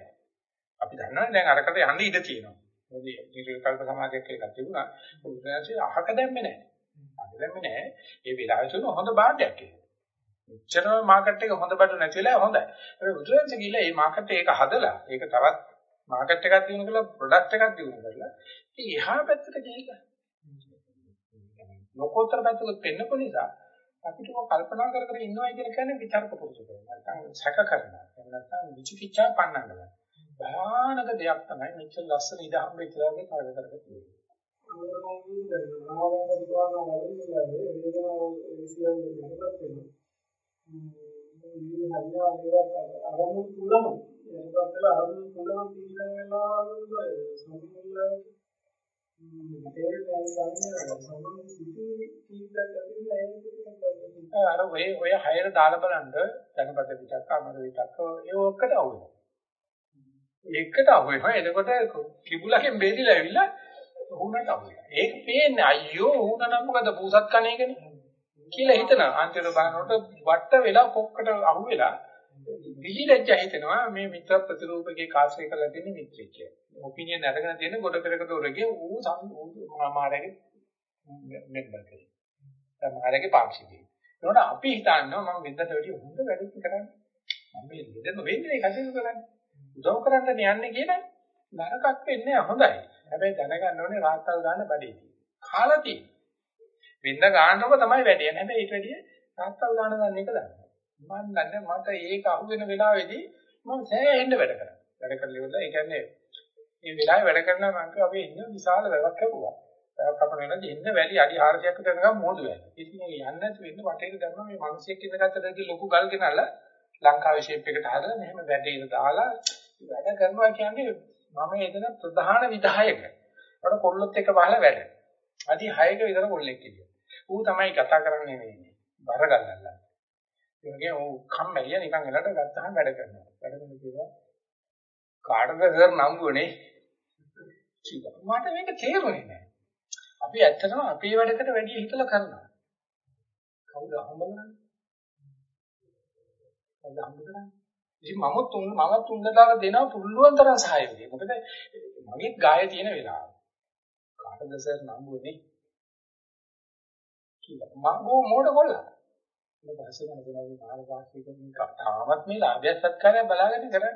අපි දන්නවා දැන් අරකට යන්න ඉඩ තියෙනවා. මොකද නිර්විකල්ප සමාධියක් කියලා තිබුණා. උදාහරණයක් අහක දැම්මේ නැහැ. අහක දැම්මේ නැහැ. ඒ වෙලාවට තුන හොඳ බාඩයක් ඒක. මෙච්චරම මාකට් එක හොඳ බඩු නැති වෙලා හොඳයි. ඒ බුදුරජාණන් ගිහලා මේ මාකට් එක හදලා ඒක තවත් මාකට් එකක් දිනු කරලා ප්‍රොඩක්ට් එකක් දිනු කරලා ඉතින් එහා පැත්තට ගිහිල්ලා ලෝකෝත්තර පැත්තට පෙන්නපු නිසා අපිට කල්පනා කර කර ඉන්නවා කියන කියන්නේ විචාරක පුරුදු කරනවා. නැත්නම් සැක කරනවා. එහෙම නැත්නම් විචිකිච්ඡා පන්නනවා. භයානක දෙයක් තමයි මෙච්චර ලස්සන ඉදහම් වෙච්ච දාගේ කාර්ය කරගෙන තියෙන්නේ. අර ඔය ඔය හයර දාලා බලන්න ජනපද විචක්ක අමර විචක්ක ඒ ඔක්කට අවුලයි. එකට අහුවෙනවා. එතකොට කිඹුලකින් බේරිලා ඇවිල්ලා උහුණට අහුවෙනවා. ඒක පේන්නේ අයියෝ උහුණ නම් මොකද පූසත් කණේකනේ කියලා හිතනවා. අන්තිමට බලනකොට වට වෙලා කොක්කට අහුවෙලා විලිලැජ්ජ හිතෙනවා මේ මිත්‍ර ප්‍රතිරූපකේ කාශ්‍රය කරලා තියෙන මිත්‍රෙක් කියලා. ඔපිනියන් අරගෙන තියෙන ගොඩ පෙරක දොරගේ ඌ මාමාරගේ මෙම්බර් කෙනෙක්. මාමාරගේ පාක්ෂිකයෙක්. ඒනොට අපි හිතනවා මම වෙනදට වැඩිය හොඳ වැඩක් කරන්නේ. මම මේ ලෙඩම වෙන්නේ කටයුතු කරන්නේ. උදව් කරන්න යන්නේ කියලා නරකක් වෙන්නේ හොඳයි. හැබැයි දැනගන්න ඕනේ රාත්තල් ගන්න බඩේ. කාලා තියෙන. වෙන්න ගන්නකො තමයි වැඩි. හැබැයි ඊට වැඩිය රාත්තල් ගන්න ගන්න එක දන්න. මම දන්නේ මට ඒක අහු වෙන වෙලාවේදී මම සෑහෙන්න වැඩ කරා. වැඩ කරලා ඉවරලා ඒ කියන්නේ මේ වෙලාවේ වැඩ කරන මම කිව්වා අපි ඉන්න විශාල වැවක් කැපුවා. වැවක් කපන වෙලාවදී ඉන්න වැලි අඩි 400ක් විතර නිකන් මෝදු වෙනවා. ඉතින් ඒ යන්නේ නැති වෙන්න වටේට දැම්මම මේ මිනිස්සෙක් ඉඳගත්තදී ලොකු ගල් ගෙනල්ලා ලංකාවේ ෂේප් එකට හදලා මෙහෙම වැඩේට දාලා වැඩ කරනවා කියන්නේ මම එතන ප්‍රධාන විධායක. ඒකට කොල්ලොත් එක බහලා වැඩ. අදි 6ක විතර කොල්ලෙක් කිව්වා. ඌ තමයි කතා කරන්නේ නෙවෙයි. බර ගන්නල්ලා. ඒ වගේ ඌ කම්මැලිය නිකන් එලට ගත්තාම වැඩ කරනවා. වැඩ කරන කිව්වා කාටද සර් නම්බුනේ? කිව්වා. මට මේක තේරුනේ නැහැ. අපි ඇත්තටම අපේ වැඩකට වැඩි හිතලා කරනවා. කවුද හම්බුනේ? කවුද හම්බුනේ? ඉතින් මම තුන් මම තුන්දටම දෙනවා පුළුවන් තරම් සහයෝගය. මොකද මගේ ගාය තියෙන වෙලාව. කාටද සර් නම්බුනේ? කියලා. මම මොඩ කොල්ලා. ඊට පස්සේ මම දෙනවා මාන වාසිය කරන තාමත් මේ ලාභයත් සත්කාරය බලාගෙන කරන්නේ.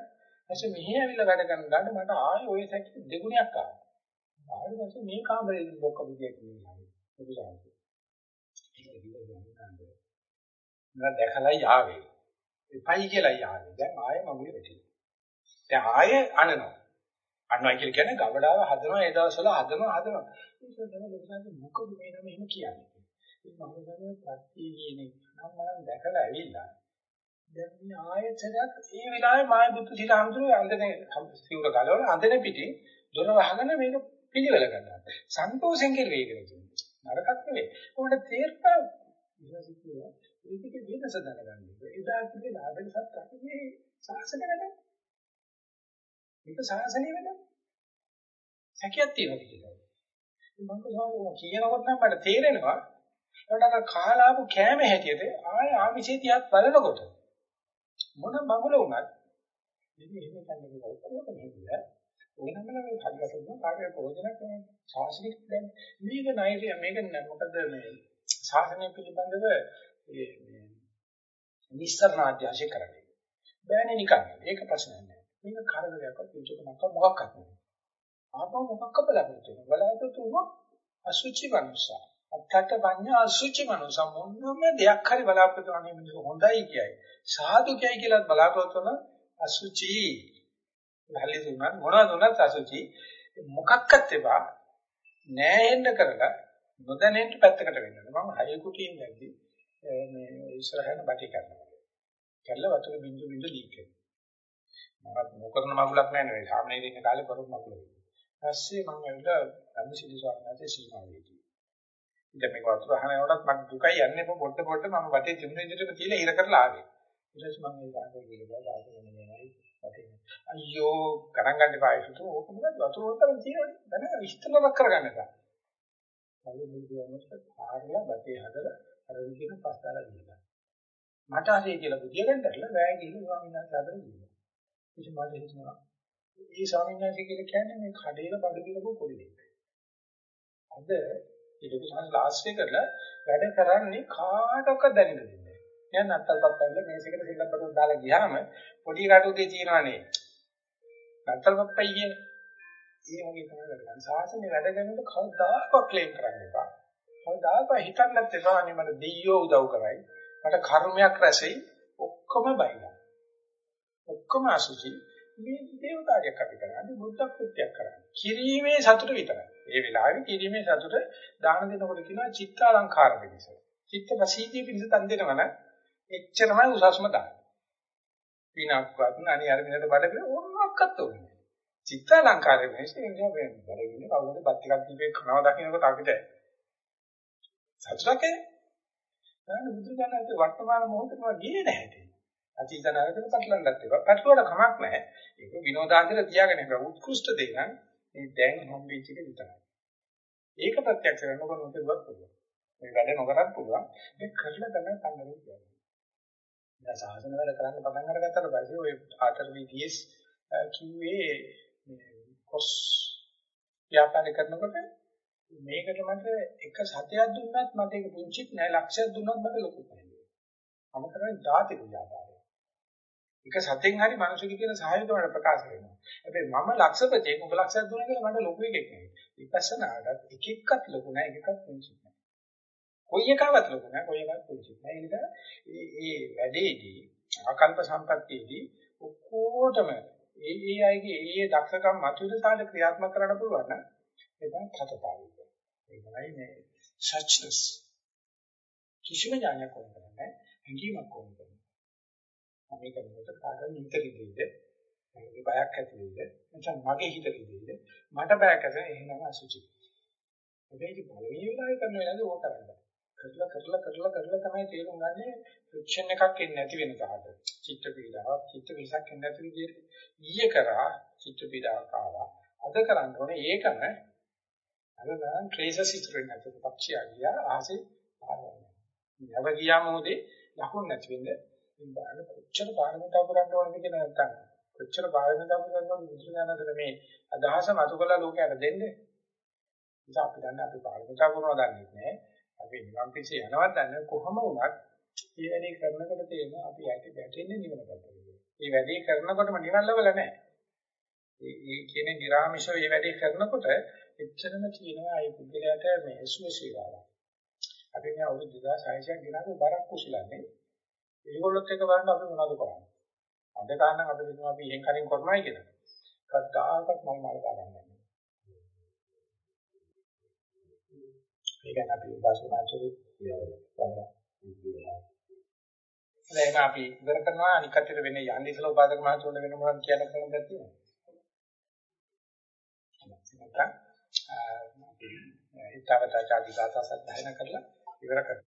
ඊපස්සේ මෙහි ඇවිල්ලා වැඩ කරන ගාන මට ආයෙ ওই සැක දෙගුණයක් ආවා. ආයෙත් පස්සේ මේ කාමරේ බොක්ක බුදියක් නෙවෙයි. බුදුසාරයි. ඒක දිගට යනවා. මම දැකලා යාවේ. එපයි කියලා යාවේ. දැන් ආයෙ මගුලේ වැටිලා. දැන් ආයෙ අනනවා. අනනවා කියලා කියන්නේ ගවඩාව හදනවා ඒ දවස්වල හදනවා හදනවා. ඒක තමයි ලොකුසාරි මොකද මේ නම එහෙම කියන්නේ. ඒ මම දන්නේ ප්‍රත්‍ය කියන්නේ නම් මම දැකලා ඇවිල්ලා. දැන් මේ ආයෙත් ඒ වෙලාවේ මාය බුද්ධ සිතාමතුරු අන්දනේ සිවුර ගලවලා අන්දනේ පිටින් දොර වහගෙන මේක පිළිවෙල ගන්නවා. සන්තෝෂෙන් කෙරුවේ කියලා කියනවා. නරකක් නෙවෙයි. උන්ට තේරපා ඉතින් ඒකේ වෙනස දැනගන්න. එදා කිව්වේ ලාභෙන් සත්‍යක් මේ සාසන වැඩ. මේක සාසනීය වැඩ. සැකයක් තියෙනවා කියලා. මම කියනකොට නම් මට තේරෙනවා ඒකට කාලාපු කෑම හැටියට ආය ආමිෂේ තියත් බලනකොට මොන මඟුල වුණත් ඉතින් එහෙම කන්නේ කොහොමද කියන්නේ ඕනම මේ හරියට කාර්ය ප්‍රයෝජනක් ශාස්ත්‍රික දැන් මේක නයිරිය මේක මොකද මේ ශාසනය පිළිබඳව ඒ මේ නිස්සරණාධ්‍යාශය කරන්නේ. බෑනේ නිකන්. ඒක ප්‍රශ්නයක් නෑ. මේක කරදරයක්වත් යුතුයකමක් මොකක්වත් නෙවෙයි. ආපහු මොකක්ක බලාපොරොත්තු වෙනවා. බලාපොරොත්තු වුණොත් අසුචි මනුෂ්‍යා. අත්තට වඤ්ඤා අසුචි මනුෂ්‍යා මොනම දෙයක් හරි බලාපොරොත්තු වෙන්නේ මිනිස්සු හොඳයි කියයි. සාදු කියයි කියලා බලාපොරොත්තු වෙන අසුචි. හරි දුන්නා මොනවද දුන්නත් අසුචි. මොකක්වත් එපා. නෑෙන්න කරලා නොදැනෙන්න පැත්තකට වෙන්න. මම හය කුටියෙන් දැක්කේ මේ ඉස්සරහට බටි කරනවා. කැල්ල වතුර බින්දු බින්දු ලීක් වෙනවා. මම නොකරන මගුලක් නෑ නේ. සාමනීර ඉන්න කාලේ කරපු මගුල. ඊපස්සේ මම ඇවිල්ලා ධම්මසිරි ස්වාමීන් වහන්සේ සීමාවේදී. ඉතින් මේක වතුර අහනකොටත් මම දුකයි යන්නේ පොඩ පොඩ මම වටේ තිබුණ විදිහටම තියලා ඉර කරලා ආවේ. ඊට පස්සේ මම ඒ ගානේ ගිහලා දාගෙන නේයි. අයියෝ ගණන් ගන්න එපා ඒක ඕක මොකද වතුර උතරන් තියෙනවනේ. දැන් විස්තරයක් කරගන්න එපා. කවුරු බුදියනොත් ආරලා බතේ හදලා අර විදිහට පස්සාලා දීලා. මට හරි කියලා බුදිය ගන්නදලා වැය ගිහින් ස්වාමීන් වහන්සේ හදලා දීලා. ඉතින් මට හිතුණා මේ ස්වාමීන් වහන්සේ කියලා කියන්නේ මේ කඩේල බඩ පිළපු පොඩි දෙයක්. අද ඉලුක සංස්ලාස්ත්‍රය කරලා වැඩ කරන්නේ කාටවත් දැනෙන්නේ නැහැ. දැන් අත්තල්පත් පැල්ල මේසෙකට සිල්ලම්පතක් දාලා ගියාම පොඩි කටුදේ තියනවනේ. අත්තල්පත්පයි කියන. ඒ වගේ තමයි වැඩ කරන්නේ. සාසනේ වැඩ කරනකොට කවදාකවත් ක්ලේම් කරන්න එපා. කවදාකවත් හිතන්නත් එපා අනේ මට දෙයියෝ උදව් කරයි. මට කර්මයක් රැසෙයි. ඔක්කොම බයිලා. ඔක්කොම අසුචි. මේ දේවතාවයක් අපි කරන්නේ බුද්ධ කෘත්‍යයක් කරන්නේ. කිරීමේ සතුට විතරයි. ඒ වෙලාවේ කිරීමේ සතුට දාන දෙනකොට කියනවා චිත්තාලංකාර පිණිස. චිත්ත ප්‍රසීතිය පිණිස තන් දෙනවන එච්චරමයි උසස්ම දාන. විනාක්වත් අනේ අර විනට බඩ කියලා ඕනක්වත් ඕනේ. චිත්තාලංකාරය පිණිස ඉන්නේ බඩගින්නේ කවුරුද බත් ටිකක් දීපේ කනවා දකින්නකොට අපිට සතුටක් එන්නේ. දැන් බුදුදහමේ වර්තමාන මොහොතේම ගියේ නැහැ. අතීත නායකයන් පැටලන්නත් ඒවා. පැටලුවට කමක් නැහැ. ඒක විනෝදාන්තර තියාගෙන ඉන්න උත්කෘෂ්ඨ දේ නම් මේ දැන් හම්බෙච්ච එක විතරයි. ඒක ප්‍රත්‍යක්ෂ කරනකොට මොකදවත් පුළුවන්. මේ වැඩ නොකරත් පුළුවන්. මේ කරලා තමයි පන්නන්නේ කියන්නේ. දැන් සාසන වැඩ කරන්න පටන් අරගත්තට පස්සේ ඔය ආතර විදිස් කිව්වේ කොස් ව්‍යාපාර කරනකොට මේකට මට එක සතයක් දුන්නත් මට ඒක පුංචිත් නෑ ලක්ෂයක් දුන්නත් මට ලොකුත් නෑ. මම කරන්නේ ධාති ව්‍යාපාරය. එක සතෙන් හරි මිනිසුකි කියන සහයෝගය වල ප්‍රකාශ වෙනවා. හැබැයි මම ලක්ෂපතියෙක් ඔබ ලක්ෂයක් දුන්නා කියලා මට ලොකු එකක් නෙවෙයි. විපස්සනාටත් එක එක්කත් ලොකු නෑ එක එකක් පුංචි නෑ. කොයි එකවත් ලොකු නෑ කොයි එකක් පුංචි නෑ. ඒක ඒ ඒ වැඩේදී ආකල්ප සම්පත්තියේදී ඔක්කොටම ඒ ඒ අයගේ ඒ ඒ දක්ෂකම් මතුවෙන ක්‍රියාත්මක කරන්න පුළුවන් නම් ඒක කතතාවය. ඒකයි මේ සච්නස් කිසිම ඥානයක් ඕන කරන්නේ නැහැ. හැඟීමක් ඕන කරන්නේ. මේක කරනකොට කාටද හිත රිදෙයිද? මගේ බයක් ඇති වෙයිද? නැත්නම් මගේ හිත රිදෙයිද? මට බයක් ඇති එහෙනම් අසුචි. හැබැයි පළවෙනි වෙලාවේ කරන වෙලාවේ ඕක කරන්න. කරලා කරලා කරලා කරලා තමයි තේරුම් ගන්නේ ෆ්‍රික්ෂන් එකක් එන්නේ නැති වෙන තාට. චිත්ත පීඩාවක්, චිත්ත විසක් එන්නේ නැති විදිහට ඊයේ කරා චිත්ත පීඩාවක් ආවා. අද කරන්න ඕනේ ඒකම අද නම් ට්‍රේසස් ඉතුරු නැති පක්ෂියා ගියා ආසේ ආවා. යව ගියා මොදේ ලකුණු නැති වෙන්නේ බලන්න කොච්චර පාරමිතා පුරන්න ඕනද කියලා නැත්තම් කොච්චර පාරමිතා පුරන්න ඕනද බුදුසසුනකට මේ අදහස මතු කළා ලෝකයට දෙන්නේ. ඉතින් අපි දන්නේ අපි පාරමිතා පුරනවා දන්නේ නැහැ. අපි නිවන් පිසේ යනවත් දන්නේ කොහොම වුණත් මේ වැඩේ කරනකොට තේරෙනවා අපි ඇටි වැටෙන්නේ නිවන පැත්තට. මේ වැඩේ කරනකොටම නිවන් ලැබල නැහැ. ඒ ඒ කියන්නේ නිර්ආමිෂව මේ වැඩේ කරනකොට එච්චරම කියනවා ඒ පුද්ගලයාට මේ ඇසුවේශීවාව. අපි මේ අවුරුදු 2600ක් ගෙනාවු බරක් කුසලන්නේ ඒගොල්ලොත් එක බලන්න අපි මොනවද කරන්නේ? අද ගන්න අපි හිතනවා අපි එහෙන් කරින් කරනවායි කියලා. කද්දාකත් මම මල් ගන්න නැහැ. ඒක අපි වාසනාචරි කියනවා. දැන් අපි ඉවර කරනවා අනික් කටට වෙන්නේ යන්නේ ඉස්සලා උපාදක මහතුන් වෙන මොනවද කියන කෙනෙක් තියෙනවා. නැත්නම් අපි ඊටවට ආචාර්ය දාස සත්‍යයන කරලා ඉවර කරනවා.